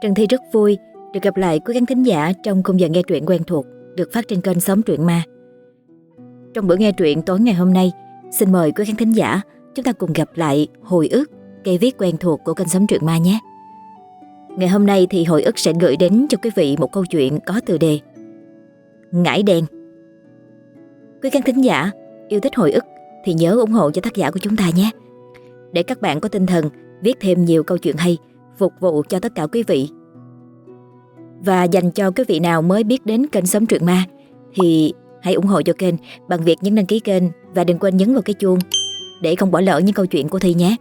Trần Thi rất vui được gặp lại quý khán thính giả trong khung giờ nghe truyện quen thuộc được phát trên kênh Sống Truyện Ma. Trong bữa nghe truyện tối ngày hôm nay, xin mời quý khán thính giả chúng ta cùng gặp lại hồi ức cây viết quen thuộc của kênh Sống Truyện Ma nhé. Ngày hôm nay thì hồi ức sẽ gửi đến cho quý vị một câu chuyện có tựa đề Ngải đen. Quý khán thính giả yêu thích hồi ức thì nhớ ủng hộ cho tác giả của chúng ta nhé. Để các bạn có tinh thần viết thêm nhiều câu chuyện hay phục vụ cho tất cả quý vị. Và dành cho quý vị nào mới biết đến kênh Sống Truyện Ma thì hãy ủng hộ cho kênh bằng việc nhấn đăng ký kênh và đừng quên nhấn vào cái chuông để không bỏ lỡ những câu chuyện của Thi nhé.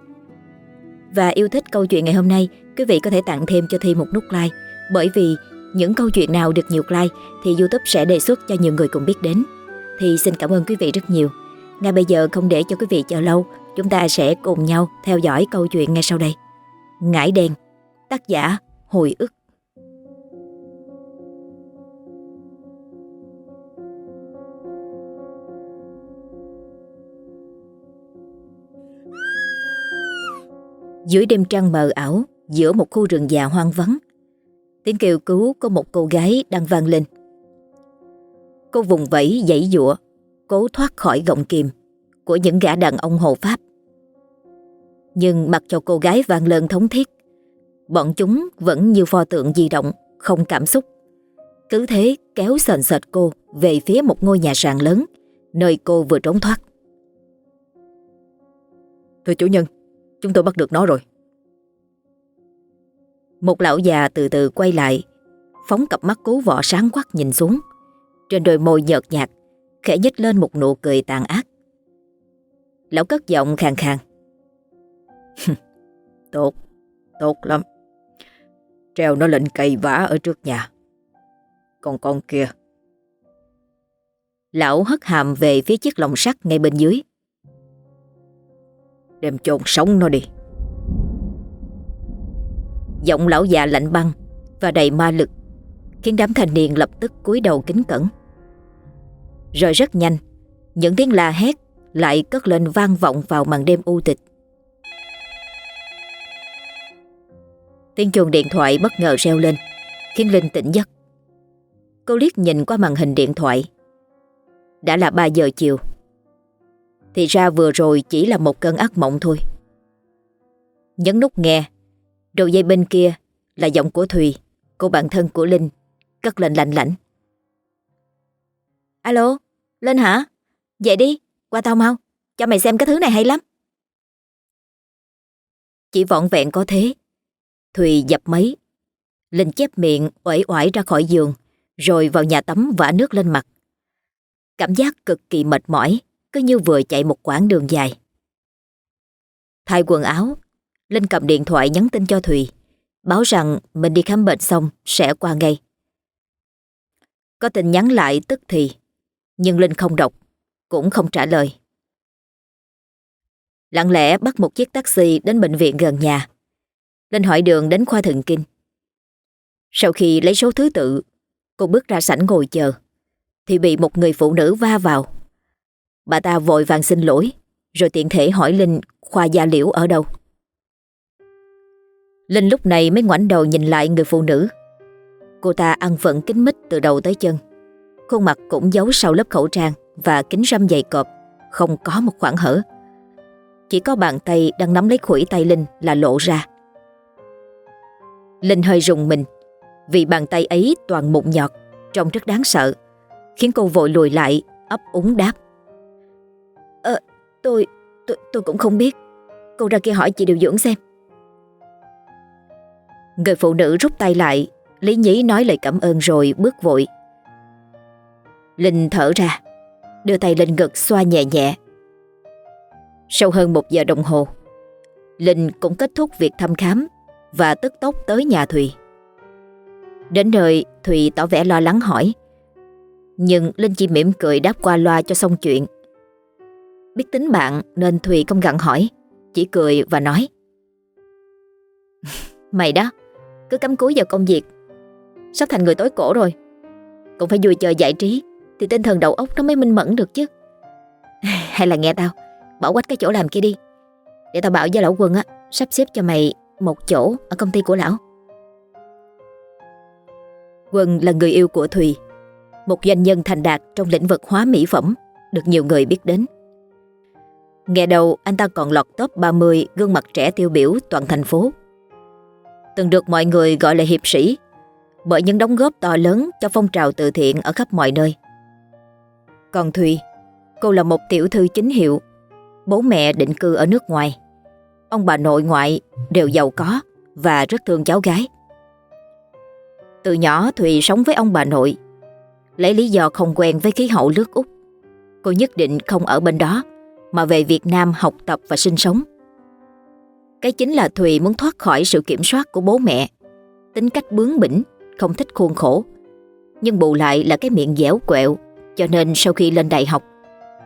Và yêu thích câu chuyện ngày hôm nay, quý vị có thể tặng thêm cho Thi một nút like bởi vì những câu chuyện nào được nhiều like thì YouTube sẽ đề xuất cho nhiều người cùng biết đến. Thì xin cảm ơn quý vị rất nhiều. Ngay bây giờ không để cho quý vị chờ lâu, chúng ta sẽ cùng nhau theo dõi câu chuyện ngay sau đây. Ngải đèn tác giả Hồi ức. Dưới đêm trăng mờ ảo, giữa một khu rừng già hoang vắng, tiếng kêu cứu của một cô gái đang vang lên. Cô vùng vẫy dãy dụa, cố thoát khỏi gọng kìm của những gã đàn ông hồ pháp. Nhưng mặc cho cô gái vang lên thống thiết, bọn chúng vẫn như pho tượng di động, không cảm xúc. Cứ thế kéo sền sệt cô về phía một ngôi nhà sàn lớn, nơi cô vừa trốn thoát. Thưa chủ nhân, chúng tôi bắt được nó rồi. Một lão già từ từ quay lại, phóng cặp mắt cố vọ sáng quắc nhìn xuống. Trên đôi môi nhợt nhạt, khẽ nhếch lên một nụ cười tàn ác. Lão cất giọng khàn khàn. tốt, tốt lắm. Treo nó lên cây vả ở trước nhà. Còn con kia. Lão hất hàm về phía chiếc lồng sắt ngay bên dưới. Đem chôn sống nó đi. Giọng lão già lạnh băng và đầy ma lực khiến đám thanh niên lập tức cúi đầu kính cẩn. Rồi rất nhanh, những tiếng la hét lại cất lên vang vọng vào màn đêm u tịch. Tiếng chuông điện thoại bất ngờ reo lên, khiến Linh tỉnh giấc. Cô liếc nhìn qua màn hình điện thoại. Đã là 3 giờ chiều. Thì ra vừa rồi chỉ là một cơn ác mộng thôi. Nhấn nút nghe, đầu dây bên kia là giọng của Thùy, cô bạn thân của Linh, cất lên lạnh lạnh. Alo, Linh hả? Dậy đi, qua tao mau, cho mày xem cái thứ này hay lắm. Chỉ vọn vẹn có thế. Thùy dập máy. Linh chép miệng uể oải ra khỏi giường, rồi vào nhà tắm vã nước lên mặt. Cảm giác cực kỳ mệt mỏi, cứ như vừa chạy một quãng đường dài. Thay quần áo, Linh cầm điện thoại nhắn tin cho Thùy, báo rằng mình đi khám bệnh xong sẽ qua ngay. Có tin nhắn lại tức thì, nhưng Linh không đọc, cũng không trả lời. Lặng lẽ bắt một chiếc taxi đến bệnh viện gần nhà. Linh hỏi đường đến khoa thần kinh. Sau khi lấy số thứ tự, cô bước ra sảnh ngồi chờ, thì bị một người phụ nữ va vào. Bà ta vội vàng xin lỗi, rồi tiện thể hỏi Linh khoa gia liễu ở đâu. Linh lúc này mới ngoảnh đầu nhìn lại người phụ nữ. Cô ta ăn phận kính mít từ đầu tới chân. Khuôn mặt cũng giấu sau lớp khẩu trang và kính râm dày cọp, không có một khoảng hở. Chỉ có bàn tay đang nắm lấy khuỷu tay Linh là lộ ra. Linh hơi rùng mình vì bàn tay ấy toàn mụn nhọt, trông rất đáng sợ, khiến cô vội lùi lại, ấp úng đáp. Ờ, tôi, tôi, tôi cũng không biết. Cô ra kia hỏi chị điều dưỡng xem. Người phụ nữ rút tay lại, Lý Nhí nói lời cảm ơn rồi bước vội. Linh thở ra, đưa tay lên ngực xoa nhẹ nhẹ. Sau hơn một giờ đồng hồ, Linh cũng kết thúc việc thăm khám và tức tốc tới nhà Thùy. Đến nơi, Thùy tỏ vẻ lo lắng hỏi. Nhưng Linh chỉ mỉm cười đáp qua loa cho xong chuyện. Biết tính bạn nên Thùy không gặn hỏi, chỉ cười và nói. Mày đó, cứ cắm cúi vào công việc, sắp thành người tối cổ rồi. Cũng phải vui chơi giải trí, thì tinh thần đầu óc nó mới minh mẫn được chứ. Hay là nghe tao, bỏ quách cái chỗ làm kia đi. Để tao bảo với lão quân á, sắp xếp cho mày một chỗ ở công ty của lão. Quân là người yêu của Thùy, một doanh nhân thành đạt trong lĩnh vực hóa mỹ phẩm, được nhiều người biết đến. Nghe đầu anh ta còn lọt top 30 gương mặt trẻ tiêu biểu toàn thành phố. Từng được mọi người gọi là hiệp sĩ bởi những đóng góp to lớn cho phong trào từ thiện ở khắp mọi nơi. Còn Thùy, cô là một tiểu thư chính hiệu, bố mẹ định cư ở nước ngoài. Ông bà nội ngoại đều giàu có và rất thương cháu gái. Từ nhỏ Thùy sống với ông bà nội, lấy lý do không quen với khí hậu nước Úc. Cô nhất định không ở bên đó mà về Việt Nam học tập và sinh sống. Cái chính là Thùy muốn thoát khỏi sự kiểm soát của bố mẹ, tính cách bướng bỉnh, không thích khuôn khổ. Nhưng bù lại là cái miệng dẻo quẹo, cho nên sau khi lên đại học,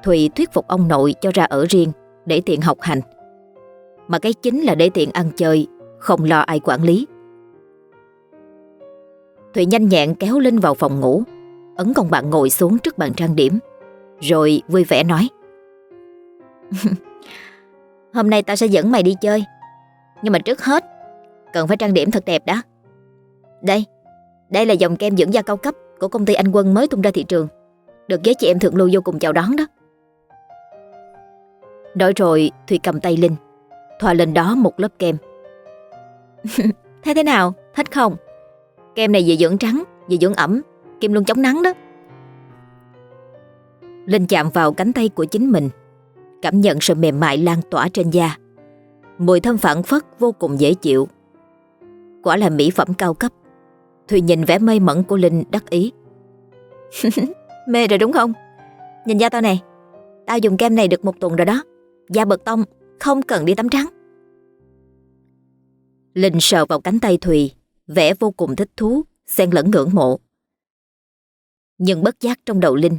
Thùy thuyết phục ông nội cho ra ở riêng để tiện học hành. Mà cái chính là để tiện ăn chơi, không lo ai quản lý. Thùy nhanh nhẹn kéo Linh vào phòng ngủ, ấn con bạn ngồi xuống trước bàn trang điểm, rồi vui vẻ nói. Hôm nay tao sẽ dẫn mày đi chơi Nhưng mà trước hết Cần phải trang điểm thật đẹp đó Đây Đây là dòng kem dưỡng da cao cấp Của công ty Anh Quân mới tung ra thị trường. Được giới chị em thượng lưu vô cùng chào đón đó. Nói rồi Thùy cầm tay Linh. Thoa lên đó một lớp kem thế thế nào? Thích không? Kem này vừa dưỡng trắng Vừa dưỡng ẩm kem luôn chống nắng đó Linh chạm vào cánh tay của chính mình cảm nhận sự mềm mại lan tỏa trên da. Mùi thơm phản phất vô cùng dễ chịu. Quả là mỹ phẩm cao cấp. Thùy nhìn vẻ mê mẩn của Linh đắc ý. Mê rồi đúng không? Nhìn da tao này. Tao dùng kem này được một tuần rồi đó. Da bật tông, không cần đi tắm trắng. Linh sờ vào cánh tay Thùy, vẻ vô cùng thích thú, xen lẫn ngưỡng mộ. Nhưng bất giác trong đầu Linh,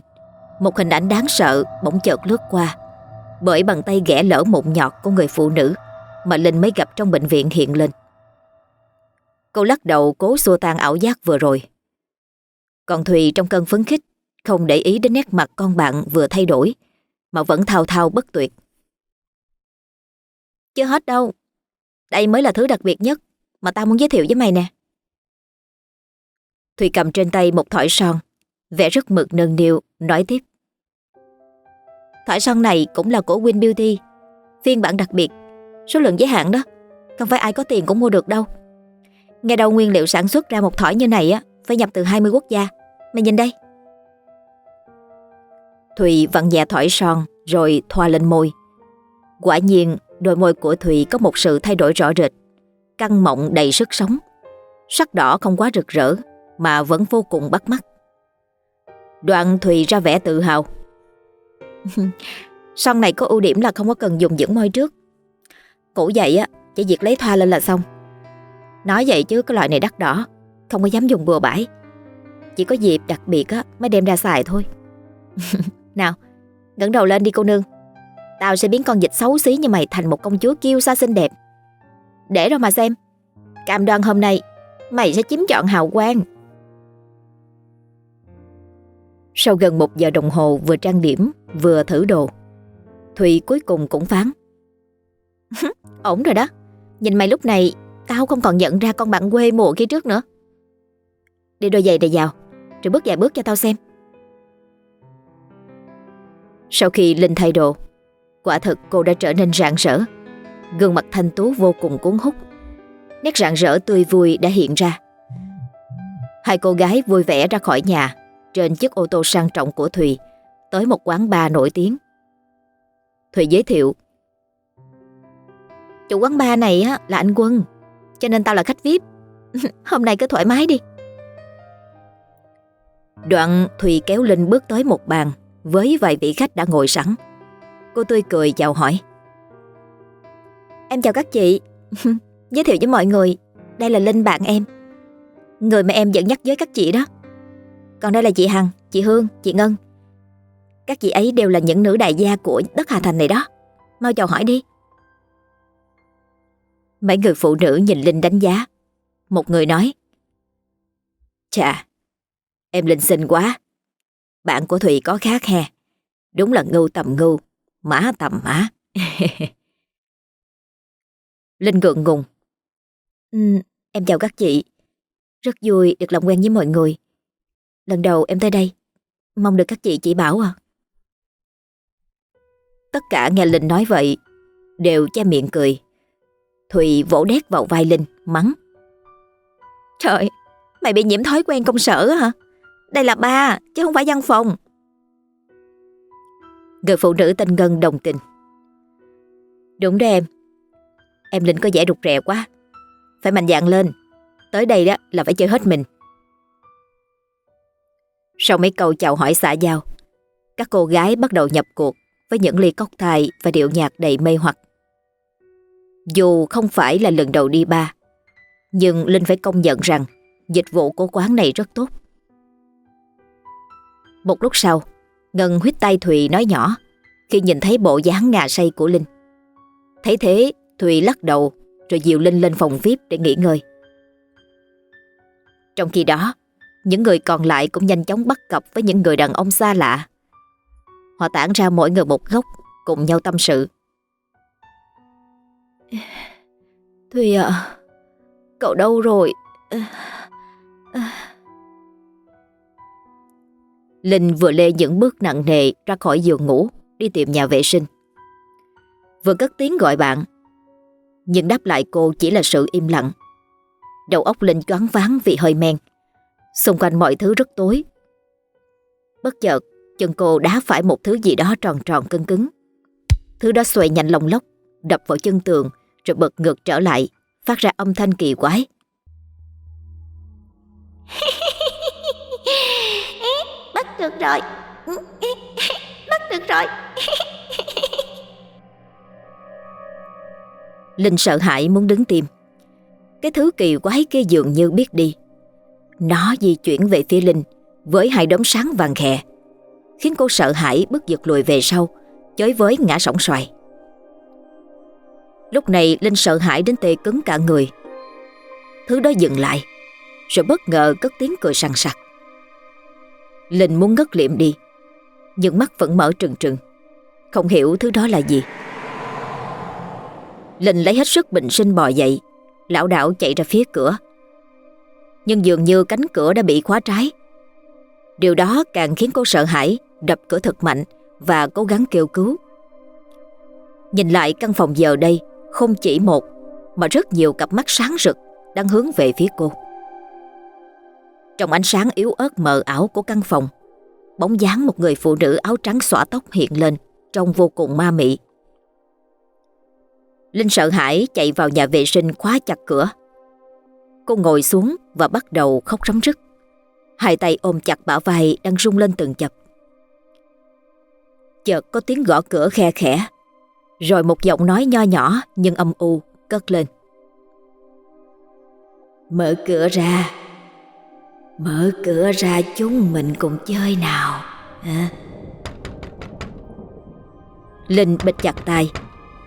một hình ảnh đáng sợ bỗng chợt lướt qua bởi bàn tay ghẻ lỡ mụn nhọt của người phụ nữ mà Linh mới gặp trong bệnh viện hiện lên. Cô lắc đầu cố xua tan ảo giác vừa rồi. Còn Thùy trong cơn phấn khích không để ý đến nét mặt con bạn vừa thay đổi mà vẫn thao thao bất tuyệt. Chưa hết đâu. Đây mới là thứ đặc biệt nhất mà tao muốn giới thiệu với mày nè. Thùy cầm trên tay một thỏi son, vẽ rất mực nâng niu, nói tiếp. Thỏi son này cũng là của Win Beauty Phiên bản đặc biệt Số lượng giới hạn đó Không phải ai có tiền cũng mua được đâu Nghe đầu nguyên liệu sản xuất ra một thỏi như này á Phải nhập từ 20 quốc gia Mày nhìn đây Thùy vặn nhẹ thỏi son Rồi thoa lên môi Quả nhiên đôi môi của Thùy có một sự thay đổi rõ rệt. Căng mọng đầy sức sống. Sắc đỏ không quá rực rỡ, Mà vẫn vô cùng bắt mắt. Đoạn Thùy ra vẻ tự hào. Son này có ưu điểm là không có cần dùng dưỡng môi trước. Cũ vậy á, Chỉ việc lấy thoa lên là xong. Nói vậy chứ cái loại này đắt đỏ, Không có dám dùng bừa bãi. Chỉ có dịp đặc biệt á, mới đem ra xài thôi. Nào, ngẩng đầu lên đi, cô nương. Tao sẽ biến con dịch xấu xí như mày Thành một công chúa kiêu sa xinh đẹp. Để đâu mà xem. Cam đoan hôm nay, Mày sẽ chiếm chọn hào quang. Sau gần một giờ đồng hồ vừa trang điểm, Vừa thử đồ, Thùy cuối cùng cũng phán. Ổn rồi đó. Nhìn mày lúc này, Tao không còn nhận ra con bạn quê mùa kia trước nữa. Đi đôi giày này vào, Rồi bước vài bước cho tao xem. Sau khi Linh thay đồ Quả thực cô đã trở nên rạng rỡ Gương mặt thanh tú vô cùng cuốn hút Nét rạng rỡ tươi vui đã hiện ra Hai cô gái vui vẻ ra khỏi nhà Trên chiếc ô tô sang trọng của Thùy tới một quán bar nổi tiếng. Thùy giới thiệu. Chủ quán bar này á là anh Quân, cho nên tao là khách VIP. Hôm nay cứ thoải mái đi. Đoạn Thùy kéo Linh bước tới một bàn với vài vị khách đã ngồi sẵn. Cô tươi cười chào hỏi. Em chào các chị. Giới thiệu với mọi người, đây là Linh bạn em. Người mà em dẫn nhắc với các chị đó. Còn đây là chị Hằng, chị Hương, chị Ngân các chị ấy đều là những nữ đại gia của đất Hà Thành này đó Mau chào hỏi đi Mấy người phụ nữ nhìn Linh đánh giá Một người nói Chà Em Linh xinh quá Bạn của Thùy có khác hè Đúng là ngưu tầm ngưu Mã tầm mã Linh gượng ngùng ừ, Em chào các chị Rất vui được làm quen với mọi người. Lần đầu em tới đây, mong được các chị chỉ bảo à. Tất cả nghe Linh nói vậy, đều che miệng cười. Thùy vỗ đét vào vai Linh, mắng. Trời, mày bị nhiễm thói quen công sở hả? Đây là ba, chứ không phải văn phòng. Người phụ nữ tên Ngân đồng tình. Đúng đó em. Em Linh có vẻ rụt rè quá. Phải mạnh dạn lên. Tới đây đó là phải chơi hết mình. Sau mấy câu chào hỏi xã giao, các cô gái bắt đầu nhập cuộc với những ly cốc thai và điệu nhạc đầy mê hoặc. Dù không phải là lần đầu đi ba, nhưng Linh phải công nhận rằng dịch vụ của quán này rất tốt. Một lúc sau, Ngân huyết tay Thùy nói nhỏ khi nhìn thấy bộ dáng ngà say của Linh. Thấy thế, Thùy lắc đầu rồi dìu Linh lên phòng VIP để nghỉ ngơi. Trong khi đó, những người còn lại cũng nhanh chóng bắt cặp với những người đàn ông xa lạ. Họ tản ra mỗi người một góc, cùng nhau tâm sự. Thùy à, cậu đâu rồi? Linh vừa lê những bước nặng nề ra khỏi giường ngủ, đi tìm nhà vệ sinh. Vừa cất tiếng gọi bạn, nhưng đáp lại cô chỉ là sự im lặng. Đầu óc Linh choáng váng vì hơi men. Xung quanh mọi thứ rất tối. Bất chợt, chân cô đá phải một thứ gì đó tròn tròn cứng cứng. Thứ đó xoay nhanh lồng lốc, đập vào chân tường rồi bật ngược trở lại, phát ra âm thanh kỳ quái. Bắt được rồi. Bắt được rồi. Linh sợ hãi muốn đứng tìm Cái thứ kỳ quái kia dường như biết đi. Nó di chuyển về phía Linh với hai đốm sáng vàng khè, khiến cô sợ hãi bước giật lùi về sau, chới với ngã sổng xoài. Lúc này Linh sợ hãi đến tê cứng cả người. Thứ đó dừng lại, rồi bất ngờ cất tiếng cười sằng sặc. Linh muốn ngất liệm đi, nhưng mắt vẫn mở trừng trừng, không hiểu thứ đó là gì. Linh lấy hết sức bình sinh bò dậy, lão đảo chạy ra phía cửa. Nhưng dường như cánh cửa đã bị khóa trái. Điều đó càng khiến cô sợ hãi, đập cửa thật mạnh và cố gắng kêu cứu. Nhìn lại căn phòng giờ đây, không chỉ một, mà rất nhiều cặp mắt sáng rực đang hướng về phía cô. Trong ánh sáng yếu ớt mờ ảo của căn phòng, bóng dáng một người phụ nữ áo trắng xõa tóc hiện lên, trông vô cùng ma mị. Linh sợ hãi chạy vào nhà vệ sinh khóa chặt cửa. Cô ngồi xuống và bắt đầu khóc rấm rứt. Hai tay ôm chặt bả vai đang rung lên từng chập. Chợt có tiếng gõ cửa khe khẽ, rồi một giọng nói nho nhỏ nhưng âm u cất lên. Mở cửa ra, mở cửa ra chúng mình cùng chơi nào. À? Linh bịt chặt tay,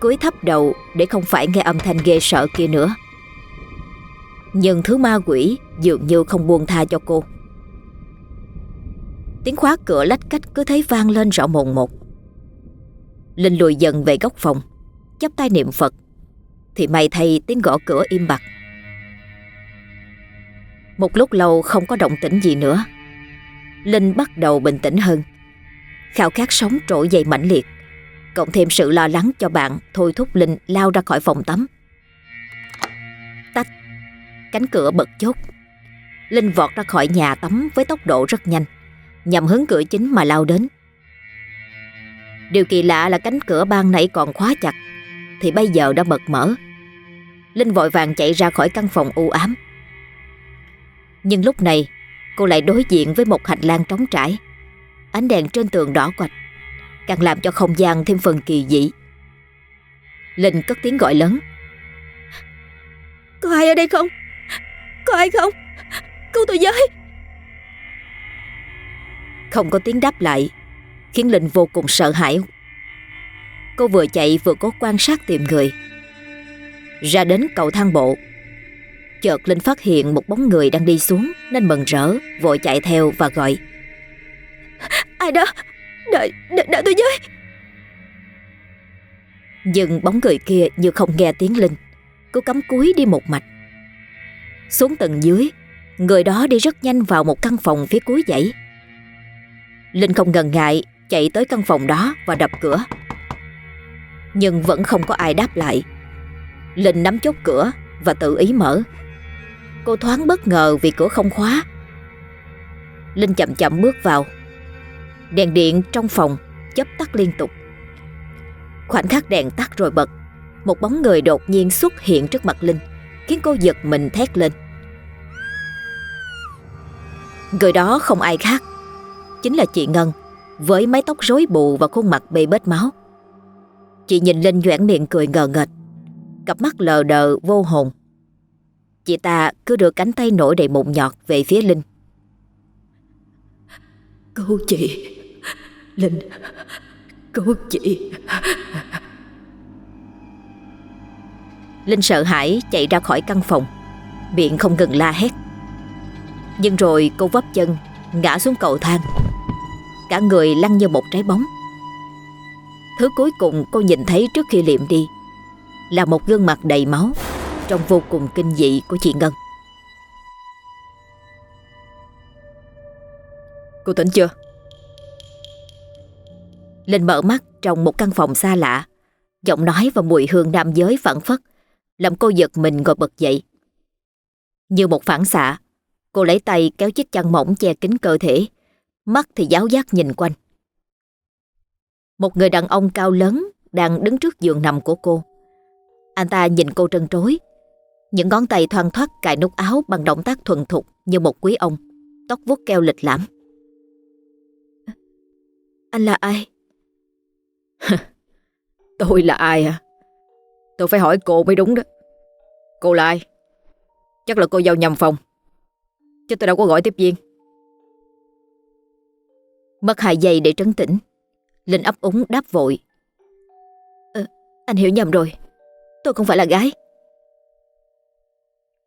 cúi thấp đầu để không phải nghe âm thanh ghê sợ kia nữa. Nhưng thứ ma quỷ dường như không buông tha cho cô. Tiếng khóa cửa lách cách cứ thấy vang lên rõ mồn một. Linh lùi dần về góc phòng, chắp tay niệm Phật. Thì may thay tiếng gõ cửa im bặt. Một lúc lâu không có động tĩnh gì nữa. Linh bắt đầu bình tĩnh hơn. Khao khát sống trỗi dậy mãnh liệt cộng thêm sự lo lắng cho bạn thôi thúc Linh lao ra khỏi phòng tắm. Tách, cánh cửa bật chốt. Linh vọt ra khỏi nhà tắm với tốc độ rất nhanh, nhằm hướng cửa chính mà lao đến. Điều kỳ lạ là cánh cửa ban nãy còn khóa chặt, thì bây giờ đã bật mở. Linh vội vàng chạy ra khỏi căn phòng u ám. Nhưng lúc này, cô lại đối diện với một hành lang trống trải. Ánh đèn trên tường đỏ quạch càng làm cho không gian thêm phần kỳ dị. Linh cất tiếng gọi lớn. Có ai ở đây không? Có ai không? Cứu tôi với! Không có tiếng đáp lại, khiến Linh vô cùng sợ hãi. Cô vừa chạy vừa cố quan sát tìm người. Ra đến cầu thang bộ, chợt Linh phát hiện một bóng người đang đi xuống nên mừng rỡ, vội chạy theo và gọi. Ai đó? Đợi, đợi, đợi tôi với. Nhưng bóng người kia như không nghe tiếng Linh Cô cắm cúi đi một mạch. Xuống tầng dưới Người đó đi rất nhanh vào một căn phòng phía cuối dãy. Linh không ngần ngại chạy tới căn phòng đó và đập cửa. Nhưng vẫn không có ai đáp lại. Linh nắm chốt cửa và tự ý mở Cô thoáng bất ngờ vì cửa không khóa. Linh chậm chậm bước vào. Đèn điện trong phòng chớp tắt liên tục. Khoảnh khắc đèn tắt rồi bật. Một bóng người đột nhiên xuất hiện trước mặt Linh, Khiến cô giật mình thét lên. Người đó không ai khác, Chính là chị Ngân, Với mái tóc rối bù và khuôn mặt bê bết máu. Chị nhìn Linh doãn miệng cười ngờ nghệch Cặp mắt lờ đờ, vô hồn. Chị ta cứ đưa cánh tay nổi đầy mụn nhọt về phía Linh. Cứu chị. Linh Cứu chị. Linh sợ hãi chạy ra khỏi căn phòng. Miệng không ngừng la hét. Nhưng rồi cô vấp chân Ngã xuống cầu thang. Cả người lăn như một trái bóng. Thứ cuối cùng cô nhìn thấy trước khi liệm đi Là một gương mặt đầy máu Trông vô cùng kinh dị của chị Ngân. Cô tỉnh chưa? Linh mở mắt trong một căn phòng xa lạ. Giọng nói và mùi hương nam giới phản phất Làm cô giật mình ngồi bật dậy. Như một phản xạ Cô lấy tay kéo chiếc chăn mỏng che kín cơ thể. Mắt thì giáo giác nhìn quanh. Một người đàn ông cao lớn Đang đứng trước giường nằm của cô. Anh ta nhìn cô trân trối Những ngón tay thoăn thoắt cài nút áo Bằng động tác thuần thục như một quý ông Tóc vuốt keo lịch lãm Anh là ai? Tôi là ai à? Tôi phải hỏi cô mới đúng đó. Cô là ai? Chắc là cô vào nhầm phòng. Chứ tôi đâu có gọi tiếp viên. Mất hai giây để trấn tĩnh. Linh ấp úng đáp vội. Ờ, anh hiểu nhầm rồi. Tôi không phải là gái.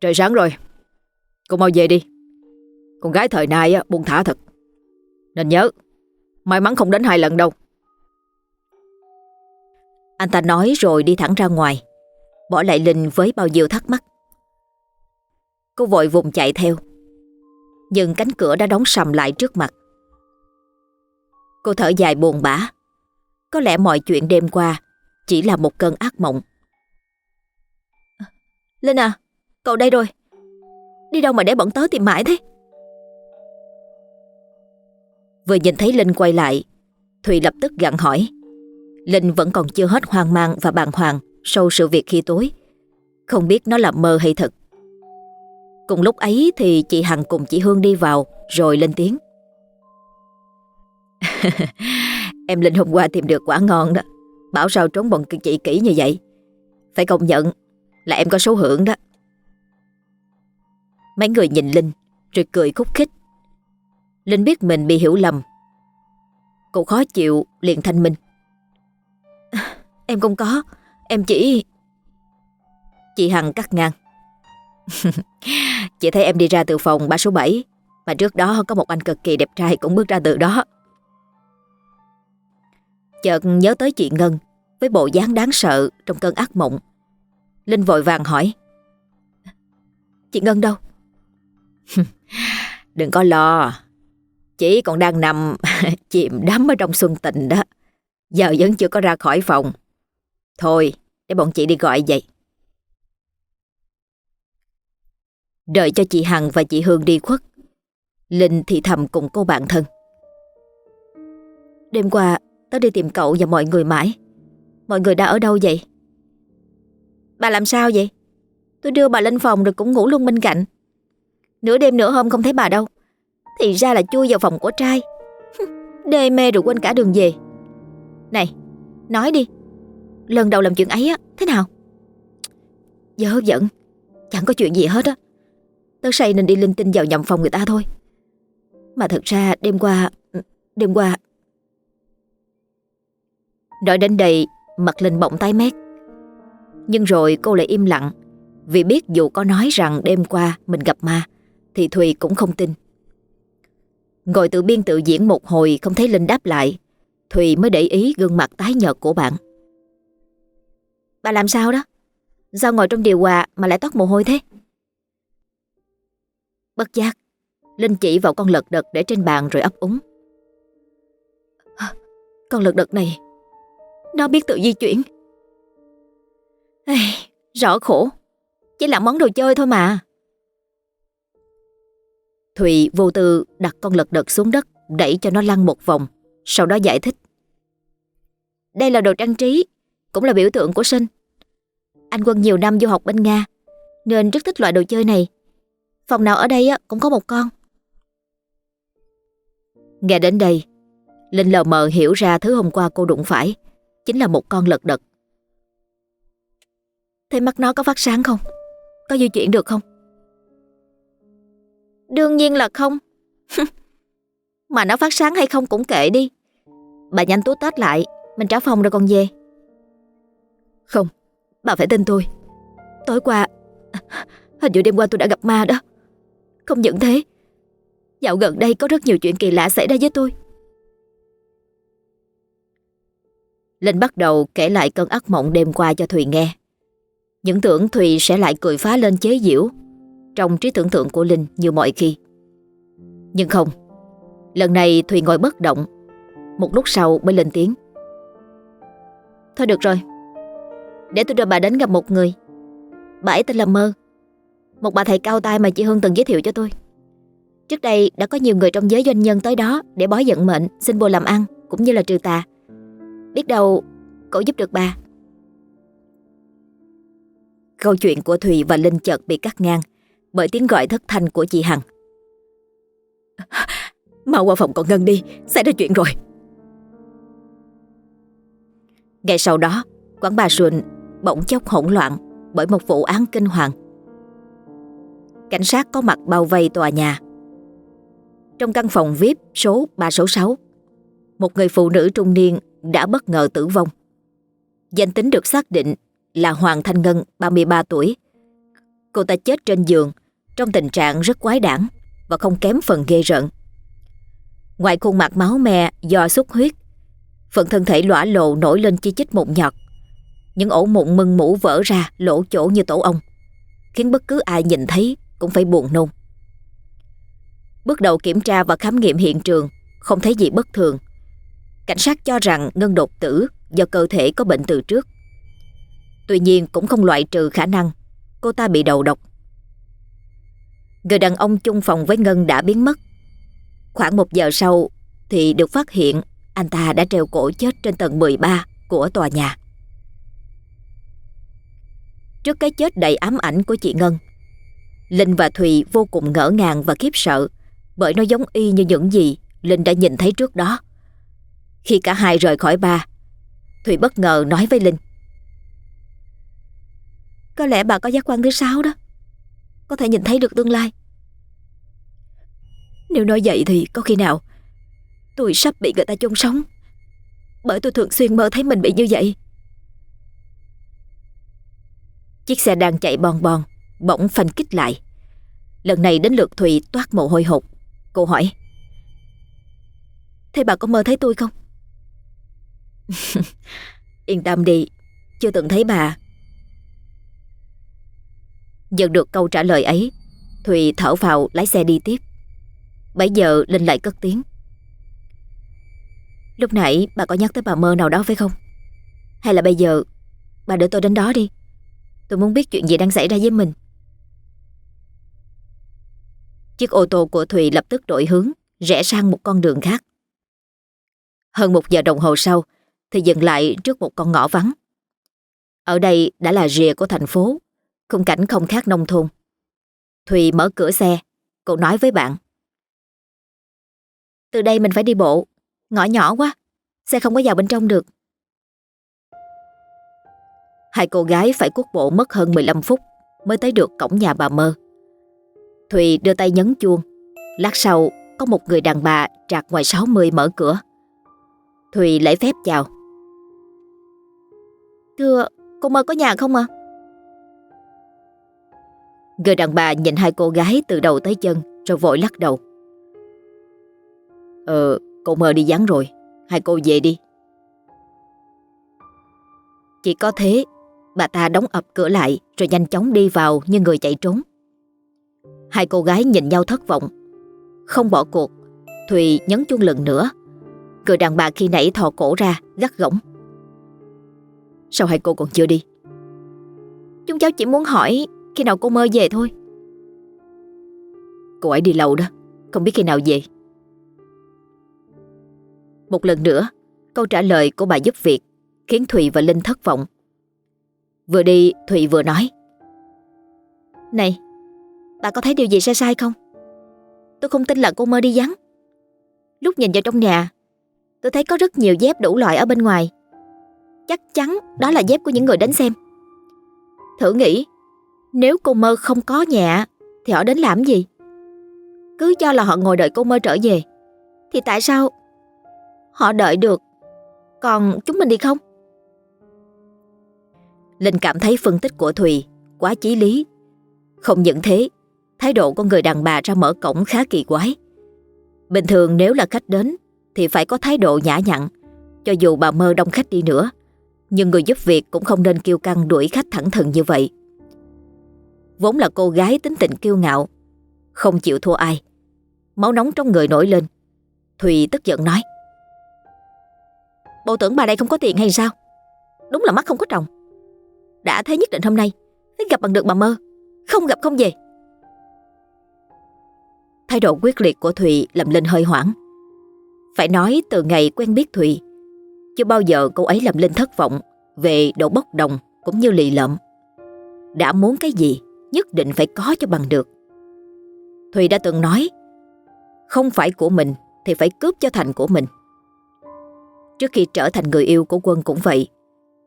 Trời sáng rồi. Cô mau về đi. Con gái thời nay buông thả thật. Nên nhớ, may mắn không đến hai lần đâu. Anh ta nói rồi đi thẳng ra ngoài Bỏ lại Linh với bao nhiêu thắc mắc Cô vội vùng chạy theo Nhưng cánh cửa đã đóng sầm lại trước mặt Cô thở dài buồn bã Có lẽ mọi chuyện đêm qua Chỉ là một cơn ác mộng Linh à Cậu đây rồi Đi đâu mà để bọn tớ tìm mãi thế Vừa nhìn thấy Linh quay lại, Thùy lập tức gặn hỏi Linh vẫn còn chưa hết hoang mang và bàng hoàng sau sự việc khi tối. Không biết nó là mơ hay thật. Cùng lúc ấy thì chị Hằng cùng chị Hương đi vào, rồi lên tiếng. em Linh hôm qua tìm được quả ngon đó. Bảo sao trốn bọn chị kỹ như vậy. Phải công nhận là em có số hưởng đó. Mấy người nhìn Linh, rồi cười khúc khích. Linh biết mình bị hiểu lầm. Cô khó chịu, liền thanh minh. Em không có, Em chỉ Chị Hằng cắt ngang Chị thấy em đi ra từ phòng 3 số 7 Mà trước đó có một anh cực kỳ đẹp trai Cũng bước ra từ đó Chợt nhớ tới chị Ngân, Với bộ dáng đáng sợ Trong cơn ác mộng Linh vội vàng hỏi, Chị Ngân đâu Đừng có lo Chị còn đang nằm Chìm đắm ở trong xuân tình đó Giờ vẫn chưa có ra khỏi phòng Thôi, để bọn chị đi gọi vậy. Đợi cho chị Hằng và chị Hương đi khuất. Linh thì thầm cùng cô bạn thân. Đêm qua, tớ đi tìm cậu và mọi người mãi. Mọi người đã ở đâu vậy? Bà làm sao vậy? Tôi đưa bà lên phòng rồi cũng ngủ luôn bên cạnh. Nửa đêm nửa hôm không thấy bà đâu. Thì ra là chui vào phòng của trai. Đê mê rồi quên cả đường về. Này, nói đi, Lần đầu làm chuyện ấy á Thế nào? Dơ giận Chẳng có chuyện gì hết á. Tớ say nên đi linh tinh vào nhầm phòng người ta thôi. Mà thật ra đêm qua Đêm qua. Nói đến đây Mặt Linh bỗng tái mét. Nhưng rồi cô lại im lặng Vì biết dù có nói rằng đêm qua mình gặp ma thì Thùy cũng không tin Ngồi tự biên tự diễn một hồi Không thấy Linh đáp lại Thùy mới để ý gương mặt tái nhợt của bạn Bà làm sao đó? Sao ngồi trong điều hòa mà lại toát mồ hôi thế? Bất giác, Linh chỉ vào con lật đật để trên bàn rồi ấp úng. À, con lật đật này, nó biết tự di chuyển. Ê, rõ khổ, chỉ là món đồ chơi thôi mà. Thùy vô tư đặt con lật đật xuống đất, đẩy cho nó lăn một vòng, sau đó giải thích. Đây là đồ trang trí, cũng là biểu tượng của sinh. Anh Quân nhiều năm du học bên Nga, nên rất thích loại đồ chơi này. Phòng nào ở đây cũng có một con. Nghe đến đây, Linh lờ mờ hiểu ra thứ hôm qua cô đụng phải chính là một con lật đật. Thế mắt nó có phát sáng không? Có di chuyển được không? Đương nhiên là không. Mà nó phát sáng hay không cũng kệ đi. Bà nhanh tút tết lại, mình trả phòng rồi còn về. Không, bà phải tin tôi. Tối qua, hình như đêm qua tôi đã gặp ma đó. Không những thế, dạo gần đây có rất nhiều chuyện kỳ lạ xảy ra với tôi. Linh bắt đầu kể lại cơn ác mộng đêm qua cho Thùy nghe. Những tưởng Thùy sẽ lại cười phá lên chế giễu trong trí tưởng tượng của Linh như mọi khi. Nhưng không, lần này Thùy ngồi bất động, một lúc sau mới lên tiếng. Thôi được rồi, để tôi đưa bà đến gặp một người. Bà ấy tên là Mơ, một bà thầy cao tay mà chị Hương từng giới thiệu cho tôi. Trước đây đã có nhiều người trong giới doanh nhân tới đó để bói vận mệnh, xin bồ làm ăn cũng như là trừ tà. Biết đâu cậu giúp được bà. Câu chuyện của Thùy và Linh chợt bị cắt ngang bởi tiếng gọi thất thanh của chị Hằng. Mau qua phòng con Ngân đi, xảy ra chuyện rồi. Ngày sau đó, quán bà Xuân bỗng chốc hỗn loạn bởi một vụ án kinh hoàng. Cảnh sát có mặt bao vây tòa nhà. Trong căn phòng VIP số 366, một người phụ nữ trung niên đã bất ngờ tử vong. Danh tính được xác định là Hoàng Thanh Ngân, 33 tuổi. Cô ta chết trên giường trong tình trạng rất quái đản và không kém phần ghê rợn. Ngoài khuôn mặt máu me do xuất huyết, phần thân thể lõa lộ nổi lên chi chít mụn nhọt. Những ổ mụn mưng mũ vỡ ra lỗ chỗ như tổ ong, khiến bất cứ ai nhìn thấy cũng phải buồn nôn. Bước đầu kiểm tra và khám nghiệm hiện trường, không thấy gì bất thường. Cảnh sát cho rằng Ngân đột tử do cơ thể có bệnh từ trước. Tuy nhiên cũng không loại trừ khả năng cô ta bị đầu độc. Người đàn ông chung phòng với Ngân đã biến mất. Khoảng một giờ sau thì được phát hiện anh ta đã treo cổ chết trên tầng 13 của tòa nhà. Trước cái chết đầy ám ảnh của chị Ngân, Linh và Thùy vô cùng ngỡ ngàng và khiếp sợ bởi nó giống y như những gì Linh đã nhìn thấy trước đó. Khi cả hai rời khỏi ba, Thùy bất ngờ nói với Linh. Có lẽ bà có giác quan thứ sáu đó. Có thể nhìn thấy được tương lai. Nếu nói vậy thì có khi nào tôi sắp bị người ta chôn sống. Bởi tôi thường xuyên mơ thấy mình bị như vậy. Chiếc xe đang chạy bon bon, bỗng phanh kích lại. Lần này đến lượt Thùy toát mồ hôi hột. Cô hỏi. Thế bà có mơ thấy tôi không? Yên tâm đi, chưa từng thấy bà. Nhận được câu trả lời ấy, Thùy thở vào lái xe đi tiếp. Bây giờ Linh lại cất tiếng. Lúc nãy bà có nhắc tới bà mơ nào đó phải không? Hay là bây giờ bà đưa tôi đến đó đi. Tôi muốn biết chuyện gì đang xảy ra với mình. Chiếc ô tô của Thùy lập tức đổi hướng, rẽ sang một con đường khác. Hơn một giờ đồng hồ sau thì dừng lại trước một con ngõ vắng. Ở đây đã là rìa của thành phố, khung cảnh không khác nông thôn. Thùy mở cửa xe, cô nói với bạn. Từ đây mình phải đi bộ, ngõ nhỏ quá, xe không có vào bên trong được. Hai cô gái phải cuốc bộ mất hơn 15 phút mới tới được cổng nhà bà Mơ. Thùy đưa tay nhấn chuông. Lát sau, có một người đàn bà trạc ngoài 60 mở cửa. Thùy lễ phép chào. Thưa, cô Mơ có nhà không ạ? Người đàn bà nhìn hai cô gái từ đầu tới chân rồi vội lắc đầu. Ờ, cô Mơ đi vắng rồi, hai cô về đi. Chỉ có thế, bà ta đóng ập cửa lại rồi nhanh chóng đi vào như người chạy trốn. Hai cô gái nhìn nhau thất vọng Không bỏ cuộc Thùy nhấn chuông lần nữa Người đàn bà khi nãy thò cổ ra gắt gỏng Sao hai cô còn chưa đi Chúng cháu chỉ muốn hỏi khi nào cô mơ về thôi. Cô ấy đi lâu đó, Không biết khi nào về. Một lần nữa, Câu trả lời của bà giúp việc Khiến Thùy và Linh thất vọng. Vừa đi, Thùy vừa nói. Này, Bà có thấy điều gì sai sai không? Tôi không tin là cô mơ đi vắng. Lúc nhìn vào trong nhà, Tôi thấy có rất nhiều dép đủ loại ở bên ngoài. Chắc chắn đó là dép của những người đến xem. Thử nghĩ nếu cô mơ không có nhà Thì họ đến làm gì Cứ cho là họ ngồi đợi cô mơ trở về Thì tại sao Họ đợi được Còn chúng mình đi không Linh cảm thấy phân tích của Thùy quá chí lý. Không những thế, thái độ của người đàn bà ra mở cổng khá kỳ quái. Bình thường nếu là khách đến thì phải có thái độ nhã nhặn, cho dù bà mơ đông khách đi nữa. Nhưng người giúp việc cũng không nên kêu căng đuổi khách thẳng thừng như vậy. Vốn là cô gái tính tình kiêu ngạo, không chịu thua ai. Máu nóng trong người nổi lên. Thùy tức giận nói. Bộ tưởng bà đây không có tiền hay sao? Đúng là mắt không có trồng. Đã thế nhất định hôm nay Phải gặp bằng được bà mơ Không gặp không về Thái độ quyết liệt của Thùy làm Linh hơi hoảng Phải nói từ ngày quen biết Thùy Chưa bao giờ cô ấy làm Linh thất vọng Về độ bốc đồng cũng như lì lợm Đã muốn cái gì Nhất định phải có cho bằng được Thùy đã từng nói Không phải của mình Thì phải cướp cho thành của mình Trước khi trở thành người yêu của quân cũng vậy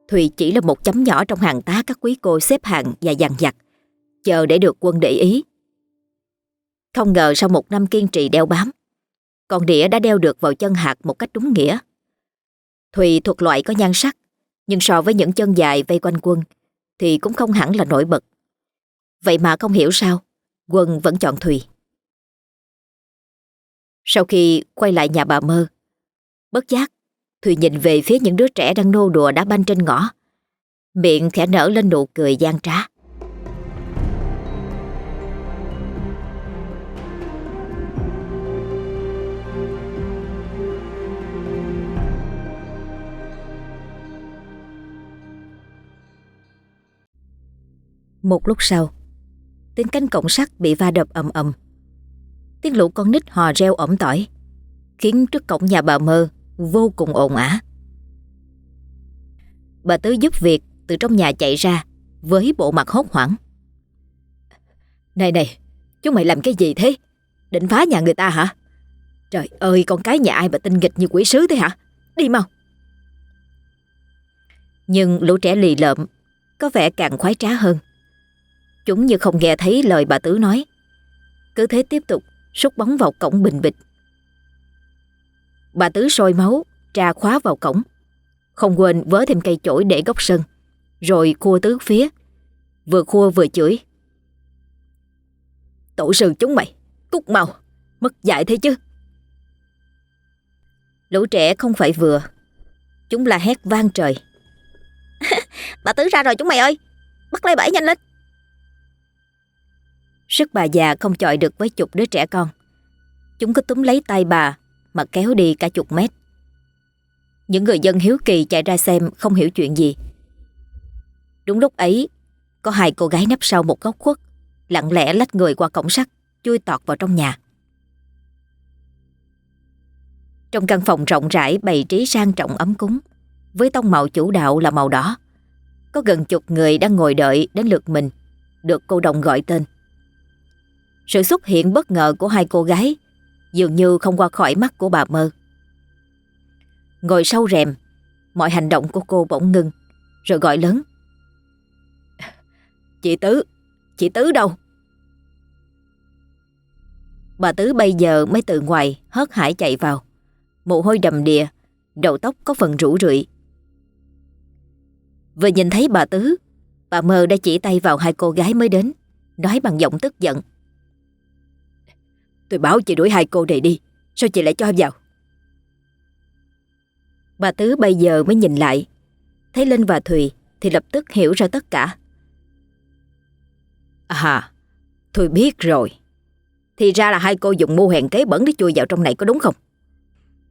Thùy chỉ là một chấm nhỏ trong hàng tá các quý cô xếp hàng và dằn vặt, chờ để được quân để ý. Không ngờ sau một năm kiên trì đeo bám, con đĩa đã đeo được vào chân hạt một cách đúng nghĩa. Thùy thuộc loại có nhan sắc, nhưng so với những chân dài vây quanh quân thì cũng không hẳn là nổi bật. Vậy mà không hiểu sao, quân vẫn chọn Thùy. Sau khi quay lại nhà bà Mơ, bất giác Thùy nhìn về phía những đứa trẻ đang nô đùa đá banh trên ngõ. Miệng khẽ nở lên nụ cười gian trá. Một lúc sau, tiếng cánh cổng sắt bị va đập ầm ầm. Tiếng lũ con nít hò reo ẩm tỏi, khiến trước cổng nhà bà Mơ vô cùng ồn ả. Bà Tứ giúp việc từ trong nhà chạy ra với bộ mặt hốt hoảng. Này này, chúng mày làm cái gì thế? Định phá nhà người ta hả? Trời ơi, con cái nhà ai mà tinh nghịch như quỷ sứ thế hả? Đi mau. Nhưng lũ trẻ lì lợm có vẻ càng khoái trá hơn. Chúng như không nghe thấy lời bà Tứ nói. Cứ thế tiếp tục sút bóng vào cổng bình bịch. Bà Tứ sôi máu, tra khóa vào cổng. Không quên vớ thêm cây chổi để góc sân, rồi khua tứ phía. Vừa khua vừa chửi. Tổ sư chúng mày, cút mau, mất dạy thế chứ. Lũ trẻ không phải vừa, chúng la hét vang trời. bà Tứ ra rồi chúng mày ơi, bắt lấy bẫy nhanh lên. Sức bà già không chọi được với chục đứa trẻ con. Chúng cứ túm lấy tay bà mà kéo đi cả chục mét. Những người dân hiếu kỳ chạy ra xem không hiểu chuyện gì. Đúng lúc ấy, có hai cô gái nấp sau một góc khuất, lặng lẽ lách người qua cổng sắt, chui tọt vào trong nhà. Trong căn phòng rộng rãi bày trí sang trọng ấm cúng, với tông màu chủ đạo là màu đỏ. Có gần chục người đang ngồi đợi đến lượt mình, được cô đồng gọi tên. Sự xuất hiện bất ngờ của hai cô gái dường như không qua khỏi mắt của bà mơ. Ngồi sau rèm, mọi hành động của cô bỗng ngừng, rồi gọi lớn. Chị Tứ, chị Tứ đâu? Bà Tứ bây giờ mới từ ngoài hớt hải chạy vào. Mồ hôi đầm đìa, đầu tóc có phần rủ rượi. Vừa nhìn thấy bà Tứ, bà Mơ đã chỉ tay vào hai cô gái mới đến, nói bằng giọng tức giận. Tôi bảo chị đuổi hai cô này đi, Sao chị lại cho vào? Bà Tứ bây giờ mới nhìn lại, Thấy Linh và Thùy Thì lập tức hiểu ra tất cả. À Tôi biết rồi. Thì ra là hai cô dùng mưu hèn kế bẩn để chui vào trong này có đúng không?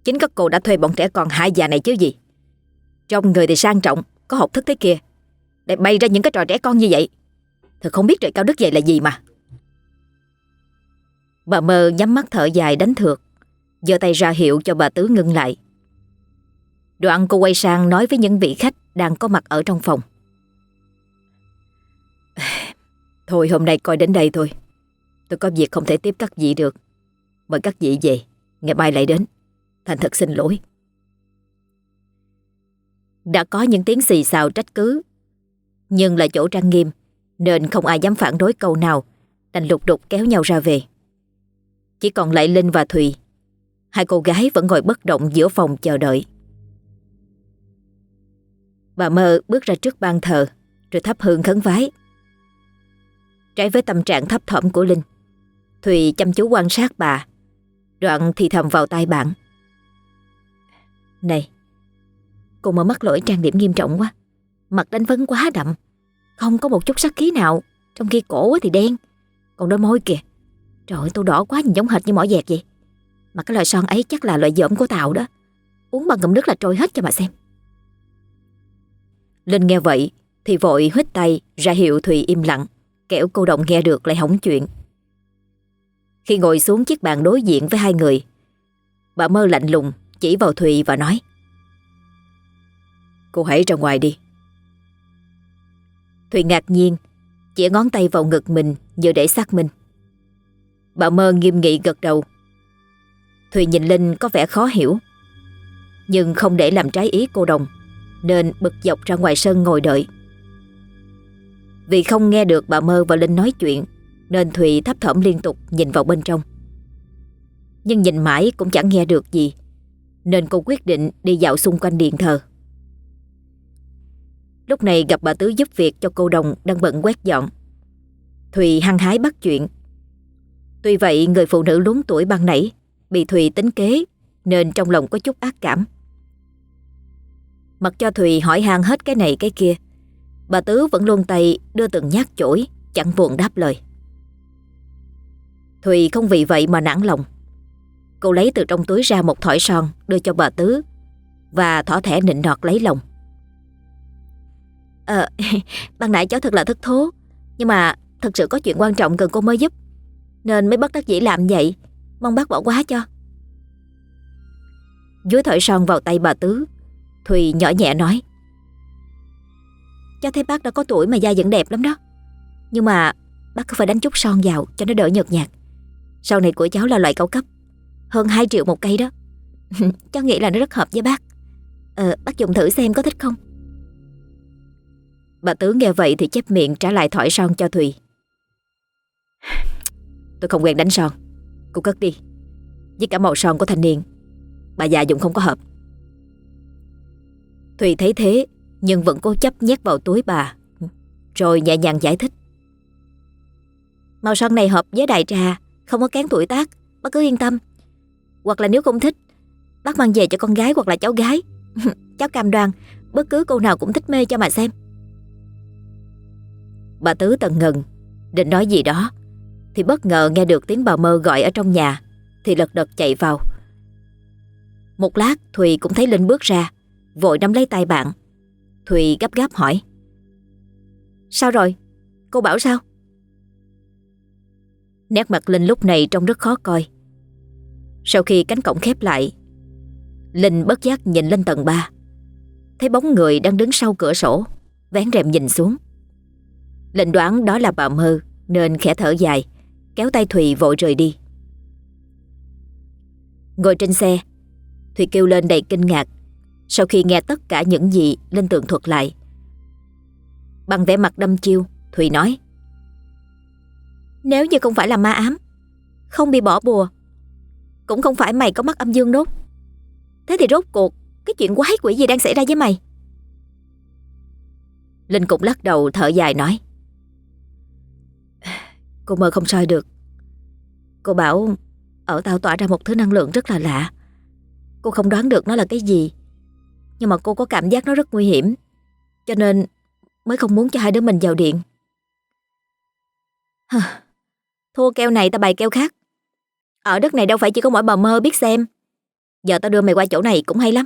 Chính các cô đã thuê bọn trẻ con hai già này chứ gì? Trong người thì sang trọng, Có học thức thế kia. Để bày ra những cái trò trẻ con như vậy. Thật không biết trời cao đất dày là gì mà. Bà mơ nhắm mắt thở dài đánh thược, giơ tay ra hiệu cho bà Tứ ngưng lại. Đoạn cô quay sang nói với những vị khách Đang có mặt ở trong phòng. Thôi, hôm nay coi đến đây thôi. Tôi có việc không thể tiếp các vị được. Mời các vị về, Ngày mai lại đến. Thành thật xin lỗi. Đã có những tiếng xì xào trách cứ, Nhưng là chỗ trang nghiêm, Nên không ai dám phản đối câu nào, Đành lục đục kéo nhau ra về. Chỉ còn lại Linh và Thùy. Hai cô gái vẫn ngồi bất động giữa phòng chờ đợi. Bà mơ bước ra trước ban thờ, Rồi thắp hương khấn vái. Trái với tâm trạng thấp thỏm của Linh, Thùy chăm chú quan sát bà. Đoạn thì thầm vào tai bạn. Này, Cô mở mắt lỗi trang điểm nghiêm trọng quá. Mặt đánh vấn quá đậm. Không có một chút sắc khí nào. Trong khi cổ thì đen. Còn đôi môi kìa. Trời ơi, tôi đỏ quá, nhìn giống hệt như mỏ dẹt vậy. Mà cái loại son ấy chắc là loại dởm của Tàu đó. Uống bằng ngụm nước là trôi hết cho bà xem. Linh nghe vậy, Thì vội hít tay ra hiệu Thùy im lặng, Kẻo cô đồng nghe được lại hỏng chuyện. Khi ngồi xuống chiếc bàn đối diện với hai người, Bà mơ lạnh lùng chỉ vào Thùy và nói, Cô hãy ra ngoài đi. Thùy ngạc nhiên Chỉ ngón tay vào ngực mình Như để xác minh. Bà mơ nghiêm nghị gật đầu Thùy nhìn Linh có vẻ khó hiểu, Nhưng không để làm trái ý cô đồng, Nên bực dọc ra ngoài sân ngồi đợi Vì không nghe được bà mơ và Linh nói chuyện, Nên Thùy thấp thỏm liên tục nhìn vào bên trong Nhưng nhìn mãi cũng chẳng nghe được gì, Nên cô quyết định đi dạo xung quanh điện thờ Lúc này gặp bà Tứ giúp việc cho cô đồng đang bận quét dọn. Thùy hăng hái bắt chuyện. Tuy vậy người phụ nữ luống tuổi ban nãy bị Thùy tính kế nên trong lòng có chút ác cảm. Mặc cho Thùy hỏi han hết cái này cái kia, bà Tứ vẫn luôn tay đưa từng nhát chổi, chẳng buồn đáp lời. Thùy không vì vậy mà nản lòng. Cô lấy từ trong túi ra một thỏi son đưa cho bà Tứ và thỏ thẻ nịnh nọt lấy lòng. Ờ, ban nãy cháu thật là thất thố Nhưng mà thật sự có chuyện quan trọng cần cô mới giúp nên mới bất đắc dĩ làm vậy. Mong bác bỏ quá cho. Dưới thỏi son vào tay bà Tứ. Thùy nhỏ nhẹ nói. Cháu thấy bác đã có tuổi mà da vẫn đẹp lắm đó. Nhưng mà bác cứ phải đánh chút son vào cho nó đỡ nhợt nhạt. Sau này của cháu là loại cao cấp. Hơn 2 triệu một cây đó. Cháu nghĩ là nó rất hợp với bác. Ờ, bác dùng thử xem có thích không? Bà Tứ nghe vậy thì chép miệng trả lại thỏi son cho Thùy. Tôi không quen đánh son. Cô cất đi. Với cả màu son của thanh niên. Bà già dùng không có hợp. Thùy thấy thế nhưng vẫn cố chấp nhét vào túi bà. Rồi nhẹ nhàng giải thích. Màu son này hợp với đại trà, không có kén tuổi tác. Bác cứ yên tâm. Hoặc là nếu không thích, bác mang về cho con gái hoặc là cháu gái. cháu cam đoan, bất cứ cô nào cũng thích mê cho mà xem. Bà Tứ tần ngần Định nói gì đó thì bất ngờ nghe được tiếng bà mơ gọi ở trong nhà, Thì lật đật chạy vào. Một lát, Thùy cũng thấy Linh bước ra, Vội nắm lấy tay bạn. Thùy gấp gáp hỏi, Sao rồi? Cô bảo sao? Nét mặt Linh lúc này trông rất khó coi. Sau khi cánh cổng khép lại, Linh bất giác nhìn lên tầng 3 Thấy bóng người đang đứng sau cửa sổ, Vén rèm nhìn xuống. Linh đoán đó là bà mơ, Nên khẽ thở dài. Kéo tay Thùy vội rời đi. Ngồi trên xe Thùy kêu lên đầy kinh ngạc Sau khi nghe tất cả những gì Linh tường thuật lại. Bằng vẻ mặt đâm chiêu Thùy nói, Nếu như không phải là ma ám, Không bị bỏ bùa, Cũng không phải mày có mắt âm dương đốt. Thế thì rốt cuộc, Cái chuyện quái quỷ gì đang xảy ra với mày? Linh cũng lắc đầu thở dài nói Cô mơ không soi được. Cô bảo, Ở tao tỏa ra một thứ năng lượng rất là lạ. Cô không đoán được nó là cái gì, Nhưng mà cô có cảm giác nó rất nguy hiểm, Cho nên Mới không muốn cho hai đứa mình vào điện. Thua keo này ta bày keo khác. Ở đất này đâu phải chỉ có mỗi bà mơ biết xem. Giờ tao đưa mày qua chỗ này cũng hay lắm.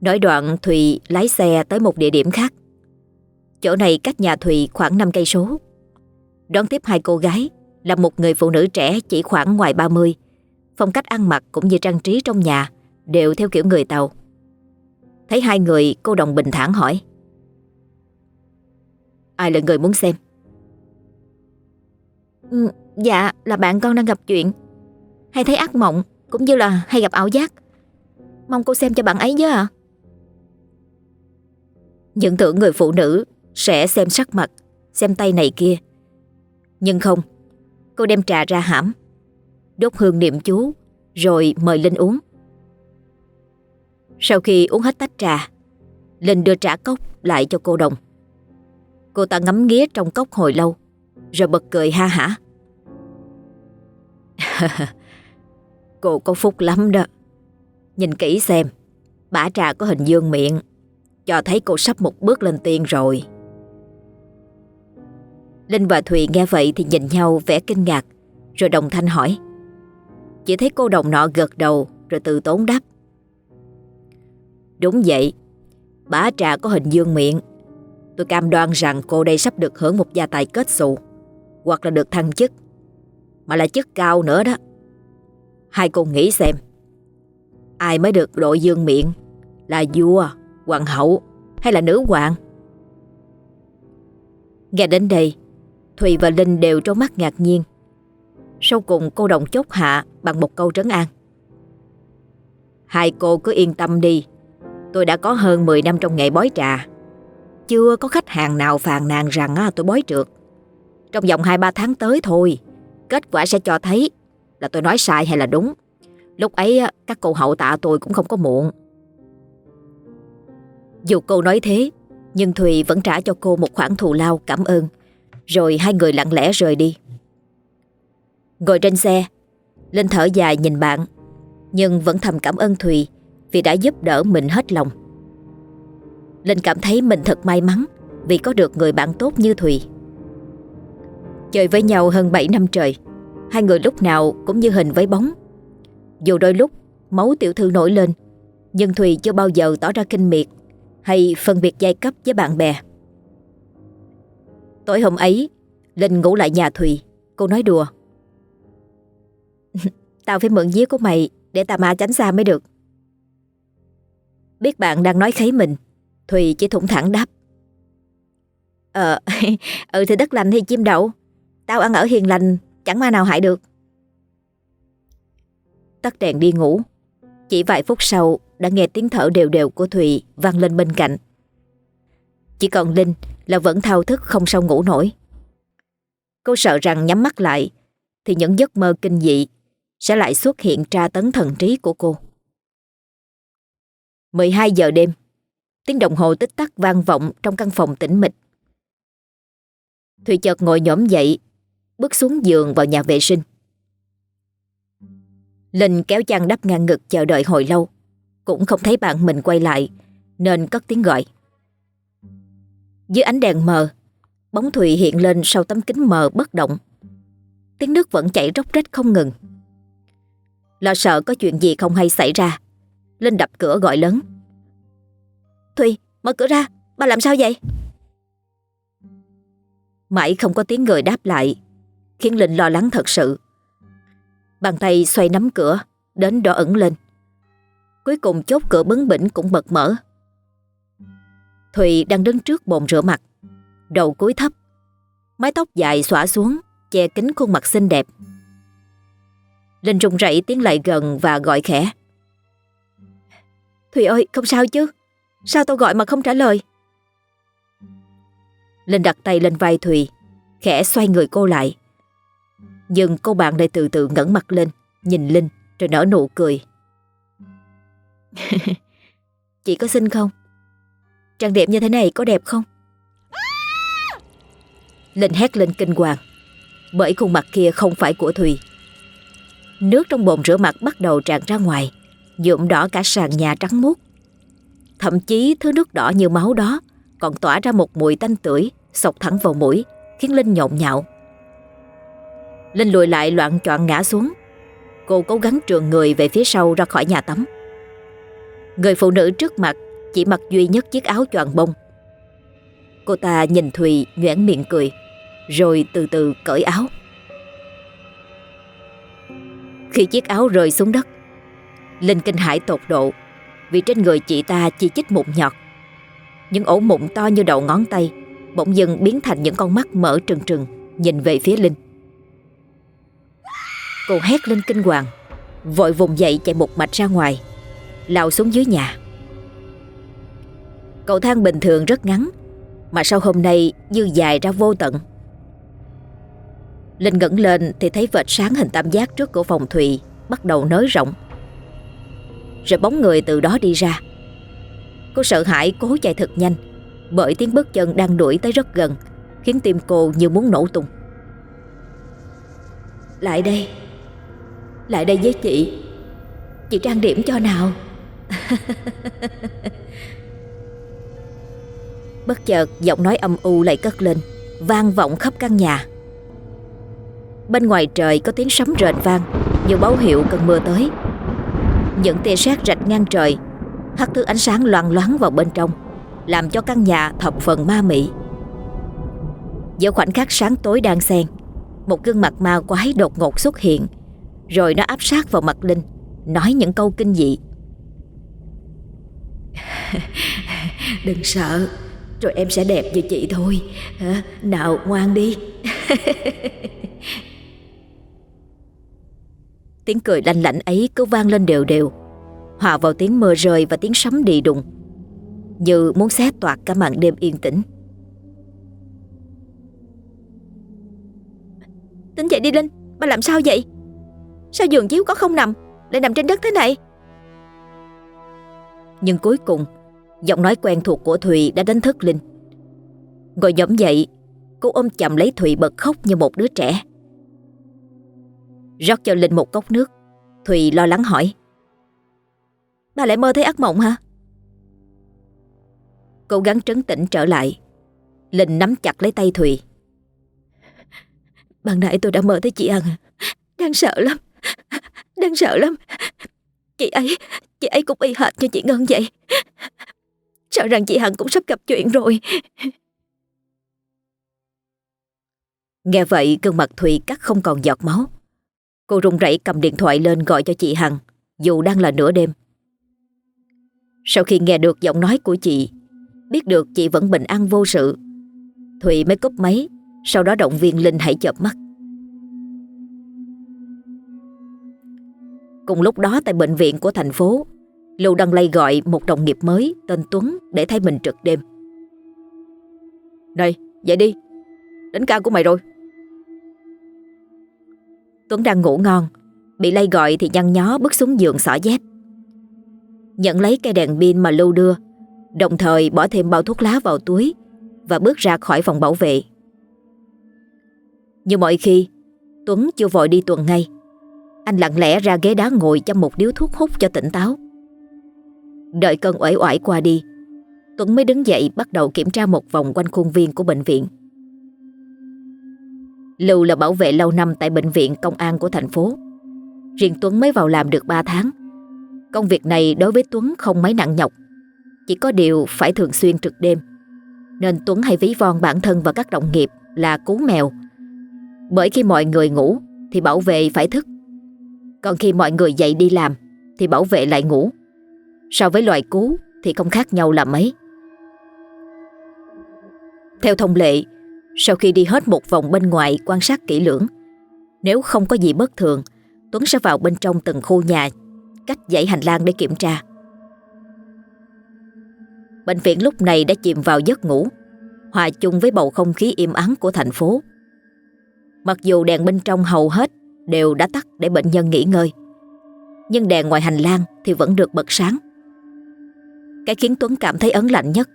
Nói đoạn, Thùy lái xe tới một địa điểm khác. Chỗ này cách nhà Thùy khoảng 5 cây số. Đón tiếp hai cô gái Là một người phụ nữ trẻ chỉ khoảng ngoài 30 Phong cách ăn mặc cũng như trang trí trong nhà Đều theo kiểu người Tàu. Thấy hai người cô đồng bình thản hỏi. Ai là người muốn xem? Ừ, Dạ là bạn con đang gặp chuyện. Hay thấy ác mộng Cũng như là hay gặp ảo giác. Mong cô xem cho bạn ấy với ạ. Những tưởng người phụ nữ Sẽ xem sắc mặt Xem tay này kia nhưng không, Cô đem trà ra hãm. Đốt hương niệm chú, Rồi mời Linh uống. Sau khi uống hết tách trà, Linh đưa trả cốc lại cho cô đồng. Cô ta ngắm nghía trong cốc hồi lâu, Rồi bật cười ha hả. Cô có phúc lắm đó. Nhìn kỹ xem, Bả trà có hình dương miệng. Cho thấy cô sắp một bước lên tiên rồi. Linh và Thùy nghe vậy thì nhìn nhau vẻ kinh ngạc Rồi đồng thanh hỏi. Chỉ thấy cô đồng nọ gật đầu Rồi từ tốn đáp. Đúng vậy Bả trà có hình dương miệng. Tôi cam đoan rằng cô đây sắp được hưởng một gia tài kết xù Hoặc là được thăng chức Mà là chức cao nữa đó. Hai cô nghĩ xem Ai mới được đội dương miệng? Là vua, hoàng hậu Hay là nữ hoàng? Nghe đến đây Thùy và Linh đều trố mắt ngạc nhiên Sau cùng cô đồng chốt hạ Bằng một câu trấn an Hai cô cứ yên tâm đi Tôi đã có hơn 10 năm trong nghề bói trà chưa có khách hàng nào phàn nàn rằng tôi bói trượt. Trong vòng 2-3 tháng tới thôi, kết quả sẽ cho thấy là tôi nói sai hay là đúng. Lúc ấy các cô hậu tạ tôi cũng không có muộn. Dù cô nói thế, nhưng Thùy vẫn trả cho cô một khoản thù lao cảm ơn. Rồi hai người lặng lẽ rời đi. Ngồi trên xe, Linh thở dài nhìn bạn, nhưng vẫn thầm cảm ơn Thùy vì đã giúp đỡ mình hết lòng. Linh cảm thấy mình thật may mắn vì có được người bạn tốt như Thùy. Chơi với nhau hơn 7 năm trời, hai người lúc nào cũng như hình với bóng. Dù đôi lúc máu tiểu thư nổi lên, nhưng Thùy chưa bao giờ tỏ ra kinh miệt hay phân biệt giai cấp với bạn bè. Tối hôm ấy, Linh ngủ lại nhà Thùy, cô nói đùa. Tao phải mượn vía của mày để tà ma tránh xa mới được. Biết bạn đang nói khấy mình, Thùy chỉ thủng thẳng đáp. Ờ, ừ thì đất lành thì chim đậu. Tao ăn ở hiền lành, chẳng ma nào hại được. Tắt đèn đi ngủ. Chỉ vài phút sau đã nghe tiếng thở đều đều của Thùy vang lên bên cạnh. Chỉ còn Linh là vẫn thao thức không sao ngủ nổi. Cô sợ rằng nhắm mắt lại thì những giấc mơ kinh dị sẽ lại xuất hiện tra tấn thần trí của cô. 12 giờ đêm Tiếng đồng hồ tích tắc vang vọng trong căn phòng tĩnh mịch. Thùy chợt ngồi nhổm dậy, bước xuống giường vào nhà vệ sinh. Linh kéo chăn đắp ngang ngực chờ đợi hồi lâu, cũng không thấy bạn mình quay lại, nên cất tiếng gọi. Dưới ánh đèn mờ, bóng Thùy hiện lên sau tấm kính mờ bất động. Tiếng nước vẫn chảy róc rách không ngừng. Lo sợ có chuyện gì không hay xảy ra, Linh đập cửa gọi lớn. Thùy, mở cửa ra, bà làm sao vậy? Mãi không có tiếng người đáp lại, khiến Linh lo lắng thật sự. Bàn tay xoay nắm cửa, đến đỏ ẩn lên. Cuối cùng chốt cửa bấn bỉnh cũng bật mở. Thùy đang đứng trước bồn rửa mặt, đầu cúi thấp, mái tóc dài xõa xuống, che kín khuôn mặt xinh đẹp. Linh rung rẩy tiến lại gần và gọi khẽ. Thùy ơi, không sao chứ? Sao tôi gọi mà không trả lời Linh đặt tay lên vai Thùy Khẽ xoay người cô lại Nhưng cô bạn lại từ từ ngẩng mặt lên Nhìn Linh rồi nở nụ cười. Chị có xinh không? Trang đẹp như thế này có đẹp không? Linh hét lên kinh hoàng. Bởi khuôn mặt kia không phải của Thùy. Nước trong bồn rửa mặt bắt đầu tràn ra ngoài nhuộm đỏ cả sàn nhà trắng muốt. Thậm chí thứ nước đỏ như máu đó còn tỏa ra một mùi tanh tưởi, sộc thẳng vào mũi, khiến Linh nhộn nhạo. Linh lùi lại loạn choạng ngã xuống. Cô cố gắng trường người về phía sau ra khỏi nhà tắm. Người phụ nữ trước mặt chỉ mặc duy nhất chiếc áo choàng bông. Cô ta nhìn Thùy nhoảng miệng cười, Rồi từ từ cởi áo. Khi chiếc áo rơi xuống đất, Linh kinh hãi tột độ, Vì trên người chị ta chỉ chích mụn nhọt. Những ổ mụn to như đầu ngón tay Bỗng dưng biến thành những con mắt mở trừng trừng Nhìn về phía Linh. Cô hét lên kinh hoàng, Vội vùng dậy chạy một mạch ra ngoài, Lao xuống dưới nhà. Cầu thang bình thường rất ngắn, Mà sau hôm nay như dài ra vô tận. Linh ngẩng lên thì thấy vệt sáng hình tam giác trước cửa phòng Thùy Bắt đầu nới rộng. Rồi bóng người từ đó đi ra. Cô sợ hãi cố chạy thật nhanh, Bởi tiếng bước chân đang đuổi tới rất gần, Khiến tim cô như muốn nổ tung. Lại đây Lại đây với chị. Chị trang điểm cho nào? Bất chợt giọng nói âm u lại cất lên, vang vọng khắp căn nhà. Bên ngoài trời có tiếng sấm rền vang Như báo hiệu cơn mưa tới. Những tia sét rạch ngang trời Hắt thứ ánh sáng loang loáng vào bên trong, Làm cho căn nhà thập phần ma mị. Giữa khoảnh khắc sáng tối đang xen, Một gương mặt ma quái đột ngột xuất hiện, Rồi nó áp sát vào mặt Linh, Nói những câu kinh dị. Đừng sợ rồi em sẽ đẹp như chị thôi. Hả? Nào ngoan đi. Tiếng cười lanh lảnh ấy cứ vang lên đều đều. Hòa vào tiếng mưa rơi và tiếng sấm đi đùng. Như muốn xé toạc cả màn đêm yên tĩnh. Tính dậy đi Linh Bà làm sao vậy? Sao giường chiếu có không nằm? Lại nằm trên đất thế này? Nhưng cuối cùng Giọng nói quen thuộc của Thùy đã đánh thức Linh. Ngồi nhóm dậy, Cô ôm chầm lấy Thùy bật khóc như một đứa trẻ. Rót cho Linh một cốc nước. Thùy lo lắng hỏi. Bà lại mơ thấy ác mộng hả? Cố gắng trấn tĩnh trở lại. Linh nắm chặt lấy tay Thùy. Ban nãy tôi đã mơ thấy chị Hằng. Đang sợ lắm. Đang sợ lắm. Chị ấy Chị ấy cũng y hệt như chị Ngân vậy. Sợ rằng chị Hằng cũng sắp gặp chuyện rồi. Nghe vậy, gương mặt Thùy cắt không còn giọt máu. Cô run rẩy cầm điện thoại lên gọi cho chị Hằng, Dù đang là nửa đêm. Sau khi nghe được giọng nói của chị, Biết được chị vẫn bình an vô sự, Thùy mới cúp máy, Sau đó động viên Linh hãy chợp mắt. Cùng lúc đó tại bệnh viện của thành phố Lưu Đăng Lây gọi một đồng nghiệp mới tên Tuấn để thay mình trực đêm. Này, dậy đi. Đến ca của mày rồi. Tuấn đang ngủ ngon, bị Lây gọi thì nhăn nhó bước xuống giường xỏ dép. Nhận lấy cây đèn pin mà Lưu đưa, đồng thời bỏ thêm bao thuốc lá vào túi và bước ra khỏi phòng bảo vệ. Như mọi khi, Tuấn chưa vội đi tuần ngay. Anh lặng lẽ ra ghế đá ngồi chăm một điếu thuốc hút cho tỉnh táo. Đợi cơn uể oải qua đi, Tuấn mới đứng dậy bắt đầu kiểm tra một vòng quanh khuôn viên của bệnh viện. Lưu là bảo vệ lâu năm tại bệnh viện công an của thành phố. Riêng Tuấn mới vào làm được 3 tháng. Công việc này đối với Tuấn không mấy nặng nhọc, Chỉ có điều phải thường xuyên trực đêm. Nên Tuấn hay ví von bản thân và các đồng nghiệp là cú mèo. Bởi khi mọi người ngủ thì bảo vệ phải thức, Còn khi mọi người dậy đi làm thì bảo vệ lại ngủ. So với loài cú thì không khác nhau là mấy. Theo thông lệ, sau khi đi hết một vòng bên ngoài quan sát kỹ lưỡng, nếu không có gì bất thường, Tuấn sẽ vào bên trong từng khu nhà, cách dãy hành lang để kiểm tra. Bệnh viện lúc này đã chìm vào giấc ngủ, hòa chung với bầu không khí im ắng của thành phố. Mặc dù đèn bên trong hầu hết đều đã tắt để bệnh nhân nghỉ ngơi, nhưng đèn ngoài hành lang thì vẫn được bật sáng. Cái khiến Tuấn cảm thấy ấn lạnh nhất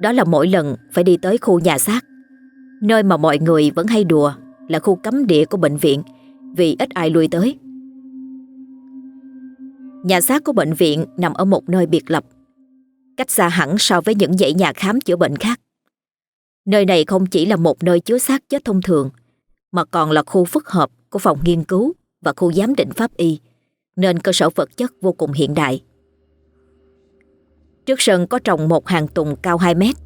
Đó là mỗi lần phải đi tới khu nhà xác Nơi mà mọi người vẫn hay đùa Là khu cấm địa của bệnh viện Vì ít ai lui tới Nhà xác của bệnh viện nằm ở một nơi biệt lập Cách xa hẳn so với những dãy nhà khám chữa bệnh khác Nơi này không chỉ là một nơi chứa xác chết thông thường Mà còn là khu phức hợp của phòng nghiên cứu và khu giám định pháp y, nên cơ sở vật chất vô cùng hiện đại. Trước sân có trồng một hàng tùng cao 2 mét,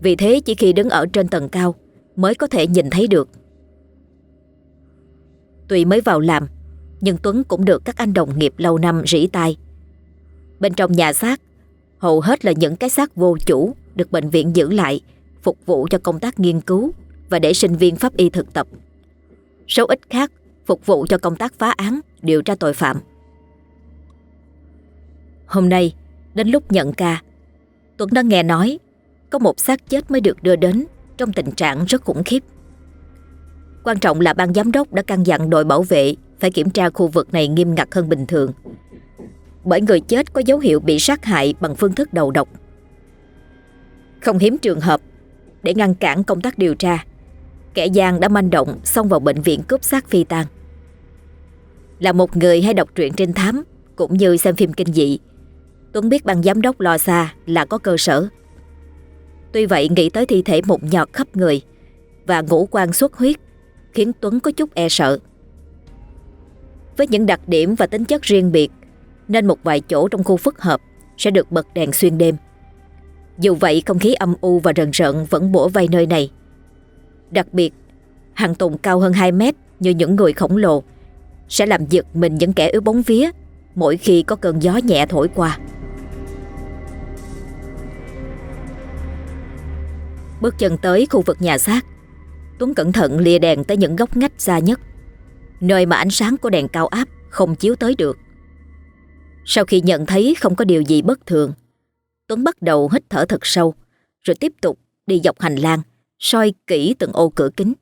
vì thế chỉ khi đứng ở trên tầng cao mới có thể nhìn thấy được. Tuy mới vào làm, nhưng Tuấn cũng được các anh đồng nghiệp lâu năm rỉ tai. Bên trong nhà xác, hầu hết là những cái xác vô chủ được bệnh viện giữ lại phục vụ cho công tác nghiên cứu và để sinh viên pháp y thực tập. Số ít khác phục vụ cho công tác phá án, điều tra tội phạm. Hôm nay, đến lúc nhận ca, Tuấn đã nghe nói có một xác chết mới được đưa đến trong tình trạng rất khủng khiếp. Quan trọng là ban giám đốc đã căn dặn đội bảo vệ phải kiểm tra khu vực này nghiêm ngặt hơn bình thường. Bởi người chết có dấu hiệu bị sát hại bằng phương thức đầu độc. Không hiếm trường hợp để ngăn cản công tác điều tra, kẻ gian đã manh động xông vào bệnh viện cướp xác phi tang. Là một người hay đọc truyện trinh thám cũng như xem phim kinh dị, Tuấn biết ban giám đốc lo xa là có cơ sở. Tuy vậy nghĩ tới thi thể mụn nhọt khắp người và ngũ quan xuất huyết khiến Tuấn có chút e sợ. Với những đặc điểm và tính chất riêng biệt nên một vài chỗ trong khu phức hợp sẽ được bật đèn xuyên đêm. Dù vậy không khí âm u và rần rợn vẫn bủa vây nơi này. Đặc biệt, hàng tùng cao hơn 2 mét như những người khổng lồ sẽ làm giật mình những kẻ ướp bóng vía mỗi khi có cơn gió nhẹ thổi qua. Bước chân tới khu vực nhà xác. Tuấn cẩn thận lìa đèn tới những góc ngách xa nhất. Nơi mà ánh sáng của đèn cao áp không chiếu tới được. Sau khi nhận thấy không có điều gì bất thường, Tuấn bắt đầu hít thở thật sâu, Rồi tiếp tục đi dọc hành lang, soi kỹ từng ô cửa kính.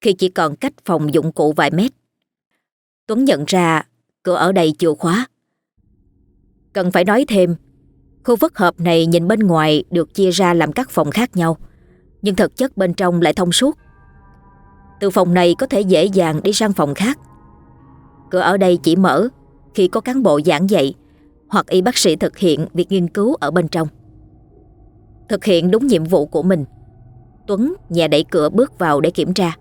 Khi chỉ còn cách phòng dụng cụ vài mét, Tuấn nhận ra cửa ở đây chưa khóa. Cần phải nói thêm Khu phức hợp này nhìn bên ngoài được chia ra làm các phòng khác nhau, nhưng thực chất bên trong lại thông suốt. Từ phòng này có thể dễ dàng đi sang phòng khác. Cửa ở đây chỉ mở khi có cán bộ giảng dạy hoặc y bác sĩ thực hiện việc nghiên cứu ở bên trong. Thực hiện đúng nhiệm vụ của mình, Tuấn nhẹ đẩy cửa bước vào để kiểm tra.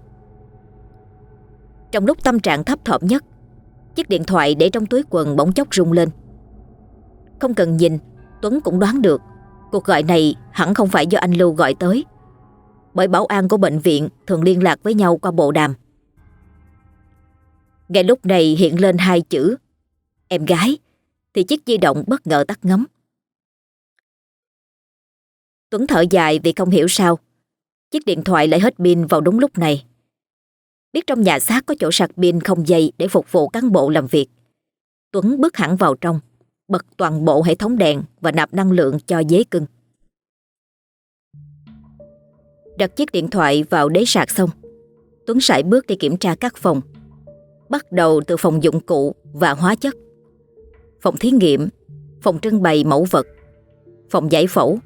Trong lúc tâm trạng thấp thỏm nhất, chiếc điện thoại để trong túi quần bỗng chốc rung lên. Không cần nhìn, Tuấn cũng đoán được. Cuộc gọi này hẳn không phải do anh Lưu gọi tới. Bởi bảo an của bệnh viện thường liên lạc với nhau qua bộ đàm. Ngay lúc này hiện lên hai chữ, Em gái Thì chiếc di động bất ngờ tắt ngấm. Tuấn thở dài vì không hiểu sao. Chiếc điện thoại lại hết pin vào đúng lúc này. Biết trong nhà xác có chỗ sạc pin không dây để phục vụ cán bộ làm việc. Tuấn bước hẳn vào trong bật toàn bộ hệ thống đèn và nạp năng lượng cho dế cưng. Đặt chiếc điện thoại vào đế sạc xong, Tuấn sải bước đi kiểm tra các phòng. Bắt đầu từ phòng dụng cụ và hóa chất, phòng thí nghiệm, phòng trưng bày mẫu vật, phòng giải phẫu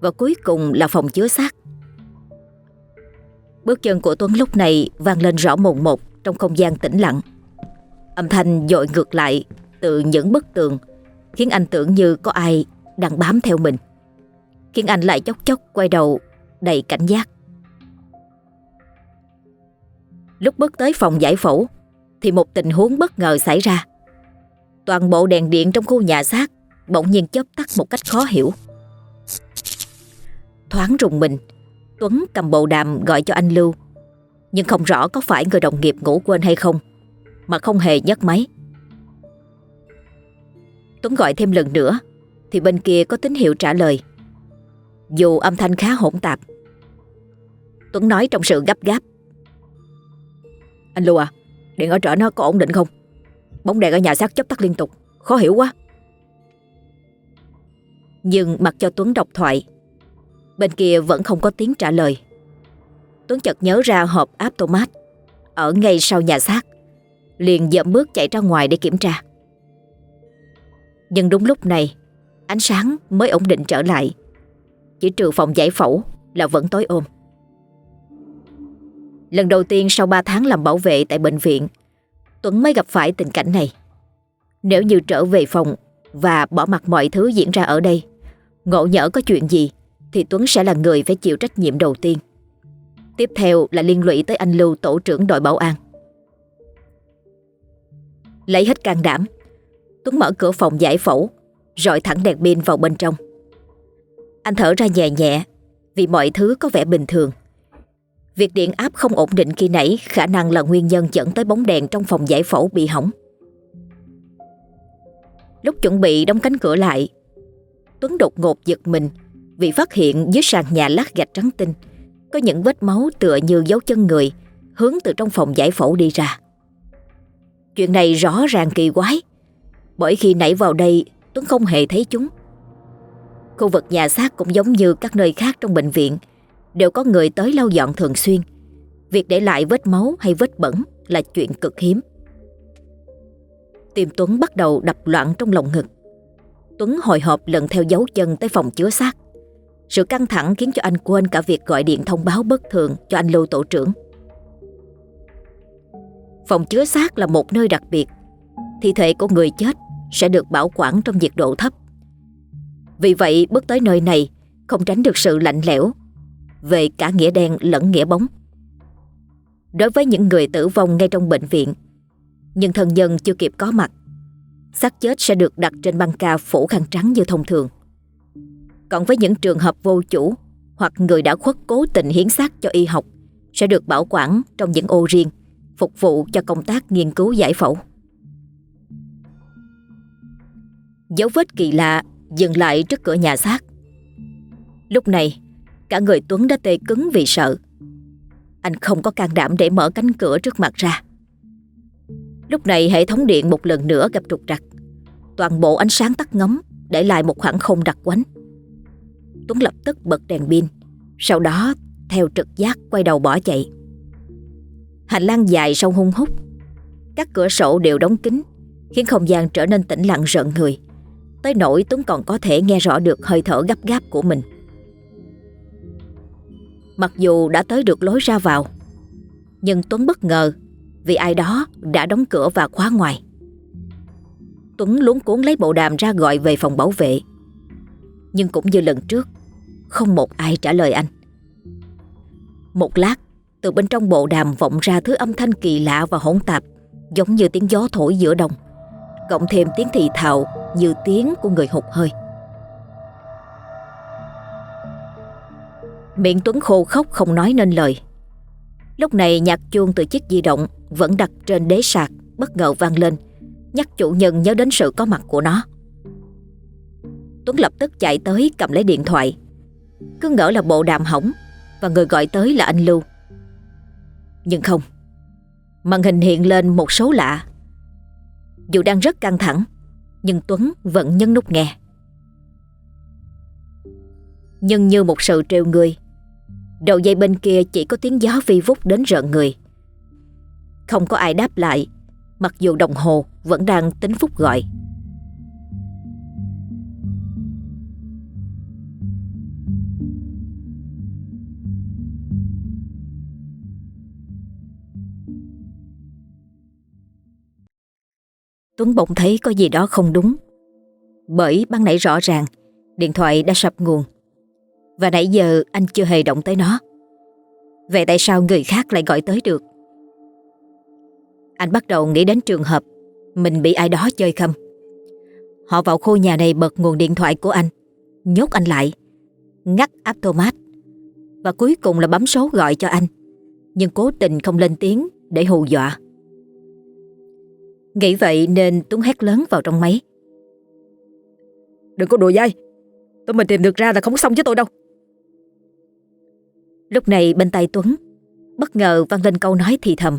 và cuối cùng là phòng chứa xác. Bước chân của Tuấn lúc này vang lên rõ mồn một trong không gian tĩnh lặng. Âm thanh dội ngược lại từ những bức tường khiến anh tưởng như có ai đang bám theo mình. Khiến anh lại chốc chốc quay đầu đầy cảnh giác. Lúc bước tới phòng giải phẫu thì một tình huống bất ngờ xảy ra. Toàn bộ đèn điện trong khu nhà xác bỗng nhiên chớp tắt một cách khó hiểu. Thoáng rùng mình, Tuấn cầm bộ đàm gọi cho anh Lưu. Nhưng không rõ có phải người đồng nghiệp ngủ quên hay không, mà không hề nhấc máy. Tuấn gọi thêm lần nữa, Thì bên kia có tín hiệu trả lời. Dù âm thanh khá hỗn tạp. Tuấn nói trong sự gấp gáp. Anh Lưu à Điện ở trọ nó có ổn định không? Bóng đèn ở nhà xác chấp tắt liên tục, Khó hiểu quá. Nhưng mặc cho Tuấn đọc thoại, Bên kia vẫn không có tiếng trả lời. Tuấn chợt nhớ ra hộp Aptomat Ở ngay sau nhà xác, Liền dậm bước chạy ra ngoài để kiểm tra nhưng đúng lúc này, Ánh sáng mới ổn định trở lại. Chỉ trừ phòng giải phẫu Là vẫn tối ôm. Lần đầu tiên sau 3 tháng làm bảo vệ tại bệnh viện, Tuấn mới gặp phải tình cảnh này. Nếu như trở về phòng Và bỏ mặt mọi thứ diễn ra ở đây, Ngộ nhỡ có chuyện gì Thì Tuấn sẽ là người phải chịu trách nhiệm đầu tiên. Tiếp theo là liên lụy tới anh Lưu tổ trưởng đội bảo an. Lấy hết can đảm Tuấn mở cửa phòng giải phẫu Rồi thẳng đèn pin vào bên trong Anh thở ra nhẹ nhẹ Vì mọi thứ có vẻ bình thường Việc điện áp không ổn định khi nãy khả năng là nguyên nhân dẫn tới bóng đèn trong phòng giải phẫu bị hỏng. Lúc chuẩn bị đóng cánh cửa lại, Tuấn đột ngột giật mình vì phát hiện dưới sàn nhà lát gạch trắng tinh có những vết máu tựa như dấu chân người hướng từ trong phòng giải phẫu đi ra. Chuyện này rõ ràng kỳ quái, bởi khi nãy vào đây Tuấn không hề thấy chúng. Khu vực nhà xác cũng giống như các nơi khác trong bệnh viện, đều có người tới lau dọn thường xuyên. Việc để lại vết máu hay vết bẩn là chuyện cực hiếm. Tim Tuấn bắt đầu đập loạn trong lòng ngực. Tuấn hồi hộp lần theo dấu chân tới phòng chứa xác. Sự căng thẳng khiến cho anh quên cả việc gọi điện thông báo bất thường cho anh Lưu Tổ trưởng. Phòng chứa xác là một nơi đặc biệt. Thi thể của người chết sẽ được bảo quản trong nhiệt độ thấp. Vì vậy bước tới nơi này không tránh được sự lạnh lẽo về cả nghĩa đen lẫn nghĩa bóng. Đối với những người tử vong ngay trong bệnh viện, nhưng thân nhân chưa kịp có mặt, xác chết sẽ được đặt trên băng ca phủ khăn trắng như thông thường. Còn với những trường hợp vô chủ hoặc người đã khuất cố tình hiến xác cho y học sẽ được bảo quản trong những ô riêng, phục vụ cho công tác nghiên cứu giải phẫu. Dấu vết kỳ lạ dừng lại trước cửa nhà xác. Lúc này, Cả người Tuấn đã tê cứng vì sợ. Anh không có can đảm để mở cánh cửa trước mặt ra. Lúc này hệ thống điện một lần nữa gặp trục trặc. Toàn bộ ánh sáng tắt ngấm Để lại một khoảng không đặc quánh. Tuấn lập tức bật đèn pin Sau đó theo trực giác quay đầu bỏ chạy. Hành lang dài sâu hung hút. Các cửa sổ đều đóng kín Khiến không gian trở nên tĩnh lặng rợn người. Tới nỗi Tuấn còn có thể nghe rõ được hơi thở gấp gáp của mình. Mặc dù đã tới được lối ra vào, Nhưng Tuấn bất ngờ Vì ai đó đã đóng cửa và khóa ngoài. Tuấn luống cuốn lấy bộ đàm ra gọi về phòng bảo vệ. Nhưng cũng như lần trước, Không một ai trả lời anh. Một lát, Từ bên trong bộ đàm vọng ra thứ âm thanh kỳ lạ và hỗn tạp, Giống như tiếng gió thổi giữa đồng. Cộng thêm tiếng thì thào Như tiếng của người hụt hơi. Miệng Tuấn khô khóc không nói nên lời. Lúc này nhạc chuông từ chiếc di động Vẫn đặt trên đế sạc, Bất ngờ vang lên, Nhắc chủ nhân nhớ đến sự có mặt của nó. Tuấn lập tức chạy tới cầm lấy điện thoại. Cứ ngỡ là bộ đàm hỏng Và người gọi tới là anh Lưu. Nhưng không, Màn hình hiện lên một số lạ. Dù đang rất căng thẳng, Nhưng Tuấn vẫn nhấn nút nghe. Nhưng như một sự trêu người, Đầu dây bên kia chỉ có tiếng gió vi vút đến rợn người. Không có ai đáp lại, Mặc dù đồng hồ vẫn đang tính phút gọi. Tuấn bỗng thấy có gì đó không đúng. Bởi ban nãy rõ ràng, Điện thoại đã sập nguồn. Và nãy giờ anh chưa hề động tới nó. Vậy tại sao người khác lại gọi tới được? Anh bắt đầu nghĩ đến trường hợp Mình bị ai đó chơi khăm Họ vào khu nhà này bật nguồn điện thoại của anh, Nhốt anh lại, Ngắt automat Và cuối cùng là bấm số gọi cho anh, Nhưng cố tình không lên tiếng Để hù dọa. Nghĩ vậy nên Tuấn hét lớn vào trong máy. Đừng có đùa dai. Tụi mình tìm được ra là không xong với tôi đâu. Lúc này bên tay Tuấn Bất ngờ vang lên câu nói thì thầm.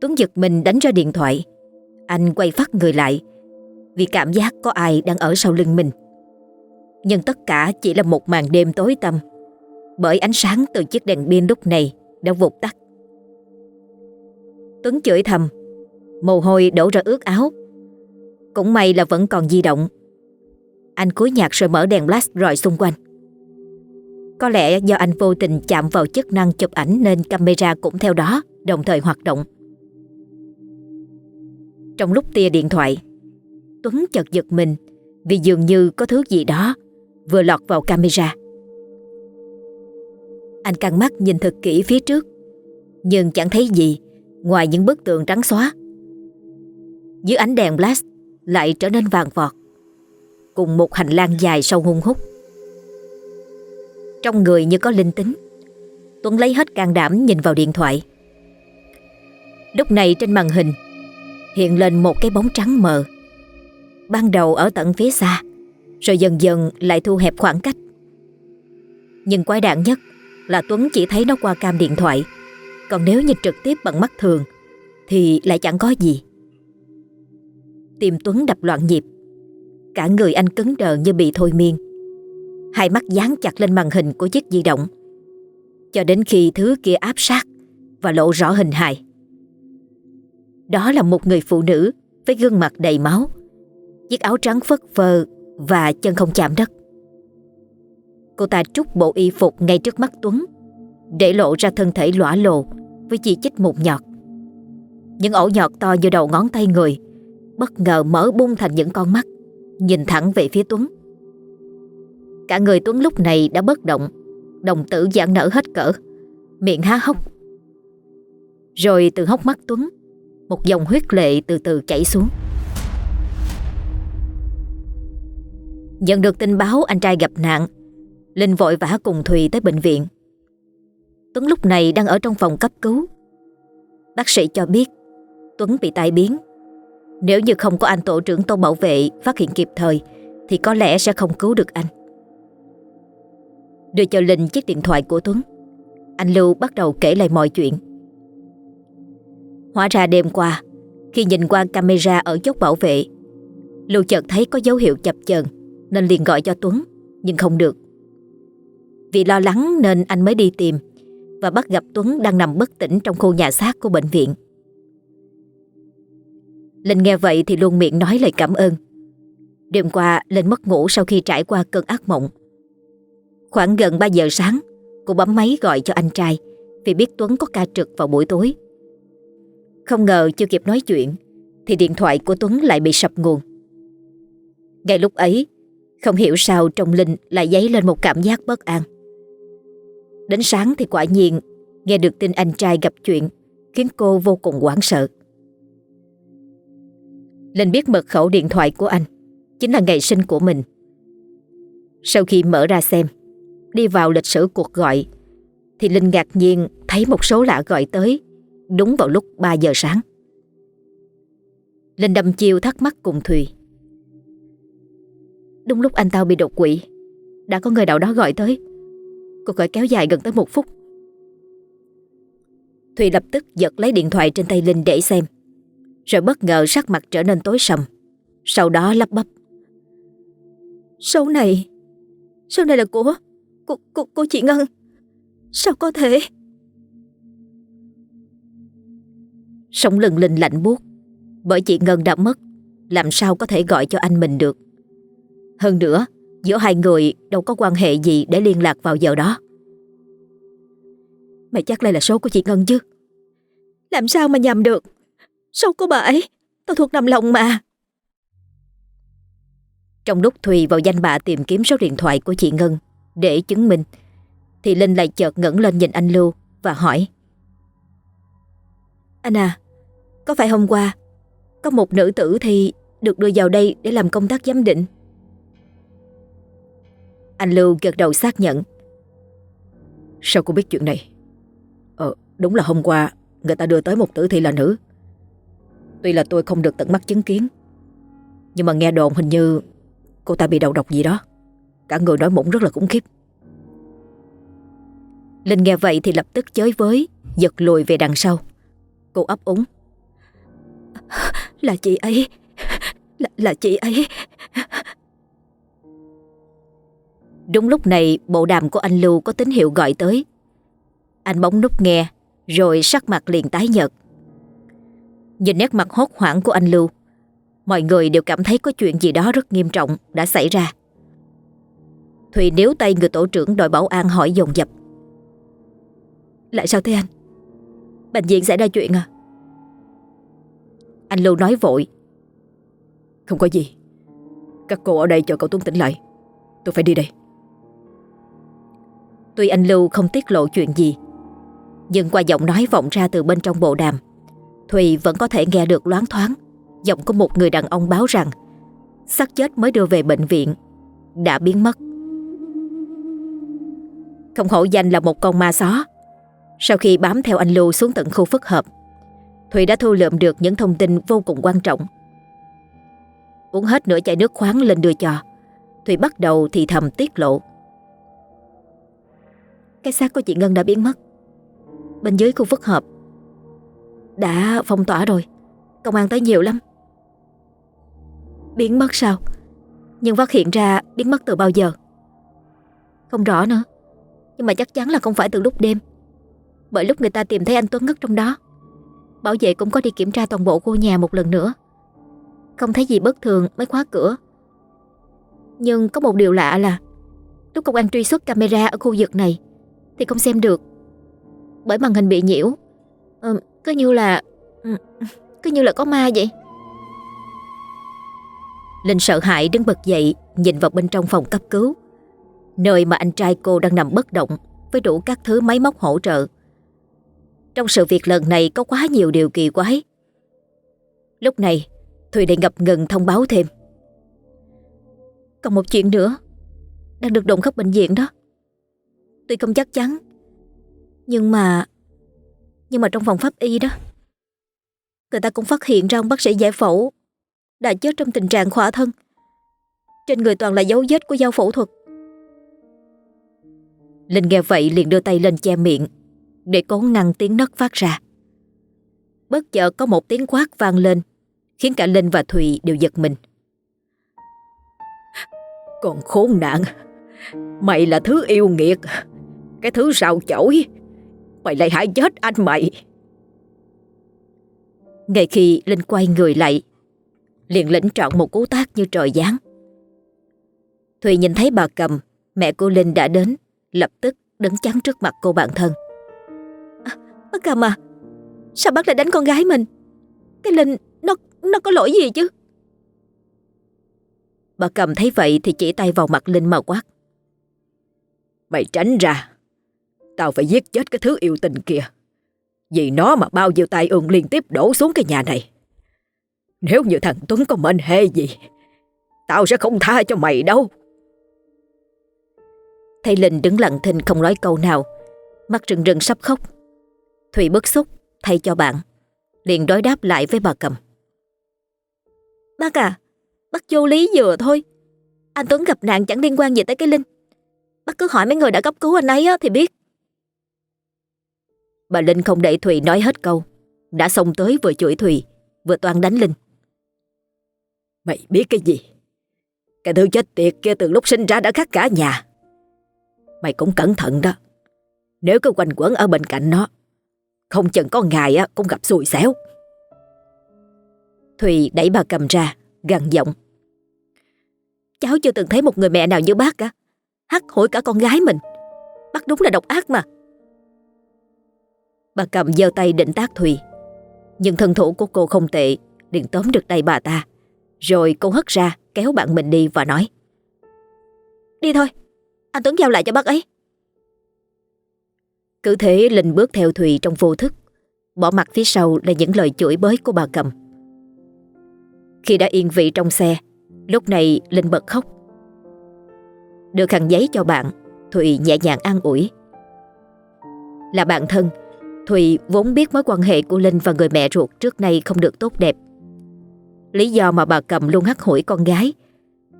Tuấn giật mình đánh ra điện thoại. Anh quay phát người lại Vì cảm giác có ai đang ở sau lưng mình. Nhưng tất cả chỉ là một màn đêm tối tăm Bởi ánh sáng từ chiếc đèn pin lúc này đã vụt tắt Tuấn chửi thầm. Mồ hôi đổ ra ướt áo. Cũng may là vẫn còn di động. Anh cúi nhạc rồi mở đèn flash rọi xung quanh. Có lẽ do anh vô tình chạm vào chức năng chụp ảnh nên camera cũng theo đó đồng thời hoạt động. Trong lúc tia điện thoại, Tuấn chợt giật mình vì dường như có thứ gì đó vừa lọt vào camera. Anh căng mắt nhìn thật kỹ phía trước, nhưng chẳng thấy gì. Ngoài những bức tường trắng xóa. Dưới ánh đèn blast Lại trở nên vàng vọt, Cùng một hành lang dài sâu hung hút. Trong người như có linh tính, Tuấn lấy hết can đảm nhìn vào điện thoại. Lúc này trên màn hình Hiện lên một cái bóng trắng mờ. Ban đầu ở tận phía xa, Rồi dần dần lại thu hẹp khoảng cách. Nhưng quái đạn nhất Là Tuấn chỉ thấy nó qua cam điện thoại. Còn nếu nhìn trực tiếp bằng mắt thường, Thì lại chẳng có gì. Tim Tuấn đập loạn nhịp. Cả người anh cứng đờ như bị thôi miên. Hai mắt dán chặt lên màn hình của chiếc di động. Cho đến khi thứ kia áp sát Và lộ rõ hình hài. Đó là một người phụ nữ Với gương mặt đầy máu, Chiếc áo trắng phất phơ Và chân không chạm đất. Cô ta trút bộ y phục ngay trước mắt Tuấn. Để lộ ra thân thể lõa lồ Với chỉ chích một nhọt. Những ổ nhọt to như đầu ngón tay người, Bất ngờ mở bung thành những con mắt, Nhìn thẳng về phía Tuấn. Cả người Tuấn lúc này đã bất động, Đồng tử giãn nở hết cỡ, Miệng há hốc. Rồi từ hốc mắt Tuấn, Một dòng huyết lệ từ từ chảy xuống. Nhận được tin báo anh trai gặp nạn, Linh vội vã cùng Thùy tới bệnh viện. Tuấn lúc này đang ở trong phòng cấp cứu. Bác sĩ cho biết, Tuấn bị tai biến. Nếu như không có anh tổ trưởng Tôn bảo vệ Phát hiện kịp thời, Thì có lẽ sẽ không cứu được anh. Đưa cho Linh chiếc điện thoại của Tuấn. Anh Lưu bắt đầu kể lại mọi chuyện. Hóa ra đêm qua, Khi nhìn qua camera ở chốt bảo vệ, Lưu chợt thấy có dấu hiệu chập chờn, Nên liền gọi cho Tuấn, Nhưng không được. Vì lo lắng nên anh mới đi tìm. Và bắt gặp Tuấn đang nằm bất tỉnh Trong khu nhà xác của bệnh viện. Linh nghe vậy thì luôn miệng nói lời cảm ơn. Đêm qua, Linh mất ngủ sau khi trải qua cơn ác mộng. Khoảng gần 3 giờ sáng, Cô bấm máy gọi cho anh trai, Vì biết Tuấn có ca trực vào buổi tối. Không ngờ chưa kịp nói chuyện, Thì điện thoại của Tuấn lại bị sập nguồn. Ngay lúc ấy, Không hiểu sao trong Linh lại dấy lên một cảm giác bất an. Đến sáng thì quả nhiên, Nghe được tin anh trai gặp chuyện, Khiến cô vô cùng hoảng sợ. Linh biết mật khẩu điện thoại của anh, Chính là ngày sinh của mình. Sau khi mở ra xem, Đi vào lịch sử cuộc gọi, Thì Linh ngạc nhiên thấy một số lạ gọi tới, Đúng vào lúc 3 giờ sáng. Linh đâm chiêu thắc mắc cùng Thùy. Đúng lúc anh tao bị đột quỵ, Đã có người nào đó gọi tới? Cuộc gọi kéo dài gần tới một phút. Thùy lập tức giật lấy điện thoại trên tay Linh để xem. Rồi bất ngờ sắc mặt trở nên tối sầm. Sau đó lắp bắp. Số này Số này là của Cô, cô, của chị Ngân. Sao có thể? Sống lưng linh lạnh buốt. Bởi chị Ngân đã mất Làm sao có thể gọi cho anh mình được? Hơn nữa Giữa hai người đâu có quan hệ gì Để liên lạc vào giờ đó. Mày chắc đây là số của chị Ngân chứ? Làm sao mà nhầm được? Số của bà ấy, Tao thuộc nằm lòng mà. Trong lúc Thùy vào danh bạ tìm kiếm số điện thoại của chị Ngân để chứng minh, Thì Linh lại chợt ngẩng lên nhìn anh Lưu Và hỏi. Anh à Có phải hôm qua Có một nữ tử thì được đưa vào đây Để làm công tác giám định? Anh Lưu gật đầu xác nhận. Sao cô biết chuyện này? Ờ đúng là hôm qua Người ta đưa tới một tử thi là nữ. Tuy là tôi không được tận mắt chứng kiến Nhưng mà nghe đồn hình như Cô ta bị đầu độc gì đó. Cả người nói mụn rất là khủng khiếp. Linh nghe vậy thì lập tức chới với Giật lùi về đằng sau. Cô ấp úng. Là chị ấy Là, là chị ấy. Đúng lúc này, bộ đàm của anh Lưu có tín hiệu gọi tới. Anh bóng nút nghe, Rồi sắc mặt liền tái nhợt. Nhìn nét mặt hốt hoảng của anh Lưu, Mọi người đều cảm thấy có chuyện gì đó rất nghiêm trọng đã xảy ra. Thùy níu tay người tổ trưởng đội bảo an hỏi dồn dập. Lại sao thế anh? Bệnh viện xảy ra chuyện à? Anh Lưu nói vội. Không có gì. Các cô ở đây chờ cậu Tuấn tỉnh lại. Tôi phải đi đây. Tuy anh Lưu không tiết lộ chuyện gì, Nhưng qua giọng nói vọng ra từ bên trong bộ đàm, Thùy vẫn có thể nghe được loáng thoáng. Giọng của một người đàn ông báo rằng, xác chết mới đưa về bệnh viện, Đã biến mất. Không hổ danh là một con ma xó. Sau khi bám theo anh Lưu xuống tận khu phức hợp, Thùy đã thu lượm được những thông tin vô cùng quan trọng. Uống hết nửa chai nước khoáng lên đưa cho, Thùy bắt đầu thì thầm tiết lộ. Cái xác của chị Ngân đã biến mất. Bên dưới khu phức hợp Đã phong tỏa rồi. Công an tới nhiều lắm. Biến mất sao? Nhưng phát hiện ra biến mất từ bao giờ? Không rõ nữa. Nhưng mà chắc chắn là không phải từ lúc đêm. Bởi lúc người ta tìm thấy anh Tuấn ngất trong đó, Bảo vệ cũng có đi kiểm tra toàn bộ khu nhà một lần nữa. Không thấy gì bất thường mới khóa cửa. Nhưng có một điều lạ là Lúc công an truy xuất camera ở khu vực này thì không xem được. Bởi màn hình bị nhiễu. Ừ, Cứ như là ừ, Cứ như là có ma vậy. Linh sợ hãi đứng bật dậy Nhìn vào bên trong phòng cấp cứu. Nơi mà anh trai cô đang nằm bất động Với đủ các thứ máy móc hỗ trợ. Trong sự việc lần này Có quá nhiều điều kỳ quái. Lúc này Thùy lại ngập ngừng thông báo thêm. Còn một chuyện nữa Đang được đồn khắp bệnh viện đó. Tuy không chắc chắn, Nhưng mà Nhưng mà trong phòng pháp y đó, Người ta cũng phát hiện ra ông bác sĩ giải phẫu đã chết trong tình trạng khỏa thân. Trên người toàn là dấu vết của dao phẫu thuật. Linh nghe vậy liền đưa tay lên che miệng, để cố ngăn tiếng nấc phát ra. Bất chợt có một tiếng quát vang lên, khiến cả Linh và Thùy đều giật mình. Còn khốn nạn, Mày là thứ yêu nghiệt cái thứ rào chổi Mày lại hại chết anh mày Ngay khi Linh quay người lại liền lĩnh trọn một cú tác như trời giáng. Thùy nhìn thấy bà cầm, mẹ cô Linh đã đến, lập tức đứng chắn trước mặt cô bạn thân. À, bác cầm à, sao bác lại đánh con gái mình? Cái Linh, nó nó có lỗi gì chứ? Bà cầm thấy vậy thì chỉ tay vào mặt Linh mà quát. Mày tránh ra, tao phải giết chết cái thứ yêu tình kia. Vì nó mà bao nhiêu tai ương liên tiếp đổ xuống cái nhà này. Nếu như thằng Tuấn có mệnh hê gì, Tao sẽ không tha cho mày đâu. Thầy Linh đứng lặng thinh không nói câu nào. Mắt rừng rừng sắp khóc. Thùy bức xúc, thay cho bạn. Liền đối đáp lại với bà cầm. Bác à Bác vô lý vừa thôi. Anh Tuấn gặp nạn chẳng liên quan gì tới cái Linh. Bác cứ hỏi mấy người đã cấp cứu anh ấy thì biết. Bà Linh không để Thùy nói hết câu Đã xông tới vừa chửi Thùy Vừa toan đánh Linh Mày biết cái gì? Cái thứ chết tiệt kia từ lúc sinh ra đã khác cả nhà. Mày cũng cẩn thận đó. Nếu cứ quanh quẩn ở bên cạnh nó, không chừng có ngày á cũng gặp xui xẻo. Thùy đẩy bà cầm ra, gằn giọng. Cháu chưa từng thấy một người mẹ nào như bác cả. Hắt hủi cả con gái mình. Bác đúng là độc ác mà. Bà cầm giơ tay định tác Thùy. Nhưng thân thủ của cô không tệ, liền tóm được tay bà ta. Rồi cô hất ra kéo bạn mình đi và nói Đi thôi, anh Tuấn giao lại cho bác ấy Cứ thế Linh bước theo Thùy trong vô thức Bỏ mặt phía sau là những lời chửi bới của bà cầm Khi đã yên vị trong xe Lúc này Linh bật khóc Đưa khăn giấy cho bạn Thùy nhẹ nhàng an ủi Là bạn thân Thùy vốn biết mối quan hệ của Linh và người mẹ ruột trước nay không được tốt đẹp Lý do mà bà cầm luôn hắt hủi con gái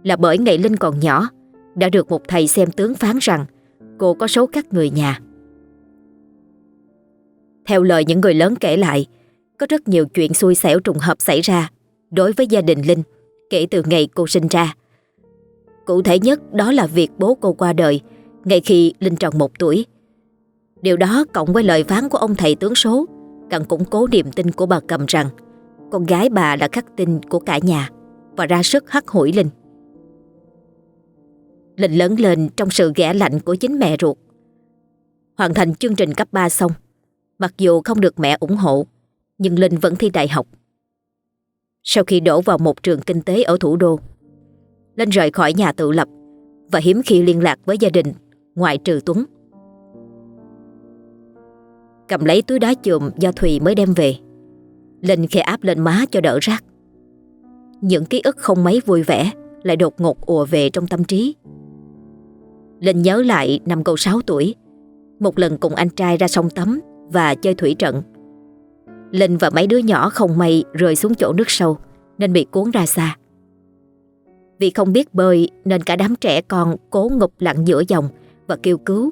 là bởi ngày Linh còn nhỏ đã được một thầy xem tướng phán rằng cô có số các người nhà. Theo lời những người lớn kể lại, có rất nhiều chuyện xui xẻo trùng hợp xảy ra đối với gia đình Linh kể từ ngày cô sinh ra. Cụ thể nhất đó là việc bố cô qua đời ngay khi Linh tròn một tuổi. Điều đó cộng với lời phán của ông thầy tướng số càng củng cố niềm tin của bà cầm rằng con gái bà là khắc tinh của cả nhà và ra sức hắt hủi Linh. Linh lớn lên trong sự ghẻ lạnh của chính mẹ ruột. Hoàn thành chương trình cấp 3 xong, mặc dù không được mẹ ủng hộ, nhưng Linh vẫn thi đại học. Sau khi đổ vào một trường kinh tế ở thủ đô, Linh rời khỏi nhà tự lập và hiếm khi liên lạc với gia đình ngoại trừ Tuấn. Cầm lấy túi đá chùm do Thùy mới đem về. Linh khẽ áp lên má cho đỡ rác. Những ký ức không mấy vui vẻ lại đột ngột ùa về trong tâm trí. Linh nhớ lại năm cậu 6 tuổi, một lần cùng anh trai ra sông tắm và chơi thủy trận. Linh và mấy đứa nhỏ không may rơi xuống chỗ nước sâu nên bị cuốn ra xa. Vì không biết bơi nên cả đám trẻ con cố ngục lặn giữa dòng và kêu cứu.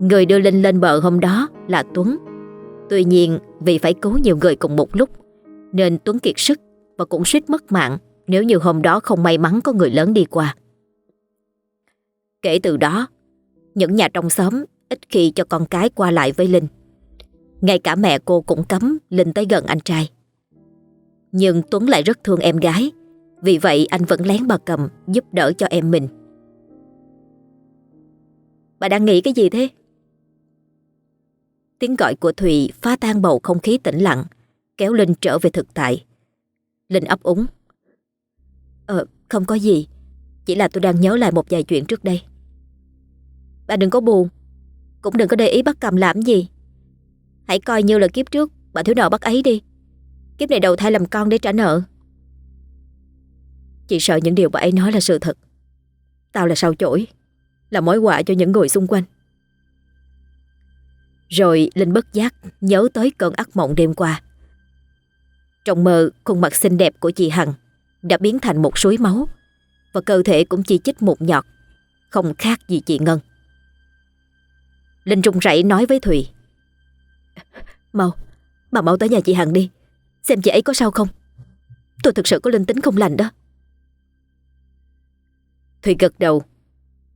Người đưa Linh lên bờ hôm đó là Tuấn. Tuy nhiên vì phải cứu nhiều người cùng một lúc nên Tuấn kiệt sức và cũng suýt mất mạng nếu như hôm đó không may mắn có người lớn đi qua. Kể từ đó, những nhà trong xóm ít khi cho con cái qua lại với Linh. Ngay cả mẹ cô cũng cấm Linh tới gần anh trai. Nhưng Tuấn lại rất thương em gái, vì vậy anh vẫn lén bà cầm giúp đỡ cho em mình. Bà đang nghĩ cái gì thế? Tiếng gọi của Thùy phá tan bầu không khí tĩnh lặng, kéo Linh trở về thực tại. Linh ấp úng. Ờ, không có gì, chỉ là tôi đang nhớ lại một vài chuyện trước đây. Bà đừng có buồn, cũng đừng có để ý bắt cầm làm gì. Hãy coi như là kiếp trước bà thiếu nợ bắt ấy đi. Kiếp này đầu thai làm con để trả nợ. Chị sợ những điều bà ấy nói là sự thật. Tao là sao chổi, là mối họa cho những người xung quanh. Rồi Linh bất giác nhớ tới cơn ác mộng đêm qua. Trong mơ, khuôn mặt xinh đẹp của chị Hằng đã biến thành một suối máu và cơ thể cũng chỉ chích một nhọt, không khác gì chị Ngân. Linh run rẩy nói với Thùy. Mau, bà mau tới nhà chị Hằng đi, xem chị ấy có sao không. Tôi thực sự có linh tính không lành đó. Thùy gật đầu,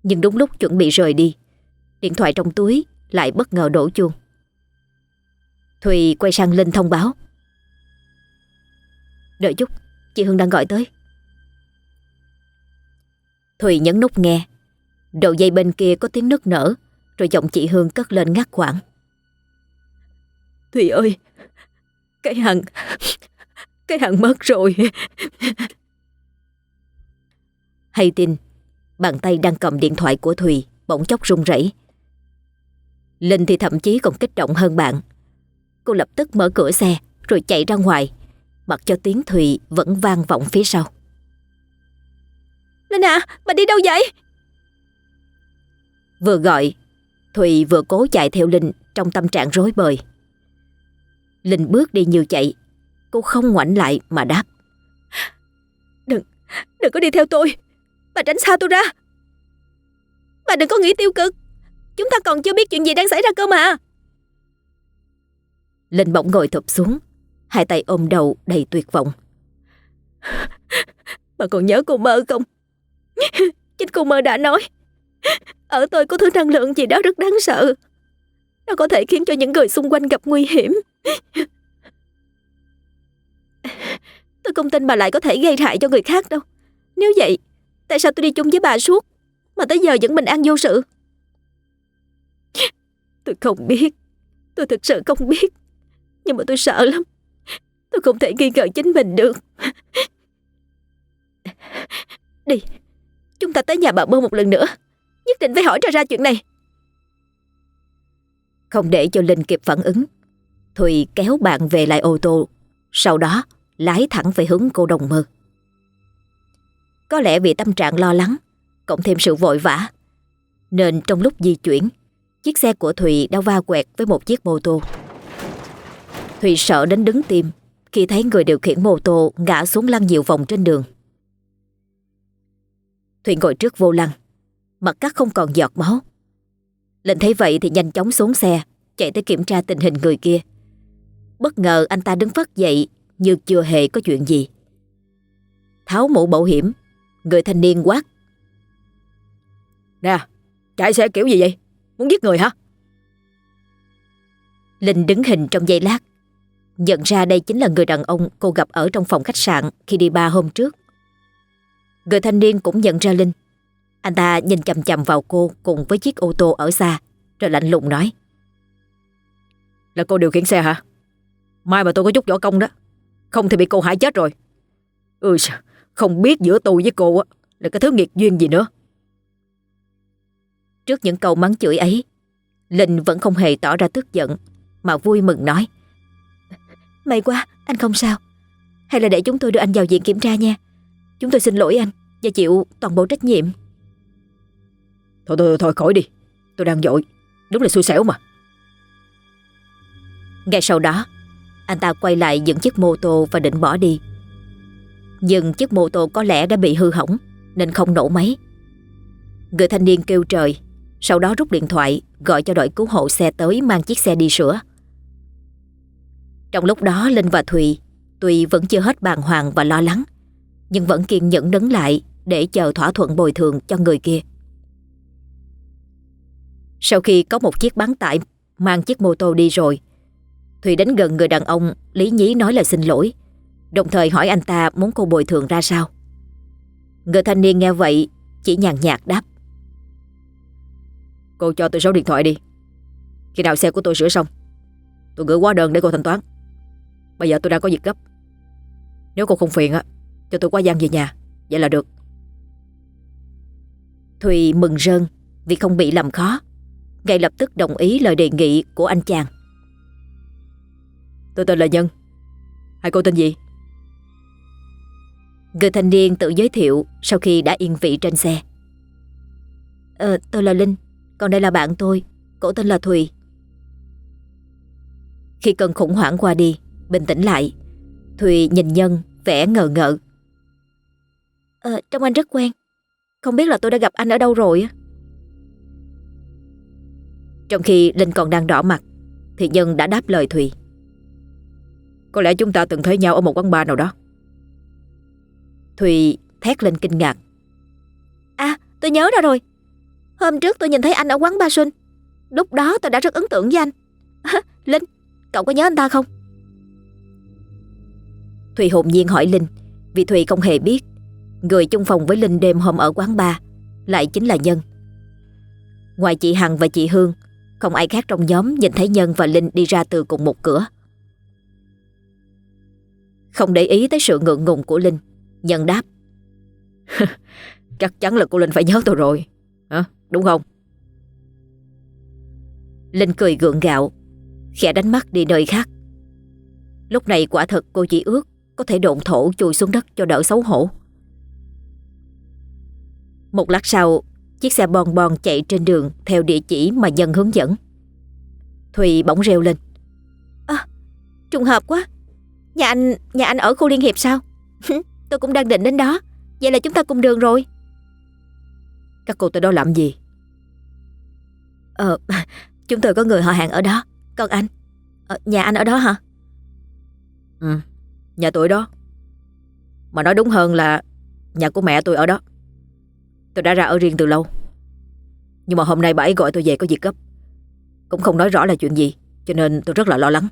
nhưng đúng lúc chuẩn bị rời đi, điện thoại trong túi lại bất ngờ đổ chuông. Thùy quay sang Linh thông báo. Đợi chút, chị Hương đang gọi tới. Thùy nhấn nút nghe. Đầu dây bên kia có tiếng nức nở, rồi giọng chị Hương cất lên ngắt quãng. Thùy ơi, cái Hằng, cái Hằng mất rồi. Hay tin, bàn tay đang cầm điện thoại của Thùy bỗng chốc run rẩy. Linh thì thậm chí còn kích động hơn bạn. Cô lập tức mở cửa xe rồi chạy ra ngoài, mặc cho tiếng Thùy vẫn vang vọng phía sau. Linh à, bà đi đâu vậy? Vừa gọi, Thùy vừa cố chạy theo Linh trong tâm trạng rối bời. Linh bước đi như chạy, cô không ngoảnh lại mà đáp. Đừng, đừng có đi theo tôi, bà tránh xa tôi ra. Bà đừng có nghĩ tiêu cực, chúng ta còn chưa biết chuyện gì đang xảy ra cơ mà. Linh bỗng ngồi thụp xuống, hai tay ôm đầu đầy tuyệt vọng. Bà còn nhớ cô mơ không? Chính cô mơ đã nói Ở tôi có thứ năng lượng gì đó rất đáng sợ Nó có thể khiến cho những người xung quanh gặp nguy hiểm Tôi không tin bà lại có thể gây hại cho người khác đâu Nếu vậy Tại sao tôi đi chung với bà suốt Mà tới giờ vẫn bình an vô sự Tôi không biết. Tôi thực sự không biết. Nhưng mà tôi sợ lắm. Tôi không thể nghi ngờ chính mình được. Đi. Chúng ta tới nhà bà Mơ một lần nữa. Nhất định phải hỏi ra ra chuyện này. Không để cho Linh kịp phản ứng, Thùy kéo bạn về lại ô tô. Sau đó, lái thẳng về hướng cô đồng mơ. Có lẽ vì tâm trạng lo lắng, Cộng thêm sự vội vã, Nên trong lúc di chuyển Chiếc xe của Thùy đã va quẹt với một chiếc mô tô. Thùy sợ đến đứng tim Khi thấy người điều khiển mô tô ngã xuống lăn nhiều vòng trên đường. Thùy ngồi trước vô lăng, Mặt cắt không còn giọt máu. Lệnh thấy vậy thì nhanh chóng xuống xe, Chạy tới kiểm tra tình hình người kia. Bất ngờ anh ta đứng phát dậy Như chưa hề có chuyện gì. Tháo mũ bảo hiểm, Người thanh niên quát. Nè, Chạy xe kiểu gì vậy? Muốn giết người hả Linh đứng hình trong giây lát Nhận ra đây chính là người đàn ông cô gặp ở trong phòng khách sạn khi đi ba hôm trước. Người thanh niên cũng nhận ra Linh. Anh ta nhìn chầm chầm vào cô cùng với chiếc ô tô ở xa, rồi lạnh lùng nói. Là cô điều khiển xe hả? Mai mà tôi có chút võ công đó. Không thì bị cô hại chết rồi. Ừ, không biết giữa tôi với cô á là cái thứ nghiệt duyên gì nữa. Trước những câu mắng chửi ấy, Linh vẫn không hề tỏ ra tức giận, mà vui mừng nói. May quá anh không sao. Hay là để chúng tôi đưa anh vào viện kiểm tra nha. Chúng tôi xin lỗi anh Và chịu toàn bộ trách nhiệm. Thôi thôi thôi khỏi đi. Tôi đang dội. Đúng là xui xẻo mà. Ngay sau đó Anh ta quay lại dựng chiếc mô tô và định bỏ đi. Nhưng chiếc mô tô có lẽ đã bị hư hỏng Nên không nổ máy. Người thanh niên kêu trời sau đó rút điện thoại, Gọi cho đội cứu hộ xe tới mang chiếc xe đi sửa. Trong lúc đó, Linh và Thùy Tuy vẫn chưa hết bàng hoàng và lo lắng, Nhưng vẫn kiên nhẫn đứng lại Để chờ thỏa thuận bồi thường cho người kia. Sau khi có một chiếc bán tải Mang chiếc mô tô đi rồi, Thùy đến gần người đàn ông Lý nhí nói lời xin lỗi, Đồng thời hỏi anh ta muốn cô bồi thường ra sao. Người thanh niên nghe vậy Chỉ nhàn nhạt đáp Cô cho tôi số điện thoại đi. Khi nào xe của tôi sửa xong, Tôi gửi hóa đơn để cô thanh toán. Bây giờ tôi đang có việc gấp. Nếu cô không phiền á, Cho tôi quá gian về nhà, Vậy là được. Thùy mừng rơn Vì không bị làm khó. Ngay lập tức đồng ý lời đề nghị của anh chàng. Tôi tên là Nhân. Hai cô tên gì? Người thanh niên tự giới thiệu Sau khi đã yên vị trên xe. Ờ tôi là Linh. Còn đây là bạn tôi, Cổ tên là Thùy. Khi cơn khủng hoảng qua đi, Bình tĩnh lại, Thùy nhìn Nhân, vẻ ngờ ngợ. Ờ trông anh rất quen. Không biết là tôi đã gặp anh ở đâu rồi Trong khi Linh còn đang đỏ mặt, Thì Nhân đã đáp lời Thùy. Có lẽ chúng ta từng thấy nhau ở một quán bar nào đó. Thùy thét lên kinh ngạc. À tôi nhớ ra rồi. Hôm trước tôi nhìn thấy anh ở quán Ba Xuân Lúc đó tôi đã rất ấn tượng với anh. Linh, cậu có nhớ anh ta không? Thùy hồn nhiên hỏi Linh Vì Thùy không hề biết. Người chung phòng với Linh đêm hôm ở quán bar Lại chính là Nhân. Ngoài chị Hằng và chị Hương Không ai khác trong nhóm nhìn thấy Nhân và Linh đi ra từ cùng một cửa. Không để ý tới sự ngượng ngùng của Linh Nhân đáp. Chắc chắn là cô Linh phải nhớ tôi rồi. Hả? Đúng không? Linh cười gượng gạo Khẽ đánh mắt đi nơi khác. Lúc này quả thật cô chỉ ước Có thể độn thổ chui xuống đất cho đỡ xấu hổ. Một lát sau Chiếc xe bon bon chạy trên đường Theo địa chỉ mà Nhân hướng dẫn. Thùy bỗng reo lên. À, Trùng hợp quá. Nhà anh nhà anh ở khu Liên Hiệp sao? Tôi cũng đang định đến đó. Vậy là chúng ta cùng đường rồi. Các cô tới đó làm gì? Ờ Chúng tôi có người họ hàng ở đó. Còn anh? Ờ, Nhà anh ở đó hả? Ừ Nhà tôi đó. Mà nói đúng hơn là Nhà của mẹ tôi ở đó. Tôi đã ra ở riêng từ lâu. Nhưng mà hôm nay bà ấy gọi tôi về có việc gấp. Cũng không nói rõ là chuyện gì Cho nên tôi rất là lo lắng.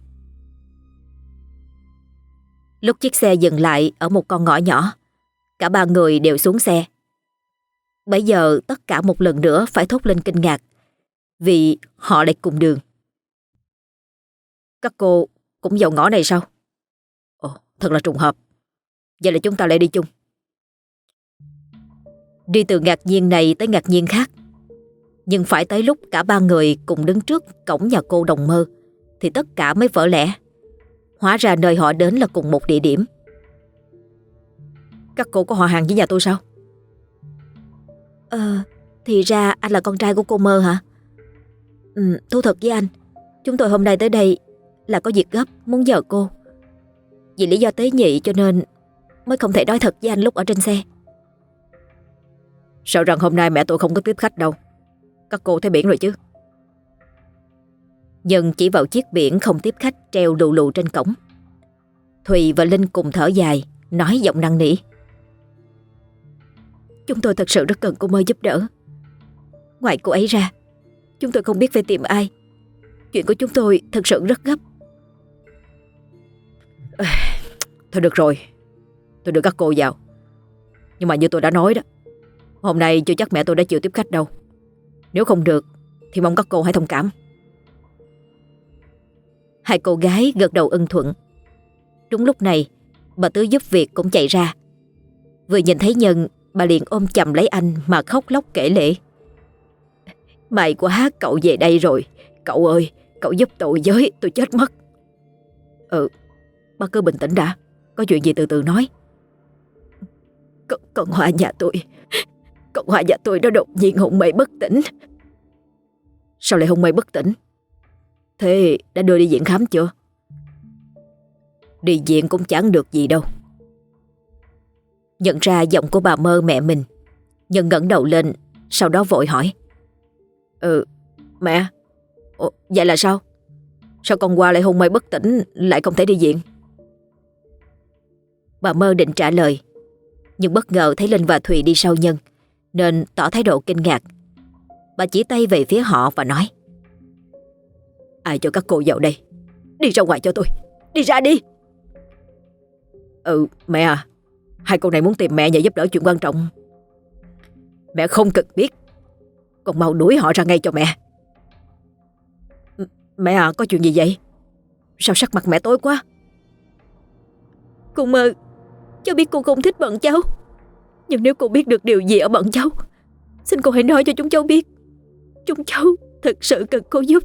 Lúc chiếc xe dừng lại ở một con ngõ nhỏ Cả ba người đều xuống xe Bây giờ tất cả một lần nữa phải thốt lên kinh ngạc Vì họ lại cùng đường. Các cô cũng vào ngõ này sao? Ồ, thật là trùng hợp. Vậy là chúng ta lại đi chung. Đi từ ngạc nhiên này tới ngạc nhiên khác. Nhưng phải tới lúc cả ba người cùng đứng trước cổng nhà cô đồng mơ Thì tất cả mới vỡ lẽ. Hóa ra nơi họ đến là cùng một địa điểm. Các cô có họ hàng với nhà tôi sao? Ờ, thì ra anh là con trai của cô Mơ hả? Ừ, thú thật với anh Chúng tôi hôm nay tới đây là có việc gấp muốn nhờ cô. Vì lý do tế nhị cho nên mới không thể nói thật với anh lúc ở trên xe. Sợ rằng hôm nay mẹ tôi không có tiếp khách đâu. Các cô thấy biển rồi chứ? Nhân chỉ vào chiếc biển không tiếp khách treo lù lù trên cổng. Thùy và Linh cùng thở dài Nói giọng năn nỉ Chúng tôi thật sự rất cần cô Mơ giúp đỡ. Ngoài cô ấy ra Chúng tôi không biết phải tìm ai. Chuyện của chúng tôi thật sự rất gấp. Thôi được rồi. Tôi đưa các cô vào. Nhưng mà như tôi đã nói đó Hôm nay chưa chắc mẹ tôi đã chịu tiếp khách đâu. Nếu không được Thì mong các cô hãy thông cảm. Hai cô gái gật đầu ưng thuận. Đúng lúc này Bà Tứ giúp việc cũng chạy ra. Vừa nhìn thấy Nhân Bà liền ôm chầm lấy anh mà khóc lóc kể lễ May quá cậu về đây rồi. Cậu ơi, Cậu giúp tội với tôi chết mất. Ừ Bà cứ bình tĩnh đã. Có chuyện gì từ từ nói. C, con Hoa nhà tôi. Con Hoa nhà tôi nó đột nhiên hôn mê bất tỉnh. Sao lại hôn mê bất tỉnh? Thế đã đưa đi viện khám chưa? Đi viện cũng chẳng được gì đâu. Nhận ra giọng của bà mơ mẹ mình. Nhân ngẩng đầu lên Sau đó vội hỏi. Ừ mẹ. Ồ, Vậy là sao? Sao con qua lại hôn mê bất tỉnh Lại không thể đi viện? Bà mơ định trả lời Nhưng bất ngờ thấy Linh và Thùy đi sau Nhân Nên tỏ thái độ kinh ngạc. Bà chỉ tay về phía họ và nói Ai cho các cô vào đây? Đi ra ngoài cho tôi. Đi ra đi. Ừ mẹ à. Hai con này muốn tìm mẹ nhờ giúp đỡ chuyện quan trọng. Mẹ không cần biết. Con mau đuổi họ ra ngay cho mẹ. Mẹ à có chuyện gì vậy? Sao sắc mặt mẹ tối quá? Cô mơ, Cháu biết cô không thích bọn cháu. Nhưng nếu cô biết được điều gì ở bọn cháu, Xin cô hãy nói cho chúng cháu biết. Chúng cháu thật sự cần cô giúp.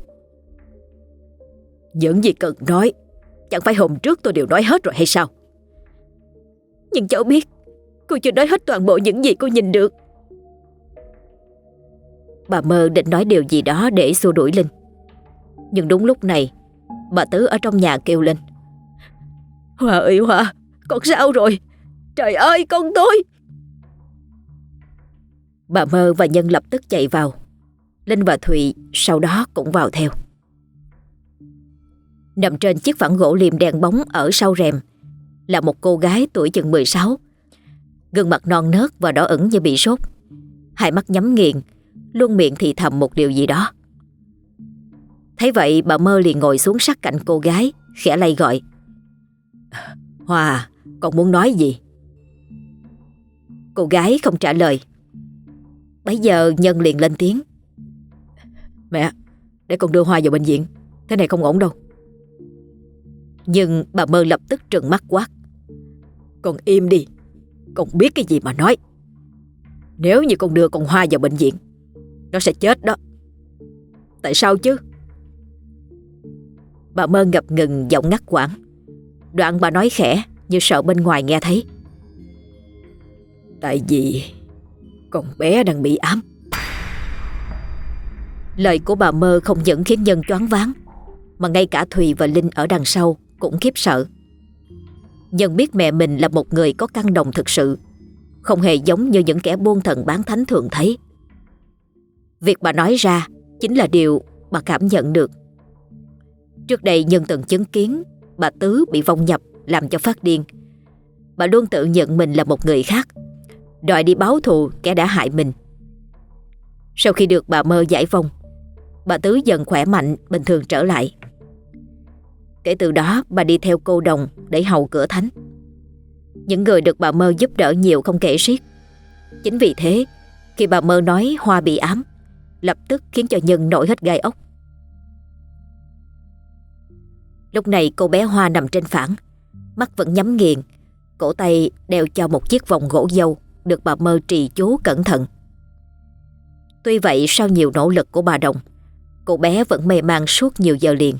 Những gì cần nói, Chẳng phải hôm trước tôi đều nói hết rồi hay sao? Nhưng cháu biết, Cô chưa nói hết toàn bộ những gì cô nhìn được. Bà mơ định nói điều gì đó để xua đuổi Linh. Nhưng đúng lúc này, Bà Tứ ở trong nhà kêu lên. Hòa ơi Hòa Con sao rồi? Trời ơi, con tôi! Bà mơ và Nhân lập tức chạy vào. Linh và Thụy sau đó cũng vào theo. Nằm trên chiếc phản gỗ liềm đèn bóng ở sau rèm là một cô gái tuổi chừng 16 Gương mặt non nớt và đỏ ửng như bị sốt. Hai mắt nhắm nghiền, Luôn miệng thì thầm một điều gì đó. Thấy vậy, bà mơ liền ngồi xuống sát cạnh cô gái, Khẽ lay gọi. Hòa Con muốn nói gì? Cô gái không trả lời. Bấy giờ Nhân liền lên tiếng. Mẹ, Để con đưa Hoa vào bệnh viện. Thế này không ổn đâu. Nhưng bà mơ lập tức trừng mắt quát. Con im đi, Con biết cái gì mà nói. Nếu như con đưa con Hoa vào bệnh viện, Nó sẽ chết đó. Tại sao chứ? Bà mơ ngập ngừng giọng ngắt quãng. Đoạn bà nói khẽ, Như sợ bên ngoài nghe thấy. Tại vì Con bé đang bị ám. Lời của bà mơ không những khiến Nhân choáng váng, Mà ngay cả Thùy và Linh ở đằng sau cũng khiếp sợ. Nhân biết mẹ mình là một người có căn đồng thực sự, Không hề giống như những kẻ buôn thần bán thánh thường thấy. Việc bà nói ra Chính là điều bà cảm nhận được. Trước đây Nhân từng chứng kiến Bà Tứ bị vong nhập Làm cho phát điên. Bà luôn tự nhận mình là một người khác, Đòi đi báo thù kẻ đã hại mình. Sau khi được bà mơ giải vong, Bà Tứ dần khỏe mạnh, Bình thường trở lại. Kể từ đó, bà đi theo cô đồng Để hầu cửa thánh. Những người được bà mơ giúp đỡ nhiều không kể xiết. Chính vì thế, Khi bà mơ nói Hoa bị ám, Lập tức khiến cho Nhân nổi hết gai ốc. Lúc này cô bé Hoa nằm trên phản, Mắt vẫn nhắm nghiền, Cổ tay đeo cho một chiếc vòng gỗ dâu Được bà mơ trì chú cẩn thận. Tuy vậy, sau nhiều nỗ lực của bà Đồng, Cô bé vẫn mê man suốt nhiều giờ liền.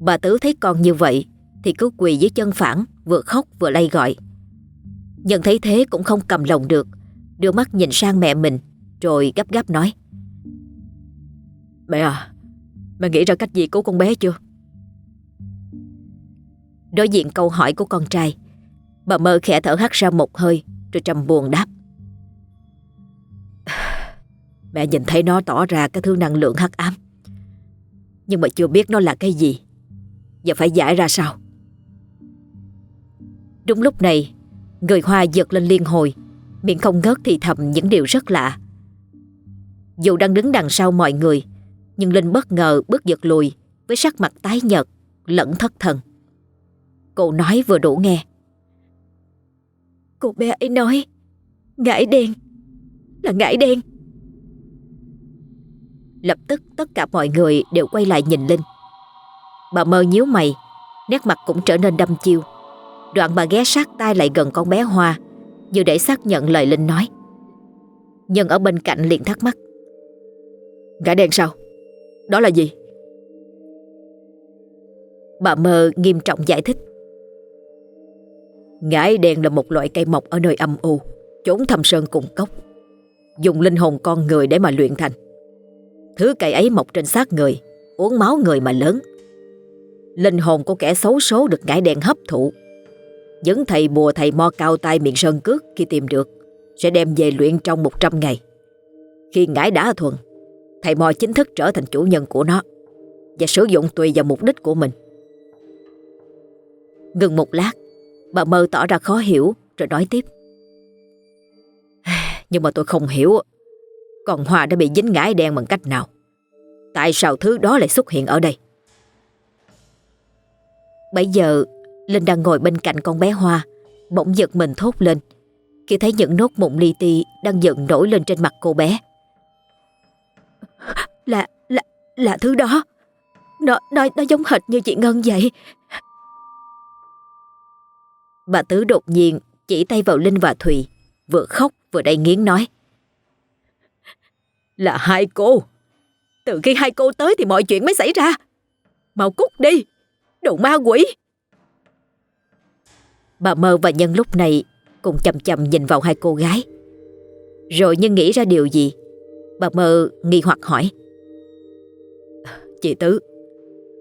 Bà Tứ thấy con như vậy, Thì cứ quỳ dưới chân phản, Vừa khóc vừa lay gọi. Nhận thấy thế cũng không cầm lòng được, Đưa mắt nhìn sang mẹ mình, Rồi gấp gáp nói. Mẹ à Mẹ nghĩ ra cách gì cứu con bé chưa? Đối diện câu hỏi của con trai, Bà mơ khẽ thở hắt ra một hơi, Rồi trầm buồn đáp. Mẹ nhìn thấy nó tỏ ra cái thứ năng lượng hắc ám, Nhưng mà chưa biết nó là cái gì. Giờ phải giải ra sao Đúng lúc này Người Hoa giật lên liên hồi Miệng không ngớt thì thầm những điều rất lạ. Dù đang đứng đằng sau mọi người Nhưng Linh bất ngờ bước giật lùi Với sắc mặt tái nhợt Lẫn thất thần. Cô nói vừa đủ nghe. Cô bé ấy nói Ngải đen Là ngải đen. Lập tức tất cả mọi người đều quay lại nhìn Linh Bà mơ nhíu mày Nét mặt cũng trở nên đâm chiêu Đoạn bà ghé sát tay lại gần con bé Hoa Như để xác nhận lời Linh nói Nhân ở bên cạnh liền thắc mắc Gã đen sao Đó là gì Bà mơ nghiêm trọng giải thích. Ngải đen là một loại cây mọc ở nơi âm u, chốn thâm sơn cùng cốc. Dùng linh hồn con người để mà luyện thành. Thứ cây ấy mọc trên xác người, uống máu người mà lớn. Linh hồn của kẻ xấu số được ngải đen hấp thụ. Những thầy bùa thầy mo cao tay miệng sơn cước khi tìm được sẽ đem về luyện trong 100 ngày. Khi ngải đã thuần, thầy mo chính thức trở thành chủ nhân của nó và sử dụng tùy vào mục đích của mình. Ngừng một lát, bà mơ tỏ ra khó hiểu rồi nói tiếp. Nhưng mà tôi không hiểu Còn hòa đã bị dính ngải đen bằng cách nào Tại sao thứ đó lại xuất hiện ở đây Bây giờ Linh đang ngồi bên cạnh con bé Hoa Bỗng giật mình thốt lên. Khi thấy những nốt mụn li ti Đang dần nổi lên trên mặt cô bé. Là, là, là thứ đó. Nó, nó, nó giống hệt như chị Ngân vậy. Bà Tứ đột nhiên chỉ tay vào Linh và Thùy Vừa khóc vừa đầy nghiến nói. Là hai cô. Từ khi hai cô tới thì mọi chuyện mới xảy ra. Mau cút đi Đồ ma quỷ. Bà mơ và Nhân lúc này Cùng chầm chầm nhìn vào hai cô gái. Rồi Nhân nghĩ ra điều gì? Bà mơ nghi hoặc hỏi. Chị Tứ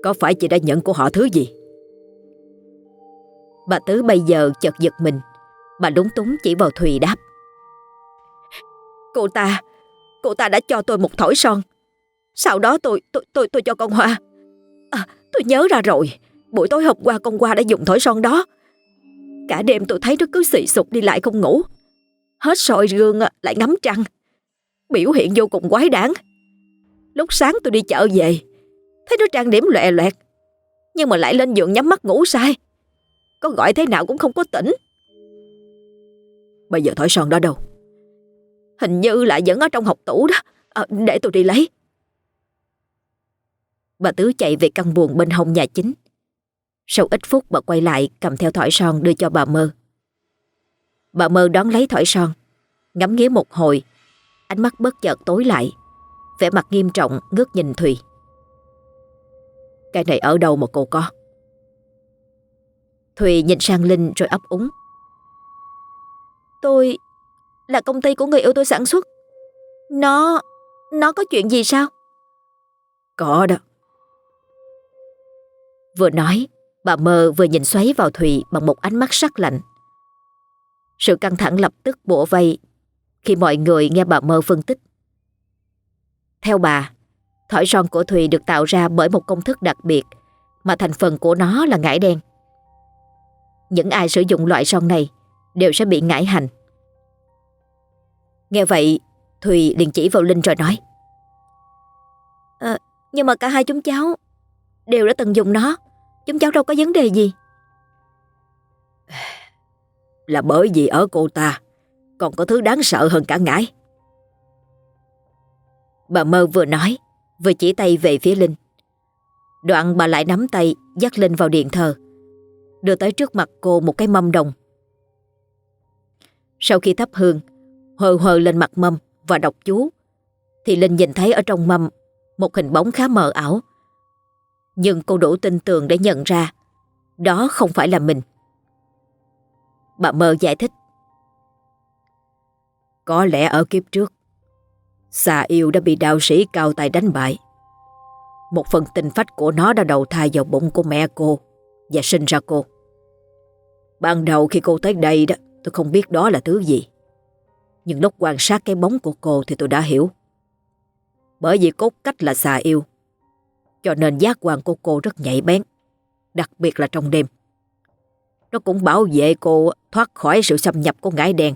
Có phải chị đã nhận của họ thứ gì? Bà Tứ bây giờ chợt giật mình. Bà lúng túng chỉ vào Thùy đáp. Cô ta Cô ta đã cho tôi một thỏi son. Sau đó tôi tôi tôi tôi cho con Hoa. À, Tôi nhớ ra rồi. Buổi tối hôm qua con qua đã dùng thỏi son đó. Cả đêm tôi thấy nó cứ xì sụp đi lại không ngủ. Hết soi gương lại ngắm trăng. Biểu hiện vô cùng quái đáng. Lúc sáng tôi đi chợ về Thấy nó trang điểm lòe loẹt Nhưng mà lại lên giường nhắm mắt ngủ sai. Có gọi thế nào cũng không có tỉnh. Bây giờ thỏi son đó đâu? Hình như lại vẫn ở trong học tủ đó. À, Để tôi đi lấy. Bà Tứ chạy về căn buồng bên hông nhà chính. Sau ít phút bà quay lại cầm theo thỏi son đưa cho bà Mơ Bà Mơ đón lấy thỏi son Ngắm nghía một hồi Ánh mắt bất chợt tối lại vẻ mặt nghiêm trọng ngước nhìn Thùy Cái này ở đâu mà cô có Thùy nhìn sang Linh rồi ấp úng Tôi là công ty của người yêu tôi sản xuất. Nó... nó có chuyện gì sao? Có đó. Vừa nói, bà mơ vừa nhìn xoáy vào Thùy bằng một ánh mắt sắc lạnh. Sự căng thẳng lập tức bổ vây khi mọi người nghe bà mơ phân tích. Theo bà, thỏi son của Thùy được tạo ra bởi một công thức đặc biệt mà thành phần của nó là ngải đen. Những ai sử dụng loại son này đều sẽ bị ngải hành. Nghe vậy, Thùy liền chỉ vào Linh rồi nói. À, nhưng mà cả hai chúng cháu đều đã từng dùng nó. Chúng cháu đâu có vấn đề gì. Là bởi vì ở cô ta còn có thứ đáng sợ hơn cả ngải. Bà mơ vừa nói, vừa chỉ tay về phía Linh. Đoạn bà lại nắm tay dắt Linh vào điện thờ, đưa tới trước mặt cô một cái mâm đồng. Sau khi thắp hương, hờ hờ lên mặt mâm và đọc chú, thì Linh nhìn thấy ở trong mâm một hình bóng khá mờ ảo. Nhưng cô đủ tin tưởng để nhận ra đó không phải là mình. Bà mơ giải thích. Có lẽ ở kiếp trước, xà yêu đã bị đạo sĩ cao tài đánh bại. Một phần tinh phách của nó đã đầu thai vào bụng của mẹ cô và sinh ra cô. Ban đầu khi cô tới đây đó, tôi không biết đó là thứ gì. Nhưng lúc quan sát cái bóng của cô thì tôi đã hiểu. Bởi vì cốt cách là xà yêu. Cho nên giác quan của cô rất nhạy bén. Đặc biệt là trong đêm. Nó cũng bảo vệ cô thoát khỏi sự xâm nhập của ngải đen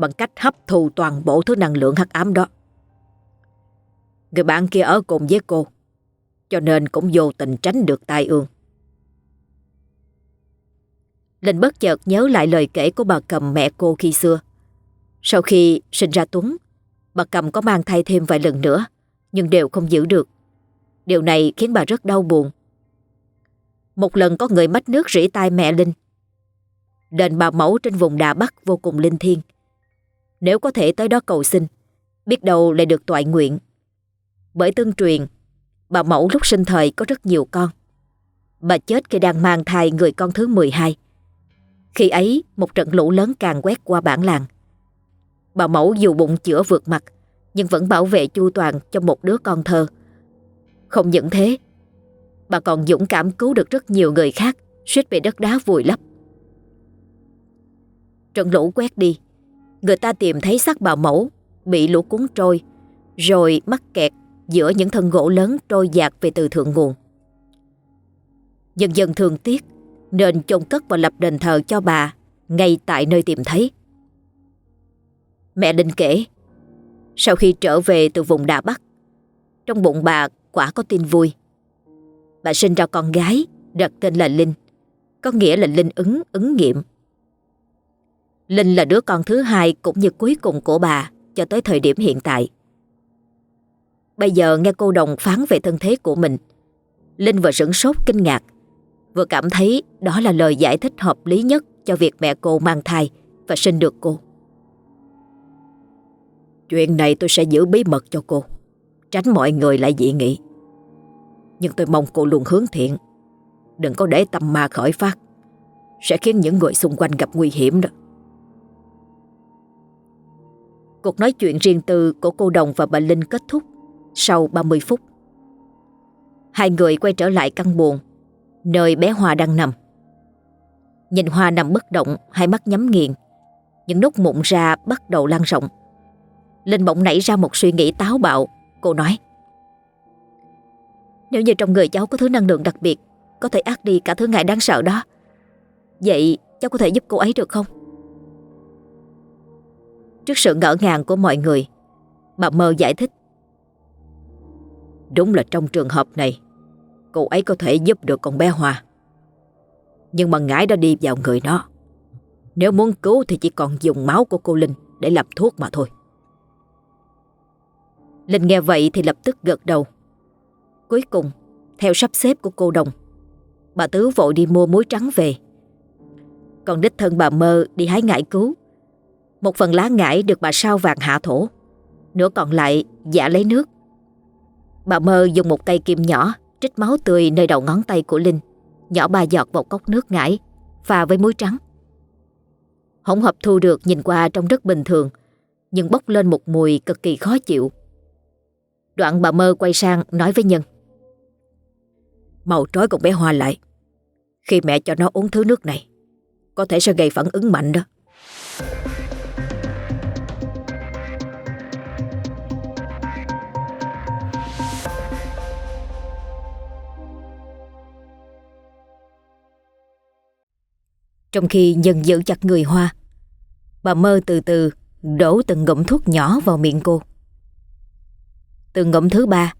bằng cách hấp thu toàn bộ thứ năng lượng hắc ám đó. Người bạn kia ở cùng với cô, cho nên cũng vô tình tránh được tai ương. Linh bất chợt nhớ lại lời kể của bà cầm mẹ cô khi xưa. Sau khi sinh ra Tuấn, bà cầm có mang thai thêm vài lần nữa, nhưng đều không giữ được. Điều này khiến bà rất đau buồn. Một lần có người mách nước rỉ tai mẹ Linh. Đền bà mẫu trên vùng Đà Bắc vô cùng linh thiêng. Nếu có thể tới đó cầu xin, biết đâu lại được toại nguyện. Bởi tương truyền, bà mẫu lúc sinh thời có rất nhiều con. Bà chết khi đang mang thai người con thứ 12. Khi ấy, một trận lũ lớn càng quét qua bản làng. Bà mẫu dù bụng chữa vượt mặt, nhưng vẫn bảo vệ chu toàn cho một đứa con thơ. Không những thế, bà còn dũng cảm cứu được rất nhiều người khác suýt bị đất đá vùi lấp. Trận lũ quét đi, người ta tìm thấy xác bà mẫu bị lũ cuốn trôi, rồi mắc kẹt giữa những thân gỗ lớn trôi dạt về từ thượng nguồn. Dần dần thường tiếc nên chôn cất và lập đền thờ cho bà ngay tại nơi tìm thấy. Mẹ Linh kể, sau khi trở về từ vùng Đà Bắc, trong bụng bà quả có tin vui. Bà sinh ra con gái, đặt tên là Linh, có nghĩa là Linh ứng, ứng nghiệm. Linh là đứa con thứ hai cũng như cuối cùng của bà cho tới thời điểm hiện tại. Bây giờ nghe cô đồng phán về thân thế của mình, Linh vừa sửng sốt kinh ngạc, vừa cảm thấy đó là lời giải thích hợp lý nhất cho việc mẹ cô mang thai và sinh được cô. Chuyện này tôi sẽ giữ bí mật cho cô, tránh mọi người lại dị nghị. Nhưng tôi mong cô luôn hướng thiện, đừng có để tâm ma khởi phát, sẽ khiến những người xung quanh gặp nguy hiểm đó. Cuộc nói chuyện riêng tư của cô Đồng và bà Linh kết thúc sau 30 phút. Hai người quay trở lại căn buồn, nơi bé Hoa đang nằm. Nhìn Hoa nằm bất động, hai mắt nhắm nghiền. Những nốt mụn ra bắt đầu lan rộng. Linh bỗng nảy ra một suy nghĩ táo bạo. Cô nói. Nếu như trong người cháu có thứ năng lượng đặc biệt, Có thể ác đi cả thứ ngại đáng sợ đó, Vậy cháu có thể giúp cô ấy được không? Trước sự ngỡ ngàng của mọi người, Bà mơ giải thích. Đúng là trong trường hợp này, Cô ấy có thể giúp được con bé Hoa. Nhưng mà ngải đã đi vào người nó. Nếu muốn cứu thì chỉ còn dùng máu của cô Linh Để làm thuốc mà thôi. Linh nghe vậy thì lập tức gật đầu. Cuối cùng, Theo sắp xếp của cô Đồng, Bà Tứ vội đi mua muối trắng về. Còn đích thân bà Mơ đi hái ngải cứu. Một phần lá ngải được bà sao vàng hạ thổ, Nửa còn lại giả lấy nước. Bà Mơ dùng một cây kim nhỏ Trích máu tươi nơi đầu ngón tay của Linh, Nhỏ ba giọt vào cốc nước ngải, Pha với muối trắng. Hỗn hợp thu được nhìn qua trong rất bình thường, Nhưng bốc lên một mùi cực kỳ khó chịu. Đoạn bà Mơ quay sang nói với Nhân. Màu trói con bé Hoa lại. Khi mẹ cho nó uống thứ nước này Có thể sẽ gây phản ứng mạnh đó. Trong khi Nhân giữ chặt người Hoa Bà Mơ từ từ đổ từng ngụm thuốc nhỏ vào miệng cô từ ngụm thứ ba,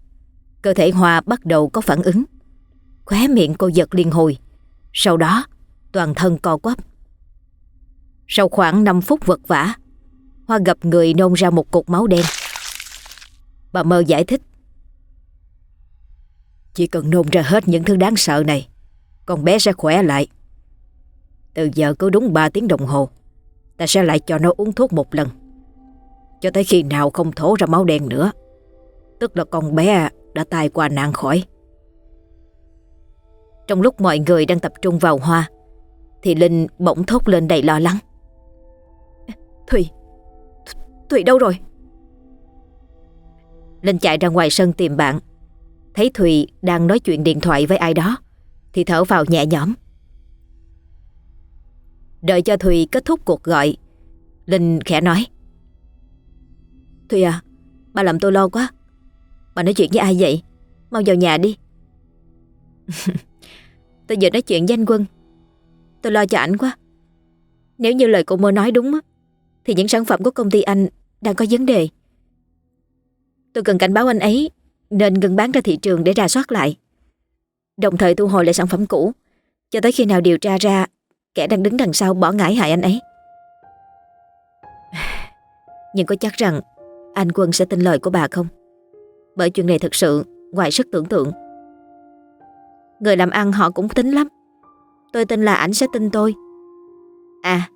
Cơ thể Hoa bắt đầu có phản ứng. Khóe miệng cô giật liên hồi. Sau đó, toàn thân co quắp. Sau khoảng 5 phút vật vả Hoa gặp người nôn ra một cục máu đen. Bà mơ giải thích. Chỉ cần nôn ra hết những thứ đáng sợ này, Con bé sẽ khỏe lại. Từ giờ cứ đúng 3 tiếng đồng hồ, Ta sẽ lại cho nó uống thuốc một lần. Cho tới khi nào không thổ ra máu đen nữa Tức là con bé à, đã tai qua nạn khỏi. Trong lúc mọi người đang tập trung vào Hoa, Thì Linh bỗng thốt lên đầy lo lắng. Thùy Thùy đâu rồi? Linh chạy ra ngoài sân tìm bạn. Thấy Thùy đang nói chuyện điện thoại với ai đó, Thì thở vào nhẹ nhõm. Đợi cho Thùy kết thúc cuộc gọi, Linh khẽ nói. Thùy à Bà làm tôi lo quá. Bà nói chuyện với ai vậy? Mau vào nhà đi. Tôi vừa nói chuyện với anh Quân. Tôi lo cho ảnh quá. Nếu như lời cô mơ nói đúng Thì những sản phẩm của công ty anh Đang có vấn đề. Tôi cần cảnh báo anh ấy Nên ngừng bán ra thị trường để ra soát lại. Đồng thời thu hồi lại sản phẩm cũ, Cho tới khi nào điều tra ra Kẻ đang đứng đằng sau bỏ ngải hại anh ấy. Nhưng có chắc rằng Anh Quân sẽ tin lời của bà không? Bởi chuyện này thật sự ngoài sức tưởng tượng. Người làm ăn họ cũng tính lắm. Tôi tin là ảnh sẽ tin tôi. À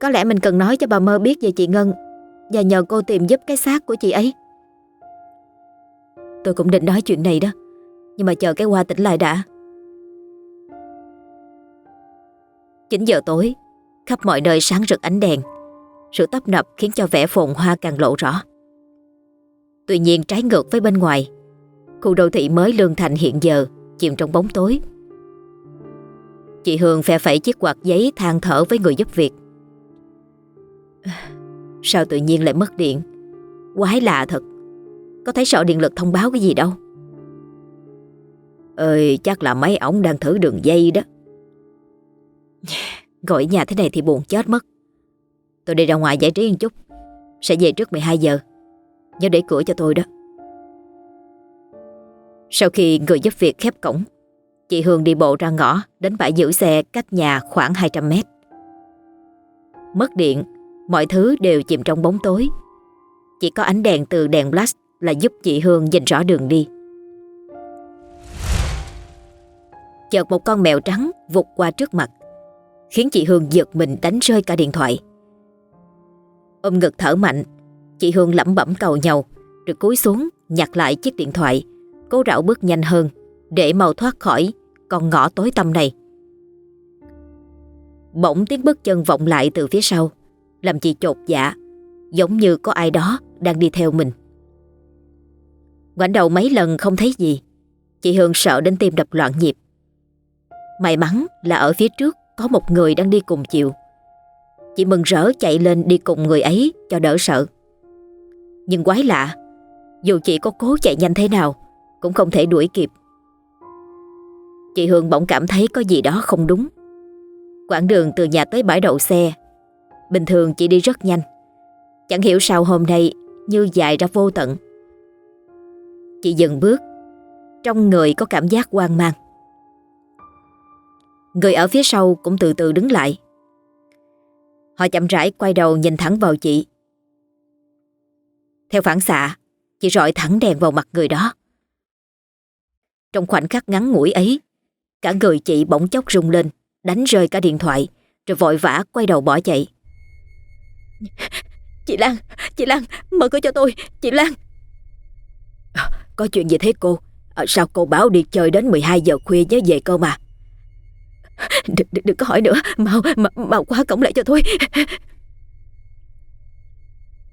Có lẽ mình cần nói cho bà Mơ biết về chị Ngân Và nhờ cô tìm giúp cái xác của chị ấy. Tôi cũng định nói chuyện này đó Nhưng mà chờ cái hoa tỉnh lại đã. 9 giờ tối, khắp mọi nơi sáng rực ánh đèn. Sự tấp nập khiến cho vẻ phồn hoa càng lộ rõ. Tuy nhiên trái ngược với bên ngoài, khu đô thị mới Lương Thành hiện giờ chìm trong bóng tối. Chị Hương phe phẩy chiếc quạt giấy than thở với người giúp việc. Sao tự nhiên lại mất điện? Quái lạ thật. Có thấy sợ điện lực thông báo cái gì đâu. Ơi chắc là mấy ổng đang thử đường dây đó. Gọi nhà thế này thì buồn chết mất. Tôi đi ra ngoài giải trí một chút. Sẽ về trước 12 giờ. Nhớ để cửa cho tôi đó. Sau khi người giúp việc khép cổng, chị Hương đi bộ ra ngõ đến bãi giữ xe cách nhà khoảng 200 mét. Mất điện, mọi thứ đều chìm trong bóng tối. Chỉ có ánh đèn từ đèn flash là giúp chị Hương nhìn rõ đường đi. Chợt một con mèo trắng vụt qua trước mặt, khiến chị Hương giật mình đánh rơi cả điện thoại. Ôm ngực thở mạnh, chị Hương lẩm bẩm cầu nhau, rồi cúi xuống nhặt lại chiếc điện thoại, cố rảo bước nhanh hơn để mau thoát khỏi con ngõ tối tăm này. Bỗng tiếng bước chân vọng lại từ phía sau, làm chị chột dạ, giống như có ai đó đang đi theo mình. Ngoảnh đầu mấy lần không thấy gì, chị Hương sợ đến tim đập loạn nhịp. May mắn là ở phía trước có một người đang đi cùng chiều. Chị mừng rỡ chạy lên đi cùng người ấy cho đỡ sợ. Nhưng quái lạ, dù chị có cố chạy nhanh thế nào, cũng không thể đuổi kịp. Chị Hương bỗng cảm thấy có gì đó không đúng. Quãng đường từ nhà tới bãi đậu xe, bình thường chị đi rất nhanh. Chẳng hiểu sao hôm nay như dài ra vô tận. Chị dừng bước, trong người có cảm giác hoang mang. Người ở phía sau cũng từ từ đứng lại. Họ chậm rãi quay đầu nhìn thẳng vào chị. Theo phản xạ, chị rọi thẳng đèn vào mặt người đó. Trong khoảnh khắc ngắn ngủi ấy, cả người chị bỗng chốc rung lên, đánh rơi cả điện thoại, rồi vội vã quay đầu bỏ chạy. Chị Lan, chị Lan, mở cửa cho tôi, chị Lan. À, có chuyện gì thế cô? À, sao cô báo đi chơi đến 12 giờ khuya nhớ về cơ mà? Đừng, đừng, đừng có hỏi nữa, mau, mau, mau qua cổng lại cho tôi.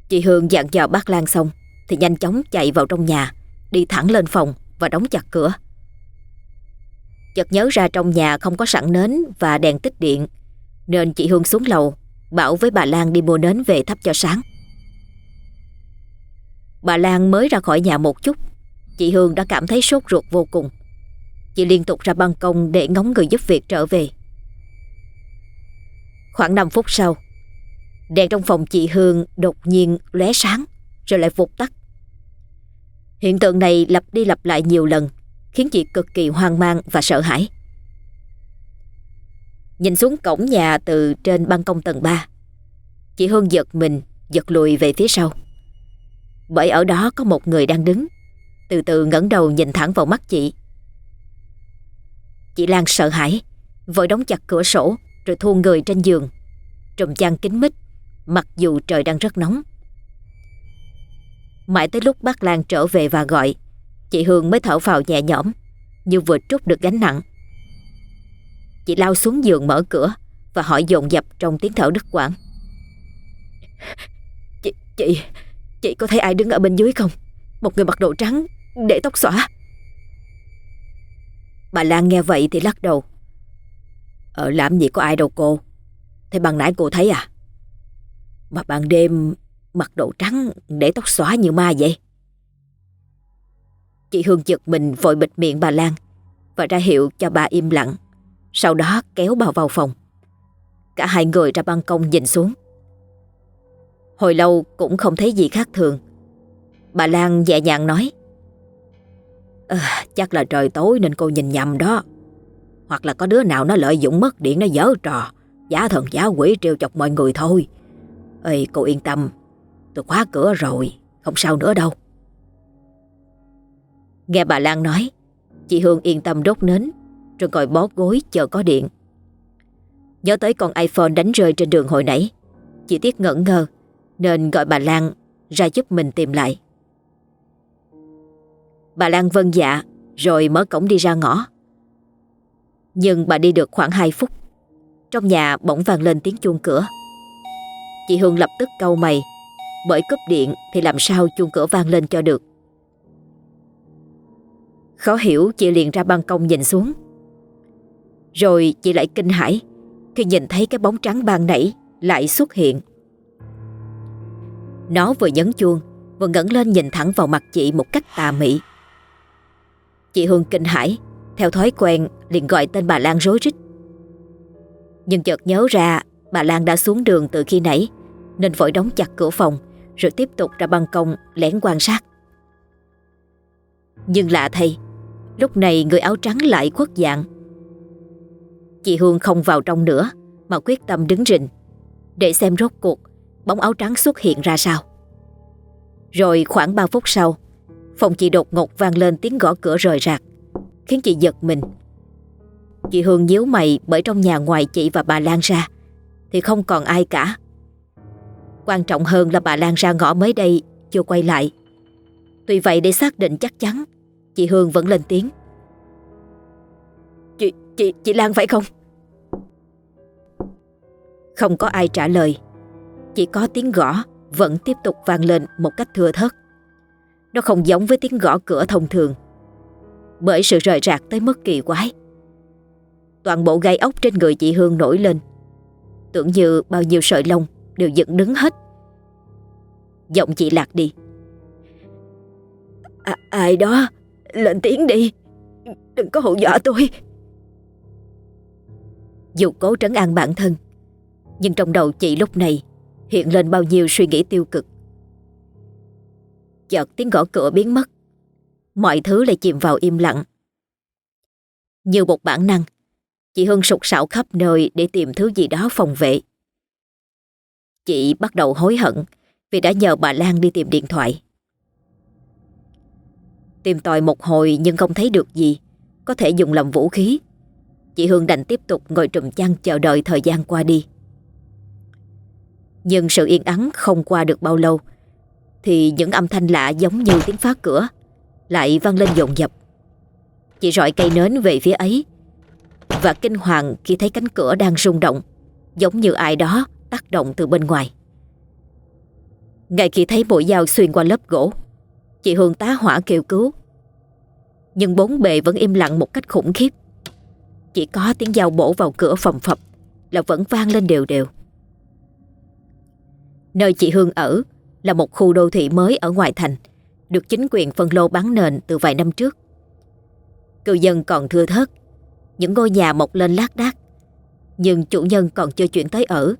Chị Hương dặn dò bác Lan xong, thì nhanh chóng chạy vào trong nhà, đi thẳng lên phòng và đóng chặt cửa. Chợt nhớ ra trong nhà không có sẵn nến và đèn tích điện, nên chị Hương xuống lầu, bảo với bà Lan đi mua nến về thắp cho sáng. Bà Lan mới ra khỏi nhà một chút, chị Hương đã cảm thấy sốt ruột vô cùng. Chị liên tục ra ban công để ngóng người giúp việc trở về. Khoảng 5 phút sau, đèn trong phòng chị Hương đột nhiên lóe sáng rồi lại vụt tắt. Hiện tượng này lặp đi lặp lại nhiều lần khiến chị cực kỳ hoang mang và sợ hãi. Nhìn xuống cổng nhà từ trên ban công tầng 3, chị Hương giật mình, giật lùi về phía sau. Bởi ở đó có một người đang đứng, từ từ ngẩng đầu nhìn thẳng vào mắt chị. Chị Lan sợ hãi, vội đóng chặt cửa sổ rồi thu người trên giường, trùm chăn kín mít, mặc dù trời đang rất nóng. Mãi tới lúc bác Lan trở về và gọi, chị Hương mới thở vào nhẹ nhõm, như vừa trút được gánh nặng. Chị lao xuống giường mở cửa và hỏi dồn dập trong tiếng thở đứt quãng. Chị, chị, chị có thấy ai đứng ở bên dưới không? Một người mặc đồ trắng, để tóc xõa. Bà Lan nghe vậy thì lắc đầu. Ờ làm gì có ai đâu cô. Thế bằng nãy cô thấy à? Mà ban đêm mặc đồ trắng để tóc xóa như ma vậy. Chị Hương giật mình vội bịt miệng bà Lan và ra hiệu cho bà im lặng. Sau đó kéo bà vào phòng. Cả hai người ra ban công nhìn xuống. Hồi lâu cũng không thấy gì khác thường. Bà Lan nhẹ nhàng nói. À, chắc là trời tối nên cô nhìn nhầm đó. Hoặc là có đứa nào nó lợi dụng mất điện nó dở trò. Giả thần giả quỷ trêu chọc mọi người thôi. Ê, cô yên tâm. Tôi khóa cửa rồi. Không sao nữa đâu. Nghe bà Lan nói, chị Hương yên tâm đốt nến, rồi ngồi bó gối chờ có điện. Nhớ tới con iPhone đánh rơi trên đường hồi nãy, chị Tiết ngẩn ngơ, nên gọi bà Lan ra giúp mình tìm lại. Bà Lan vân dạ, rồi mở cổng đi ra ngõ. Nhưng bà đi được khoảng 2 phút, Trong nhà bỗng vang lên tiếng chuông cửa Chị Hương lập tức câu mày. Bởi cúp điện thì làm sao chuông cửa vang lên cho được? Khó hiểu, chị liền ra ban công nhìn xuống. Rồi chị lại kinh hãi, Khi nhìn thấy cái bóng trắng ban nãy lại xuất hiện. Nó vừa nhấn chuông, Vừa ngẩng lên nhìn thẳng vào mặt chị một cách tà mị. Chị Hương kinh hãi, Theo thói quen liền gọi tên bà Lan rối rít. Nhưng chợt nhớ ra, Bà Lan đã xuống đường từ khi nãy nên vội đóng chặt cửa phòng, Rồi tiếp tục ra ban công lén quan sát. Nhưng lạ thay, Lúc này người áo trắng lại khuất dạng. Chị Hương không vào trong nữa, Mà quyết tâm đứng rình, Để xem rốt cuộc Bóng áo trắng xuất hiện ra sao. Rồi khoảng 3 phút sau, Phòng chị đột ngột vang lên tiếng gõ cửa rời rạc, Khiến chị giật mình. Chị Hương nhíu mày bởi trong nhà ngoài chị và bà Lan ra, Thì không còn ai cả. Quan trọng hơn là bà Lan ra ngõ mới đây Chưa quay lại. Tuy vậy để xác định chắc chắn Chị Hương vẫn lên tiếng. Chị, chị, chị Lan phải không? Không có ai trả lời. Chỉ có tiếng gõ Vẫn tiếp tục vang lên một cách thưa thớt. Nó không giống với tiếng gõ cửa thông thường. Bởi sự rời rạc tới mức kỳ quái. Toàn bộ gai ốc trên người chị Hương nổi lên. Tưởng như bao nhiêu sợi lông Đều dựng đứng hết. Giọng chị lạc đi. À, Ai đó Lên tiếng đi. Đừng có hù dọa tôi. Dù cố trấn an bản thân Nhưng trong đầu chị lúc này Hiện lên bao nhiêu suy nghĩ tiêu cực. Chợt tiếng gõ cửa biến mất. Mọi thứ lại chìm vào im lặng. Như một bản năng Chị Hương sụt sạo khắp nơi Để tìm thứ gì đó phòng vệ Chị bắt đầu hối hận Vì đã nhờ bà Lan đi tìm điện thoại. Tìm tòi một hồi nhưng không thấy được gì, Có thể dùng làm vũ khí. Chị Hương đành tiếp tục ngồi trùm chăn chờ đợi thời gian qua đi. Nhưng sự yên ắng không qua được bao lâu, Thì những âm thanh lạ giống như tiếng phá cửa Lại vang lên dồn dập. Chị rọi cây nến về phía ấy Và kinh hoàng khi thấy cánh cửa đang rung động, Giống như ai đó tác động từ bên ngoài. Ngay khi thấy mũi dao xuyên qua lớp gỗ. Chị Hương tá hỏa kêu cứu. Nhưng bốn bề vẫn im lặng một cách khủng khiếp. Chỉ có tiếng dao bổ vào cửa phòng phập Là vẫn vang lên đều đều. Nơi chị Hương ở Là một khu đô thị mới ở ngoài thành, Được chính quyền phân lô bán nền từ vài năm trước. Cư dân còn thưa thớt, Những ngôi nhà mọc lên lác đác, Nhưng chủ nhân còn chưa chuyển tới ở.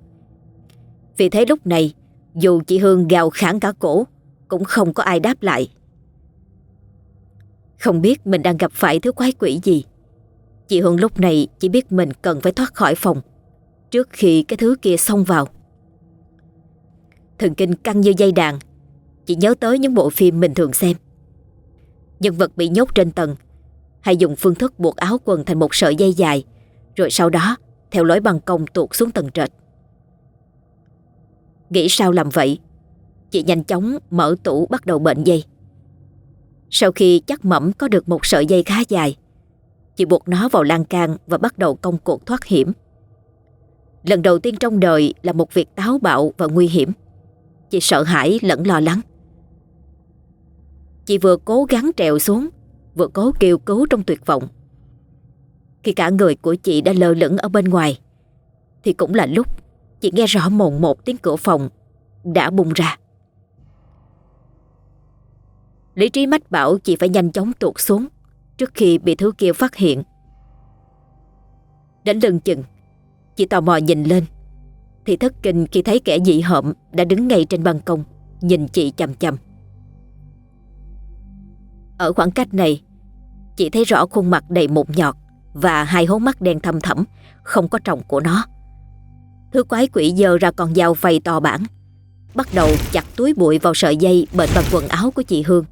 Vì thế lúc này Dù chị Hương gào khản cả cổ cũng không có ai đáp lại. Không biết mình đang gặp phải thứ quái quỷ gì. Chị Hương lúc này chỉ biết mình cần phải thoát khỏi phòng trước khi cái thứ kia xông vào. Thần kinh căng như dây đàn, chị nhớ tới những bộ phim mình thường xem. Nhân vật bị nhốt trên tầng hay dùng phương thức buộc áo quần thành một sợi dây dài rồi sau đó theo lối băng công tuột xuống tầng trệt. Nghĩ sao làm vậy? Chị nhanh chóng mở tủ bắt đầu bệnh dây. Sau khi chắc mẩm có được một sợi dây khá dài, Chị buộc nó vào lan can và bắt đầu công cuộc thoát hiểm. Lần đầu tiên trong đời là một việc táo bạo và nguy hiểm. Chị sợ hãi lẫn lo lắng. Chị vừa cố gắng trèo xuống, Vừa cố kêu cứu trong tuyệt vọng. Khi cả người của chị đã lơ lửng ở bên ngoài, Thì cũng là lúc Chị nghe rõ mồn một tiếng cửa phòng, Đã bung ra. Lý trí mách bảo chị phải nhanh chóng tuột xuống Trước khi bị thứ kia phát hiện. Đến lưng chừng, Chị tò mò nhìn lên. Thì thất kinh khi thấy kẻ dị hợm Đã đứng ngay trên ban công, Nhìn chị chầm chầm Ở khoảng cách này, Chị thấy rõ khuôn mặt đầy mụn nhọt Và hai hố mắt đen thâm thẳm, Không có trọng của nó. Thứ quái quỷ giờ ra còn dao phầy to bản. Bắt đầu chặt túi bụi vào sợi dây Bệnh vào quần áo của chị Hương.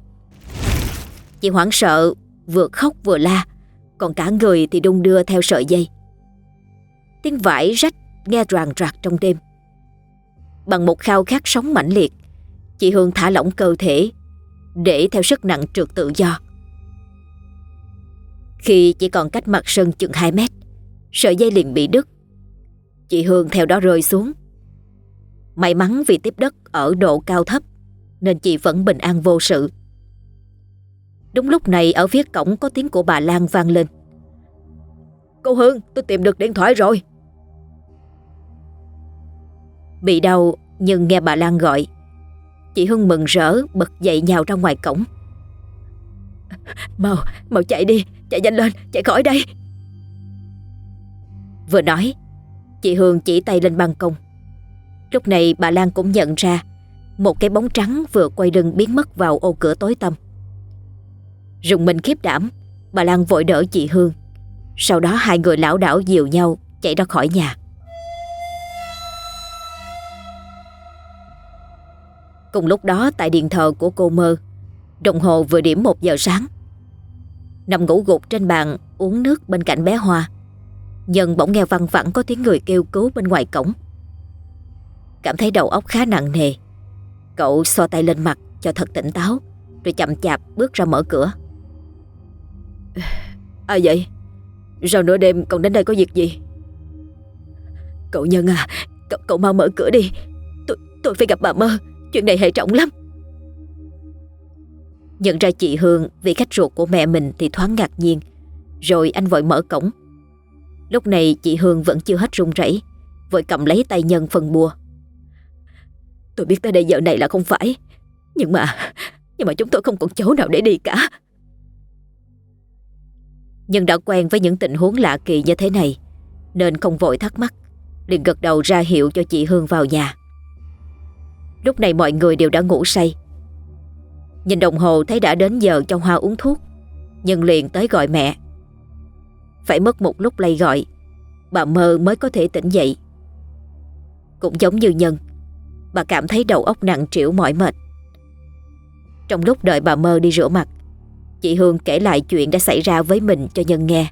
Chị hoảng sợ, Vừa khóc vừa la, Còn cả người thì đung đưa theo sợi dây. Tiếng vải rách nghe ràng rạc trong đêm. Bằng một khao khát sống mãnh liệt, Chị Hương thả lỏng cơ thể, Để theo sức nặng trượt tự do. Khi chỉ còn cách mặt sân chừng 2 mét, Sợi dây liền bị đứt Chị Hương theo đó rơi xuống. May mắn vì tiếp đất ở độ cao thấp nên chị vẫn bình an vô sự. Đúng lúc này ở phía cổng có tiếng của bà Lan vang lên. Cô Hương, tôi tìm được điện thoại rồi. Bị đau nhưng nghe bà Lan gọi. Chị Hương mừng rỡ bật dậy nhào ra ngoài cổng. Mau, mau chạy đi, chạy nhanh lên, chạy khỏi đây. Vừa nói, chị Hương chỉ tay lên ban công. Lúc này bà Lan cũng nhận ra một cái bóng trắng vừa quay lưng biến mất vào ô cửa tối tăm. Rùng mình khiếp đảm, bà Lan vội đỡ chị Hương. Sau đó hai người lão đảo dìu nhau chạy ra khỏi nhà. Cùng lúc đó tại điện thờ của cô Mơ, đồng hồ vừa điểm một giờ sáng. Nằm ngủ gục trên bàn uống nước bên cạnh bé Hoa. Nhân bỗng nghe văng vẳng có tiếng người kêu cứu bên ngoài cổng. Cảm thấy đầu óc khá nặng nề. Cậu xoa tay lên mặt cho thật tỉnh táo, rồi chậm chạp bước ra mở cửa. Ai vậy? Sao nửa đêm còn đến đây có việc gì? Cậu Nhân à, cậu, cậu mau mở cửa đi. Tôi, tôi phải gặp bà Mơ, chuyện này hệ trọng lắm. Nhận ra chị Hương vì khách ruột của mẹ mình thì thoáng ngạc nhiên, rồi anh vội mở cổng. Lúc này chị Hương vẫn chưa hết run rẩy, vội cầm lấy tay Nhân phần bùa. Tôi biết tới đây giờ này là không phải, nhưng mà, nhưng mà chúng tôi không còn chỗ nào để đi cả. Nhân đã quen với những tình huống lạ kỳ như thế này Nên không vội thắc mắc liền gật đầu ra hiệu cho chị Hương vào nhà Lúc này mọi người đều đã ngủ say Nhìn đồng hồ thấy đã đến giờ cho Hoa uống thuốc Nhân liền tới gọi mẹ phải mất một lúc lay gọi. Bà mơ mới có thể tỉnh dậy. Cũng giống như Nhân, Bà cảm thấy đầu óc nặng trĩu mỏi mệt. Trong lúc đợi bà mơ đi rửa mặt, Chị Hương kể lại chuyện đã xảy ra với mình cho Nhân nghe.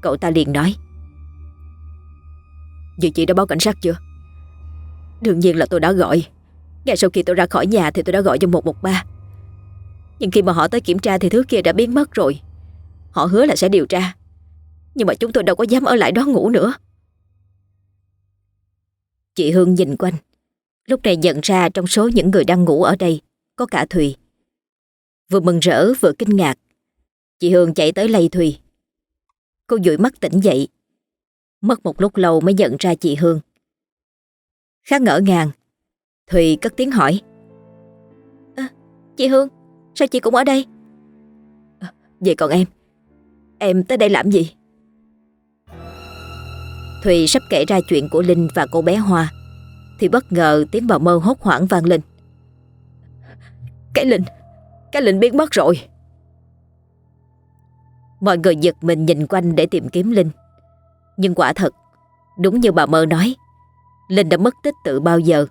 Cậu ta liền nói, Vậy chị đã báo cảnh sát chưa? Đương nhiên là tôi đã gọi. Ngay sau khi tôi ra khỏi nhà thì tôi đã gọi cho 113 Nhưng khi mà họ tới kiểm tra thì thứ kia đã biến mất rồi. Họ hứa là sẽ điều tra. Nhưng mà chúng tôi đâu có dám ở lại đó ngủ nữa. Chị Hương nhìn quanh. Lúc này nhận ra trong số những người đang ngủ ở đây Có cả Thùy. Vừa mừng rỡ vừa kinh ngạc. Chị Hương chạy tới lay Thùy. Cô dụi mắt tỉnh dậy. Mất một lúc lâu mới nhận ra chị Hương. Khá ngỡ ngàng. Thùy cất tiếng hỏi. À, Chị Hương Sao chị cũng ở đây? À, Vậy còn em? Em tới đây làm gì? Thùy sắp kể ra chuyện của Linh và cô bé Hoa. Thì bất ngờ tiếng bà mơ hốt hoảng vang lên. Cái Linh cái Linh biến mất rồi. Mọi người giật mình nhìn quanh để tìm kiếm Linh. Nhưng quả thật, Đúng như bà mơ nói, Linh đã mất tích từ bao giờ.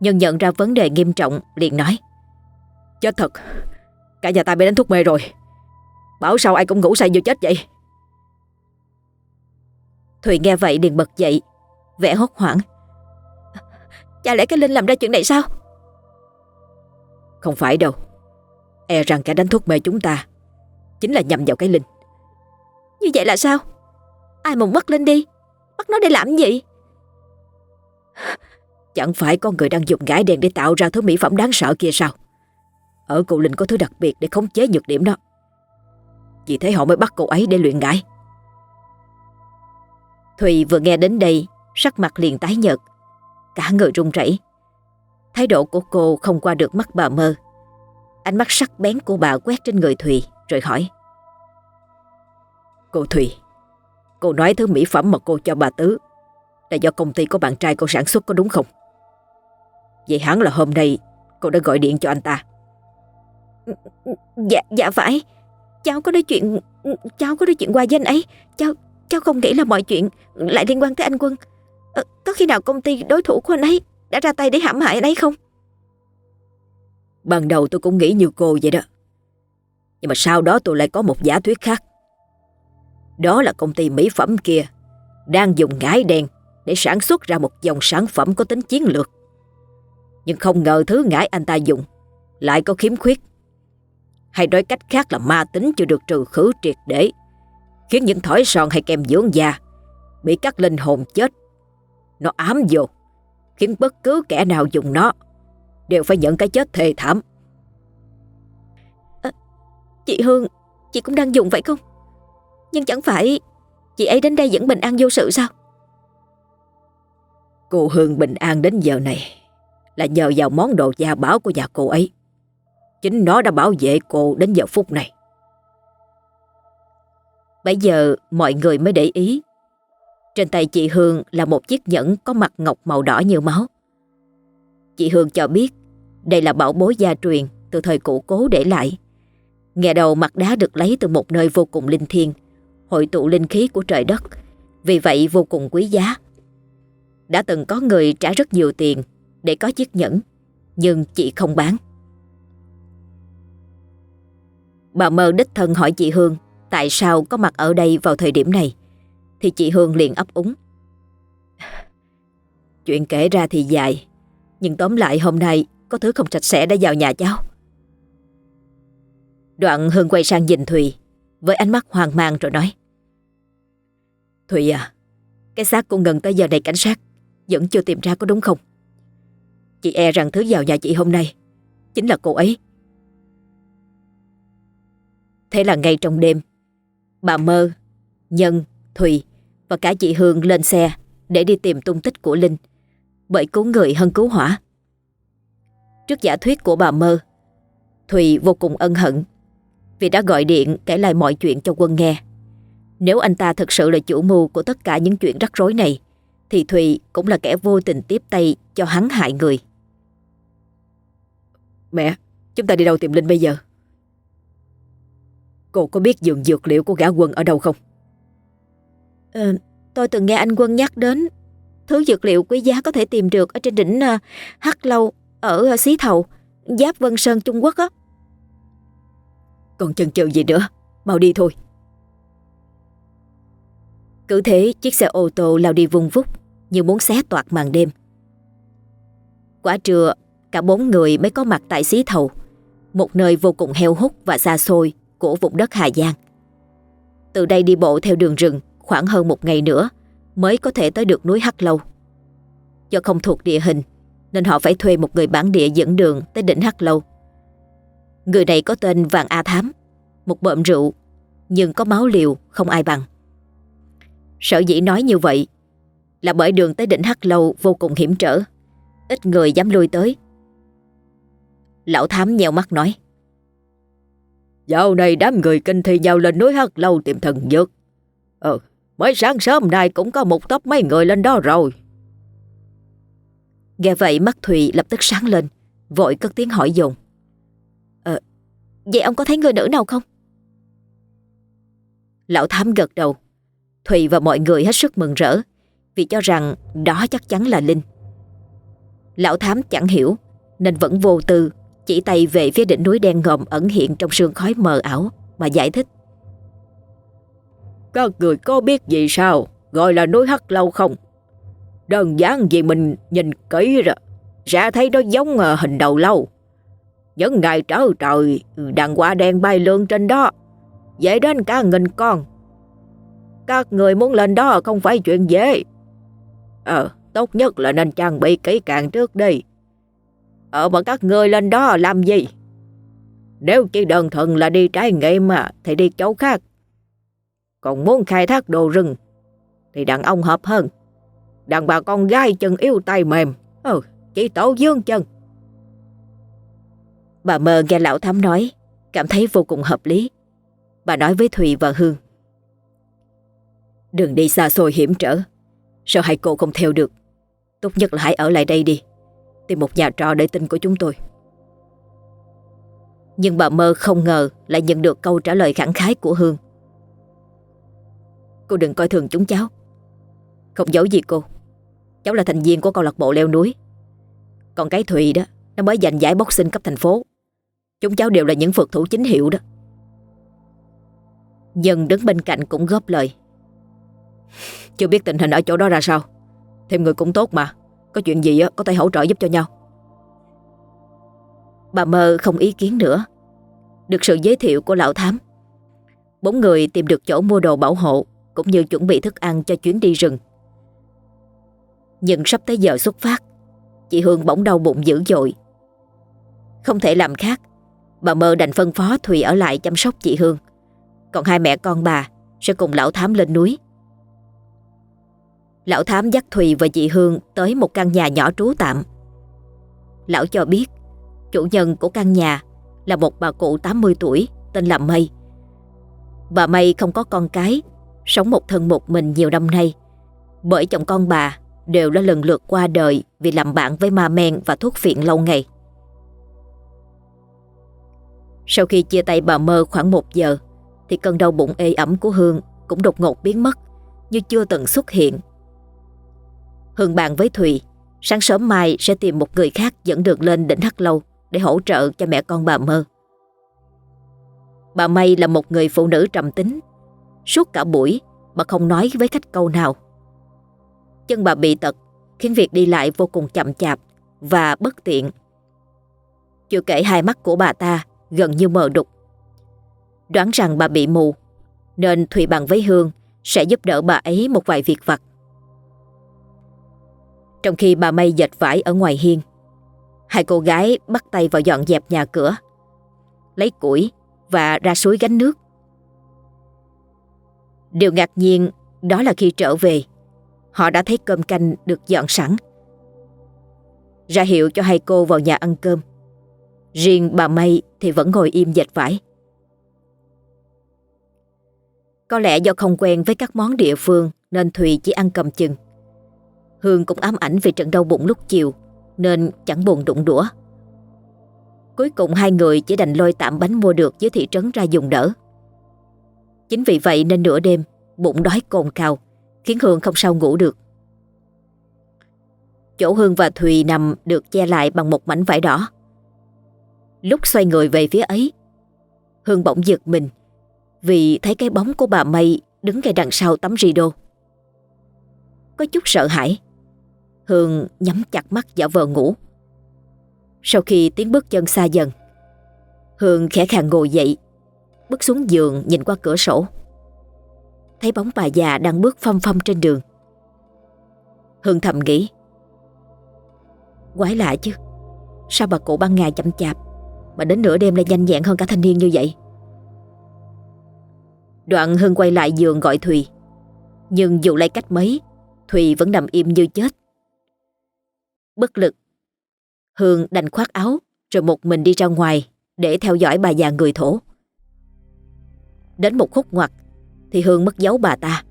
Nhân nhận ra vấn đề nghiêm trọng, liền nói, Chết thật, Cả nhà ta bị đánh thuốc mê rồi. Bảo sao ai cũng ngủ say như chết vậy? Thùy nghe vậy liền bật dậy, Vẻ hốt hoảng. Chả lẽ cái Linh làm ra chuyện này sao? Không phải đâu. E rằng kẻ đánh thuốc mê chúng ta Chính là nhầm vào cái Linh. Như vậy là sao? Ai mà bắt Linh đi? Bắt nó để làm gì? Chẳng phải con người đang dùng gái đèn để tạo ra thứ mỹ phẩm đáng sợ kia sao? Ở cụ Linh có thứ đặc biệt để khống chế nhược điểm đó. Vì thế họ mới bắt cô ấy để luyện gãi. Thùy vừa nghe đến đây Sắc mặt liền tái nhợt. Cả người run rẩy. Thái độ của cô không qua được mắt bà mơ. Ánh mắt sắc bén của bà quét trên người Thùy Rồi hỏi. Cô Thùy Cô nói thứ mỹ phẩm mà cô cho bà Tứ Là do công ty của bạn trai cô sản xuất có đúng không? Vậy hẳn là hôm nay Cô đã gọi điện cho anh ta. Dạ, dạ phải. Cháu có nói chuyện Cháu có nói chuyện qua với anh ấy. Cháu, cháu không nghĩ là mọi chuyện Lại liên quan tới anh Quân à, Có khi nào công ty đối thủ của anh ấy đã ra tay để hãm hại anh ấy không? Ban đầu tôi cũng nghĩ như cô vậy đó. Nhưng mà sau đó tôi lại có một giả thuyết khác. Đó là công ty mỹ phẩm kia đang dùng ngải đen để sản xuất ra một dòng sản phẩm có tính chiến lược. Nhưng không ngờ thứ ngải anh ta dùng lại có khiếm khuyết. Hay nói cách khác là ma tính chưa được trừ khử triệt để, khiến những thỏi son hay kem dưỡng da bị các linh hồn chết. Nó ám vô, khiến bất cứ kẻ nào dùng nó đều phải nhận cái chết thê thảm. À, chị Hương, chị cũng đang dùng vậy không? Nhưng chẳng phải chị ấy đến đây vẫn bình an vô sự sao? Cô Hương bình an đến giờ này là nhờ vào món đồ gia bảo của nhà cô ấy. Chính nó đã bảo vệ cô đến giờ phút này. Bây giờ mọi người mới để ý. Trên tay chị Hương là một chiếc nhẫn có mặt ngọc màu đỏ như máu. Chị Hương cho biết đây là bảo bối gia truyền từ thời cụ cố để lại. Nghe đầu mặt đá được lấy từ một nơi vô cùng linh thiêng, hội tụ linh khí của trời đất, vì vậy vô cùng quý giá. Đã từng có người trả rất nhiều tiền để có chiếc nhẫn, nhưng chị không bán. Bà mơ đích thân hỏi chị Hương tại sao có mặt ở đây vào thời điểm này, thì chị Hương liền ấp úng. Chuyện kể ra thì dài, nhưng tóm lại hôm nay có thứ không sạch sẽ đã vào nhà cháu. Đoạn Hương quay sang nhìn Thùy với ánh mắt hoang mang rồi nói. Thùy à, cái xác của Ngân tới giờ này cảnh sát vẫn chưa tìm ra có đúng không? Chị e rằng thứ vào nhà chị hôm nay chính là cô ấy. Thế là ngay trong đêm, bà Mơ, Nhân, Thùy và cả chị Hương lên xe để đi tìm tung tích của Linh, bởi cứu người hơn cứu hỏa. Trước giả thuyết của bà Mơ, Thùy vô cùng ân hận vì đã gọi điện kể lại mọi chuyện cho quân nghe. Nếu anh ta thực sự là chủ mưu của tất cả những chuyện rắc rối này, thì Thùy cũng là kẻ vô tình tiếp tay cho hắn hại người. Mẹ, chúng ta đi đâu tìm Linh bây giờ? Cô có biết giường dược liệu của gã quân ở đâu không? Ờ, tôi từng nghe anh quân nhắc đến thứ dược liệu quý giá có thể tìm được ở trên đỉnh uh, Hắc Lâu ở uh, Xí Thầu, Giáp Vân Sơn Trung Quốc á. Còn chần chừ gì nữa, mau đi thôi. Cứ thế chiếc xe ô tô lao đi vung vút như muốn xé toạc màn đêm. Quả trưa, cả bốn người mới có mặt tại Xí Thầu, một nơi vô cùng heo hút và xa xôi của vùng đất Hà Giang. Từ đây đi bộ theo đường rừng khoảng hơn một ngày nữa mới có thể tới được núi Hắc Lâu. Do không thuộc địa hình nên họ phải thuê một người bản địa dẫn đường tới đỉnh Hắc Lâu. Người này có tên Vàng A Thám, một bợm rượu, nhưng có máu liều không ai bằng. Sở dĩ nói như vậy là bởi đường tới đỉnh Hắc Lâu vô cùng hiểm trở, ít người dám lui tới. Lão Thám nheo mắt nói. Dạo này đám người kinh thi nhau lên núi Hắc Lâu tìm thần dược. Ờ, mới sáng sớm nay cũng có một tóc mấy người lên đó rồi. Nghe vậy mắt Thùy lập tức sáng lên, vội cất tiếng hỏi dồn. Ờ, vậy ông có thấy người nữ nào không? Lão Thám gật đầu. Thùy và mọi người hết sức mừng rỡ vì cho rằng đó chắc chắn là Linh. Lão Thám chẳng hiểu nên vẫn vô tư chỉ tay về phía đỉnh núi đen ngòm ẩn hiện trong sương khói mờ ảo mà giải thích. Các người có biết gì sao gọi là núi Hắc Lâu không? Đơn giản vì mình nhìn kỹ rồi, Ra thấy nó giống ờ, hình đầu lâu. Những ngày trở trời, ừ, đàn qua đen bay lượn trên đó, dễ đến cả nghìn con. Các người muốn lên đó không phải chuyện dễ. Ờ, tốt nhất là nên trang bị kỹ càng trước đi. Ờ mà các người lên đó làm gì? Nếu chỉ đơn thuần là đi trải nghiệm mà thì đi chỗ khác. Còn muốn khai thác đồ rừng thì đàn ông hợp hơn. Đàn bà con gái chân yếu tay mềm. Ừ, chỉ tổ dương chân. Bà mơ nghe lão thám nói, cảm thấy vô cùng hợp lý. Bà nói với Thùy và Hương. Đừng đi xa xôi hiểm trở. sợ hai cô không theo được? Tốt nhất là hãy ở lại đây đi. Tìm một nhà trọ để tin của chúng tôi. Nhưng bà mơ không ngờ lại nhận được câu trả lời khẳng khái của Hương. Cô đừng coi thường chúng cháu. Không giấu gì cô. Cháu là thành viên của câu lạc bộ leo núi. Còn cái Thùy đó, nó mới giành giải boxing cấp thành phố. Chúng cháu đều là những phượt thủ chính hiệu đó. Nhân đứng bên cạnh cũng góp lời. Chưa biết tình hình ở chỗ đó ra sao. Thêm người cũng tốt mà. Có chuyện gì có thể hỗ trợ giúp cho nhau. Bà mơ không ý kiến nữa. Được sự giới thiệu của lão thám. Bốn người tìm được chỗ mua đồ bảo hộ cũng như chuẩn bị thức ăn cho chuyến đi rừng. Nhưng sắp tới giờ xuất phát, chị Hương bỗng đau bụng dữ dội. Không thể làm khác, bà Mơ đành phân phó Thùy ở lại chăm sóc chị Hương. Còn hai mẹ con bà sẽ cùng lão thám lên núi. Lão thám dắt Thùy và chị Hương tới một căn nhà nhỏ trú tạm. Lão cho biết chủ nhân của căn nhà là một bà cụ 80 tuổi tên là Mây. Bà Mây không có con cái, sống một thân một mình nhiều năm nay. Bởi chồng con bà đều đã lần lượt qua đời vì làm bạn với ma men và thuốc phiện lâu ngày. Sau khi chia tay bà Mơ khoảng một giờ thì cơn đau bụng ê ẩm của Hương cũng đột ngột biến mất như chưa từng xuất hiện. Hương bàn với Thùy sáng sớm mai sẽ tìm một người khác dẫn đường lên đỉnh Hắc Lâu để hỗ trợ cho mẹ con bà Mơ. Bà May là một người phụ nữ trầm tính. Suốt cả buổi bà không nói với khách câu nào. Chân bà bị tật, khiến việc đi lại vô cùng chậm chạp và bất tiện. Chưa kể hai mắt của bà ta gần như mờ đục. Đoán rằng bà bị mù, nên Thùy bằng với Hương sẽ giúp đỡ bà ấy một vài việc vặt. Trong khi bà May dệt vải ở ngoài hiên, hai cô gái bắt tay vào dọn dẹp nhà cửa, lấy củi và ra suối gánh nước. Điều ngạc nhiên đó là khi trở về, họ đã thấy cơm canh được dọn sẵn. Ra hiệu cho hai cô vào nhà ăn cơm. Riêng bà May thì vẫn ngồi im dệt vải. Có lẽ do không quen với các món địa phương nên Thùy chỉ ăn cầm chừng. Hương cũng ám ảnh về trận đau bụng lúc chiều nên chẳng buồn đụng đũa. Cuối cùng hai người chỉ đành lôi tạm bánh mua được dưới thị trấn ra dùng đỡ. Chính vì vậy nên nửa đêm bụng đói cồn cào khiến Hương không sao ngủ được. Chỗ Hương và Thùy nằm được che lại bằng một mảnh vải đỏ. Lúc xoay người về phía ấy, Hương bỗng giật mình vì thấy cái bóng của bà Mây đứng ngay đằng sau tấm rideau. Có chút sợ hãi, Hương nhắm chặt mắt giả vờ ngủ. Sau khi tiếng bước chân xa dần, Hương khẽ khàng ngồi dậy, bước xuống giường nhìn qua cửa sổ. Thấy bóng bà già đang bước phong phong trên đường. Hương thầm nghĩ, quái lạ chứ, sao bà cụ ban ngày chậm chạp, mà đến nửa đêm lại nhanh nhẹn hơn cả thanh niên như vậy? Đoạn Hương quay lại giường gọi Thùy, nhưng dù lấy cách mấy, Thùy vẫn nằm im như chết. Bất lực, Hương đành khoác áo rồi một mình đi ra ngoài để theo dõi bà già người thổ. Đến một khúc ngoặt thì Hương mất dấu bà ta.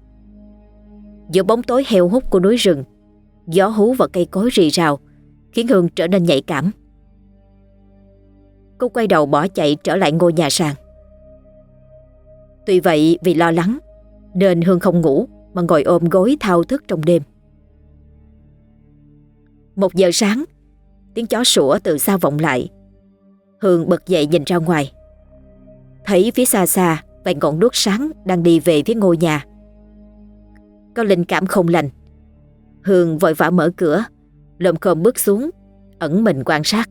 Giữa bóng tối heo hút của núi rừng, gió hú và cây cối rì rào khiến Hương trở nên nhạy cảm. Cô quay đầu bỏ chạy trở lại ngôi nhà sàn. Tuy vậy vì lo lắng nên Hương không ngủ mà ngồi ôm gối thao thức trong đêm. Một giờ sáng, tiếng chó sủa từ xa vọng lại. Hương bật dậy nhìn ra ngoài. Thấy phía xa xa vài ngọn đuốc sáng đang đi về phía ngôi nhà. Có linh cảm không lành. Hương vội vã mở cửa, lồm khom bước xuống, ẩn mình quan sát.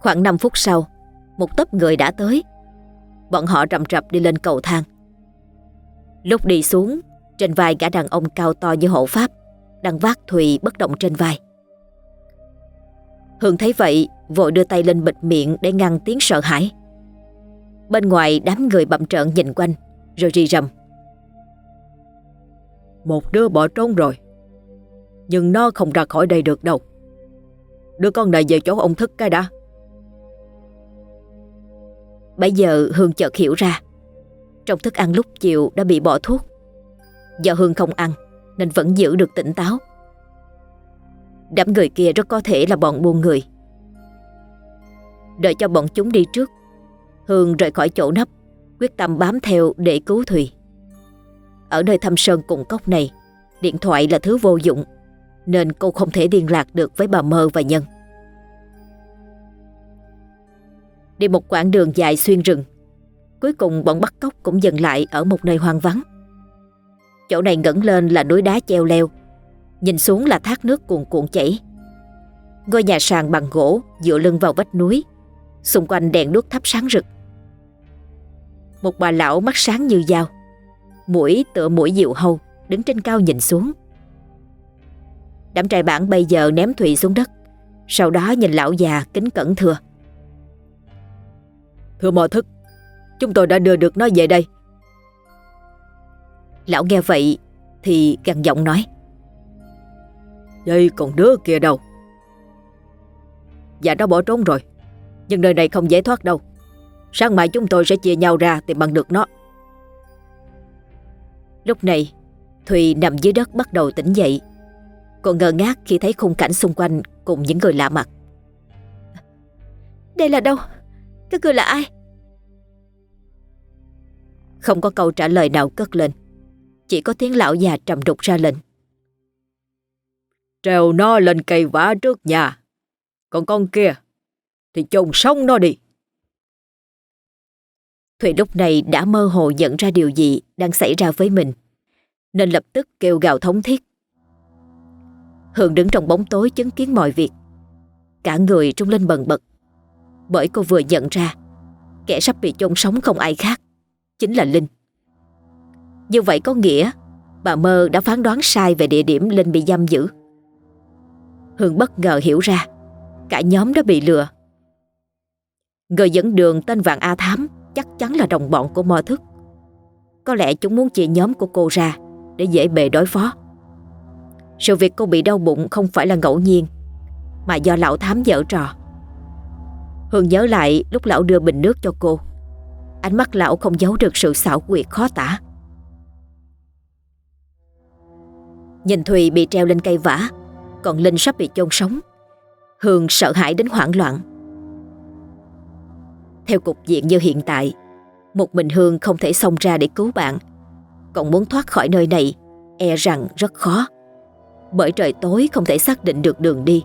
Khoảng 5 phút sau, một tấp người đã tới. Bọn họ rầm rập đi lên cầu thang. Lúc đi xuống, trên vai gã đàn ông cao to như hộ pháp, đang vác Thùy bất động trên vai. Hương thấy vậy, vội đưa tay lên bịt miệng để ngăn tiếng sợ hãi. Bên ngoài đám người bậm trợn nhìn quanh, rồi rì rầm. Một đứa bỏ trốn rồi, nhưng nó không ra khỏi đây được đâu. Đưa con này về chỗ ông thức cái đã. Bây giờ Hương chợt hiểu ra Trong thức ăn lúc chiều đã bị bỏ thuốc Do Hương không ăn nên vẫn giữ được tỉnh táo. Đám người kia rất có thể là bọn buôn người. Đợi cho bọn chúng đi trước, Hương rời khỏi chỗ nấp, Quyết tâm bám theo để cứu Thùy. Ở nơi thâm sơn cùng cốc này, Điện thoại là thứ vô dụng, Nên cô không thể liên lạc được với bà Mơ và Nhân. Đi một quãng đường dài xuyên rừng, Cuối cùng bọn bắt cóc cũng dừng lại Ở một nơi hoang vắng. Chỗ này ngẩng lên là núi đá treo leo. Nhìn xuống là thác nước cuồn cuộn chảy. Ngôi nhà sàn bằng gỗ Dựa lưng vào vách núi. Xung quanh đèn đuốc thắp sáng rực. Một bà lão mắt sáng như dao. Mũi tựa mũi diệu hâu, Đứng trên cao nhìn xuống. Đám trai bản bây giờ ném Thùy xuống đất. Sau đó nhìn lão già kính cẩn thưa. Thưa mò thức, Chúng tôi đã đưa được nó về đây. Lão nghe vậy Thì gằn giọng nói. Vậy còn đứa kia đâu? Dạ nó bỏ trốn rồi Nhưng nơi này không dễ thoát đâu. Sáng mai chúng tôi sẽ chia nhau ra tìm bằng được nó. Lúc này Thùy nằm dưới đất bắt đầu tỉnh dậy. Cô ngơ ngác khi thấy khung cảnh xung quanh Cùng những người lạ mặt. Đây là đâu? Các người là ai? Không có câu trả lời nào cất lên chỉ có tiếng lão già trầm đục ra lệnh Trèo nó lên cây vả trước nhà Còn con kia Thì chôn sống nó đi Thùy lúc này đã mơ hồ nhận ra điều gì đang xảy ra với mình, nên lập tức kêu gào thống thiết. Hường đứng trong bóng tối chứng kiến mọi việc. Cả người trung lên bần bật, bởi cô vừa nhận ra kẻ sắp bị chôn sống không ai khác, chính là Linh. Như vậy có nghĩa bà Mơ đã phán đoán sai về địa điểm Linh bị giam giữ. Hương bất ngờ hiểu ra cả nhóm đã bị lừa. Người dẫn đường tên Vạn A Thám chắc chắn là đồng bọn của mơ thức. Có lẽ chúng muốn chia nhóm của cô ra để dễ bề đối phó. Sự việc cô bị đau bụng không phải là ngẫu nhiên, mà do lão thám dở trò. Hương nhớ lại lúc lão đưa bình nước cho cô. Ánh mắt lão không giấu được sự xảo quyệt khó tả. Nhìn Thùy bị treo lên cây vả, còn Linh sắp bị chôn sống. Hương sợ hãi đến hoảng loạn. Theo cục diện như hiện tại, một mình Hương không thể xông ra để cứu bạn. Còn muốn thoát khỏi nơi này, e rằng rất khó. Bởi trời tối không thể xác định được đường đi.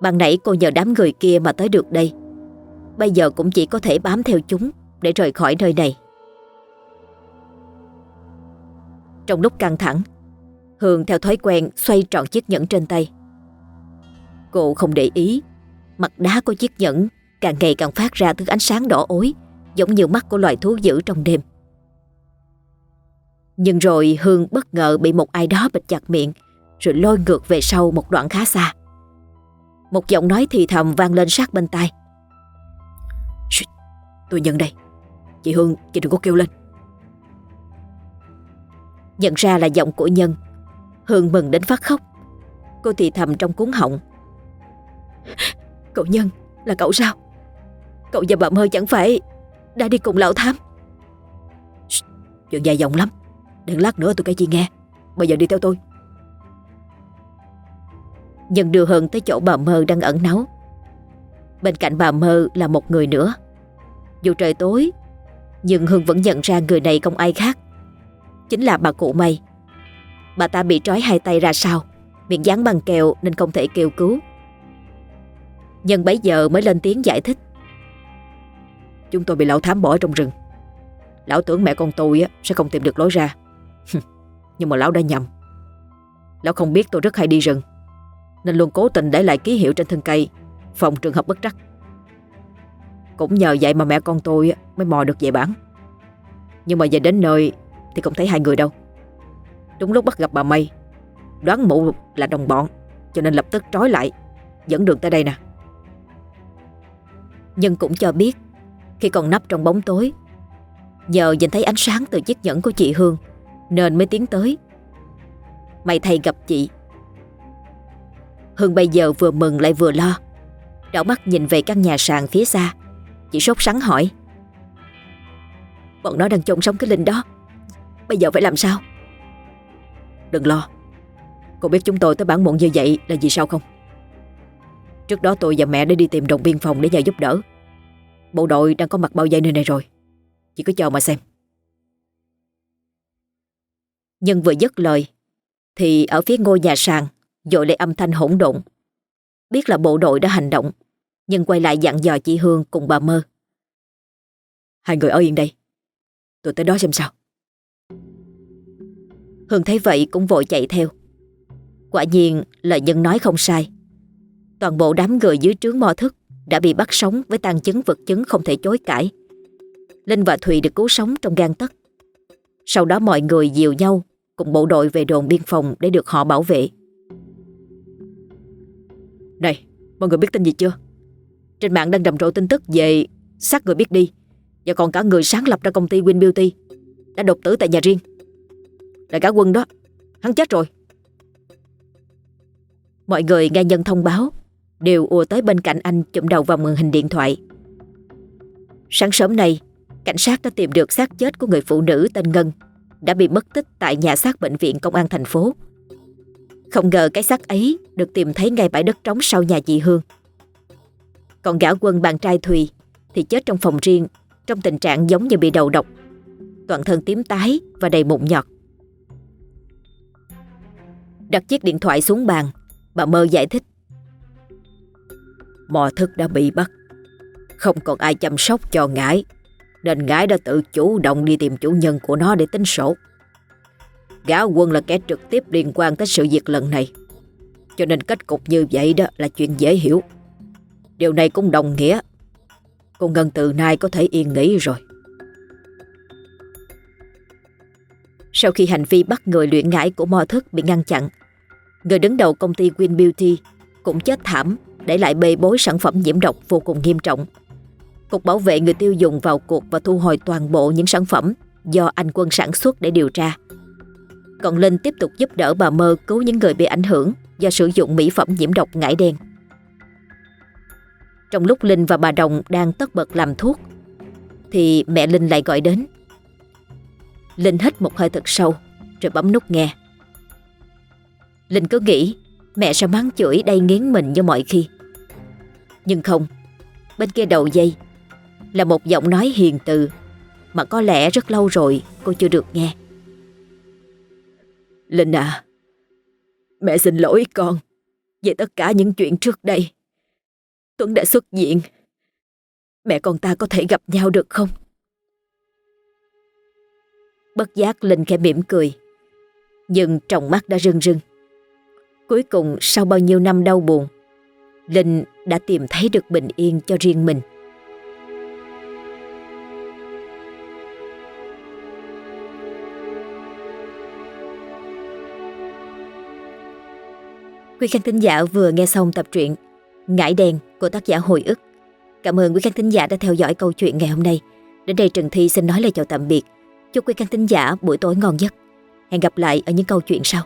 Ban nãy cô nhờ đám người kia mà tới được đây. Bây giờ cũng chỉ có thể bám theo chúng để rời khỏi nơi này. Trong lúc căng thẳng, Hương theo thói quen xoay tròn chiếc nhẫn trên tay. Cô không để ý, mặt đá của chiếc nhẫn càng ngày càng phát ra thứ ánh sáng đỏ ối, giống như mắt của loài thú dữ trong đêm. Nhưng rồi Hương bất ngờ bị một ai đó bịt chặt miệng, rồi lôi ngược về sau một đoạn khá xa. Một giọng nói thì thầm vang lên sát bên tai. Tôi nhận đây. Chị Hương, chị đừng có kêu lên. Nhận ra là giọng của Nhân, Hương mừng đến phát khóc. Cô thì thầm trong cuốn họng. Cậu Nhân, là cậu sao? Cậu và bà mơ chẳng phải đã đi cùng lão thám. Chuyện dài dòng lắm. Đừng lát nữa tôi kể chị nghe. Bây giờ đi theo tôi. Nhân đưa Hương tới chỗ bà mơ đang ẩn náu. Bên cạnh bà mơ là một người nữa. Dù trời tối Nhưng Hương vẫn nhận ra người này không ai khác. Chính là bà cụ mây Bà ta bị trói hai tay ra sau Miệng dán bằng kẹo nên không thể kêu cứu. Nhân bấy giờ mới lên tiếng giải thích. Chúng tôi bị lão thám bỏ trong rừng. Lão tưởng mẹ con tôi sẽ không tìm được lối ra. Nhưng mà lão đã nhầm. Lão không biết tôi rất hay đi rừng, Nên luôn cố tình để lại ký hiệu trên thân cây, Phòng trường hợp bất trắc. Cũng nhờ vậy mà mẹ con tôi mới mò được về bản. Nhưng mà về đến nơi Thì không thấy hai người đâu. Đúng lúc bắt gặp bà Mây Đoán mụ là đồng bọn, Cho nên lập tức trói lại, Dẫn đường tới đây nè Nhưng cũng cho biết, khi còn nấp trong bóng tối. Nhờ nhìn thấy ánh sáng từ chiếc nhẫn của chị Hương, nên mới tiến tới. May thầy gặp chị. Hương bây giờ vừa mừng lại vừa lo. Đảo mắt nhìn về căn nhà sàn phía xa. Chị sốt sắng hỏi. Bọn nó đang chôn sống cái Linh đó. Bây giờ phải làm sao? Đừng lo. Cô biết chúng tôi tới bản muộn như vậy là vì sao không? Trước đó tôi và mẹ đã đi tìm đồng biên phòng để nhờ giúp đỡ. Bộ đội đang có mặt bao vây nơi này rồi Chỉ cứ chờ mà xem Nhưng vừa dứt lời, Thì ở phía ngôi nhà sàn, Dội lại âm thanh hỗn độn Biết là bộ đội đã hành động, Nhưng quay lại dặn dò chị Hương cùng bà Mơ Hai người ở yên đây Tôi tới đó xem sao Hương thấy vậy cũng vội chạy theo Quả nhiên lời nhân nói không sai Toàn bộ đám người dưới trướng mò thức đã bị bắt sống với tàn chứng vật chứng không thể chối cãi. Linh và Thùy được cứu sống trong gan tấc. Sau đó mọi người dìu nhau cùng bộ đội về đồn biên phòng để được họ bảo vệ. Này, mọi người biết tin gì chưa? Trên mạng đang rầm rộ tin tức về xác người biết đi và còn cả người sáng lập ra công ty Win Beauty đã đột tử tại nhà riêng. Đại cả quân đó, hắn chết rồi. Mọi người nghe nhân thông báo đều ùa tới bên cạnh anh chụm đầu vào màn hình điện thoại. Sáng sớm nay, cảnh sát đã tìm được xác chết của người phụ nữ tên Ngân đã bị mất tích tại nhà xác bệnh viện công an thành phố. Không ngờ cái xác ấy được tìm thấy ngay bãi đất trống sau nhà chị Hương. Còn gã quân bạn trai Thùy thì chết trong phòng riêng trong tình trạng giống như bị đầu độc. Toàn thân tím tái và đầy mụn nhọt. Đặt chiếc điện thoại xuống bàn, bà Mơ giải thích. Mò thức đã bị bắt, không còn ai chăm sóc cho ngải, nên ngải đã tự chủ động đi tìm chủ nhân của nó để tính sổ. Gã quân là kẻ trực tiếp liên quan tới sự việc lần này, cho nên kết cục như vậy đó là chuyện dễ hiểu. Điều này cũng đồng nghĩa Cô Ngân từ nay có thể yên nghỉ rồi Sau khi hành vi bắt người luyện ngải của Mo Thức bị ngăn chặn Người đứng đầu công ty Win Beauty cũng chết thảm, để lại bê bối sản phẩm nhiễm độc vô cùng nghiêm trọng. Cục bảo vệ người tiêu dùng vào cuộc và thu hồi toàn bộ những sản phẩm do anh Quân sản xuất để điều tra. Còn Linh tiếp tục giúp đỡ bà Mơ cứu những người bị ảnh hưởng do sử dụng mỹ phẩm nhiễm độc ngải đen. Trong lúc Linh và bà Đồng đang tất bật làm thuốc, Thì mẹ Linh lại gọi đến Linh hít một hơi thật sâu, Rồi bấm nút nghe Linh cứ nghĩ, Mẹ sẽ mắng chửi đầy nghiến mình như mọi khi Nhưng không, Bên kia đầu dây Là một giọng nói hiền từ Mà có lẽ rất lâu rồi cô chưa được nghe Linh à Mẹ xin lỗi con Về tất cả những chuyện trước đây Tuấn đã xuất viện. Mẹ con ta có thể gặp nhau được không? Bất giác Linh khẽ mỉm cười. Nhưng trong mắt đã rưng rưng. Cuối cùng sau bao nhiêu năm đau buồn, Linh đã tìm thấy được bình yên cho riêng mình. Quý khán thính giả vừa nghe xong tập truyện Ngải đèn của tác giả Hồi ức. Cảm ơn quý khán thính giả đã theo dõi câu chuyện ngày hôm nay. Đến đây Trần Thi xin nói lời chào tạm biệt. Chúc quý khán thính giả buổi tối ngon giấc. Hẹn gặp lại ở những câu chuyện sau.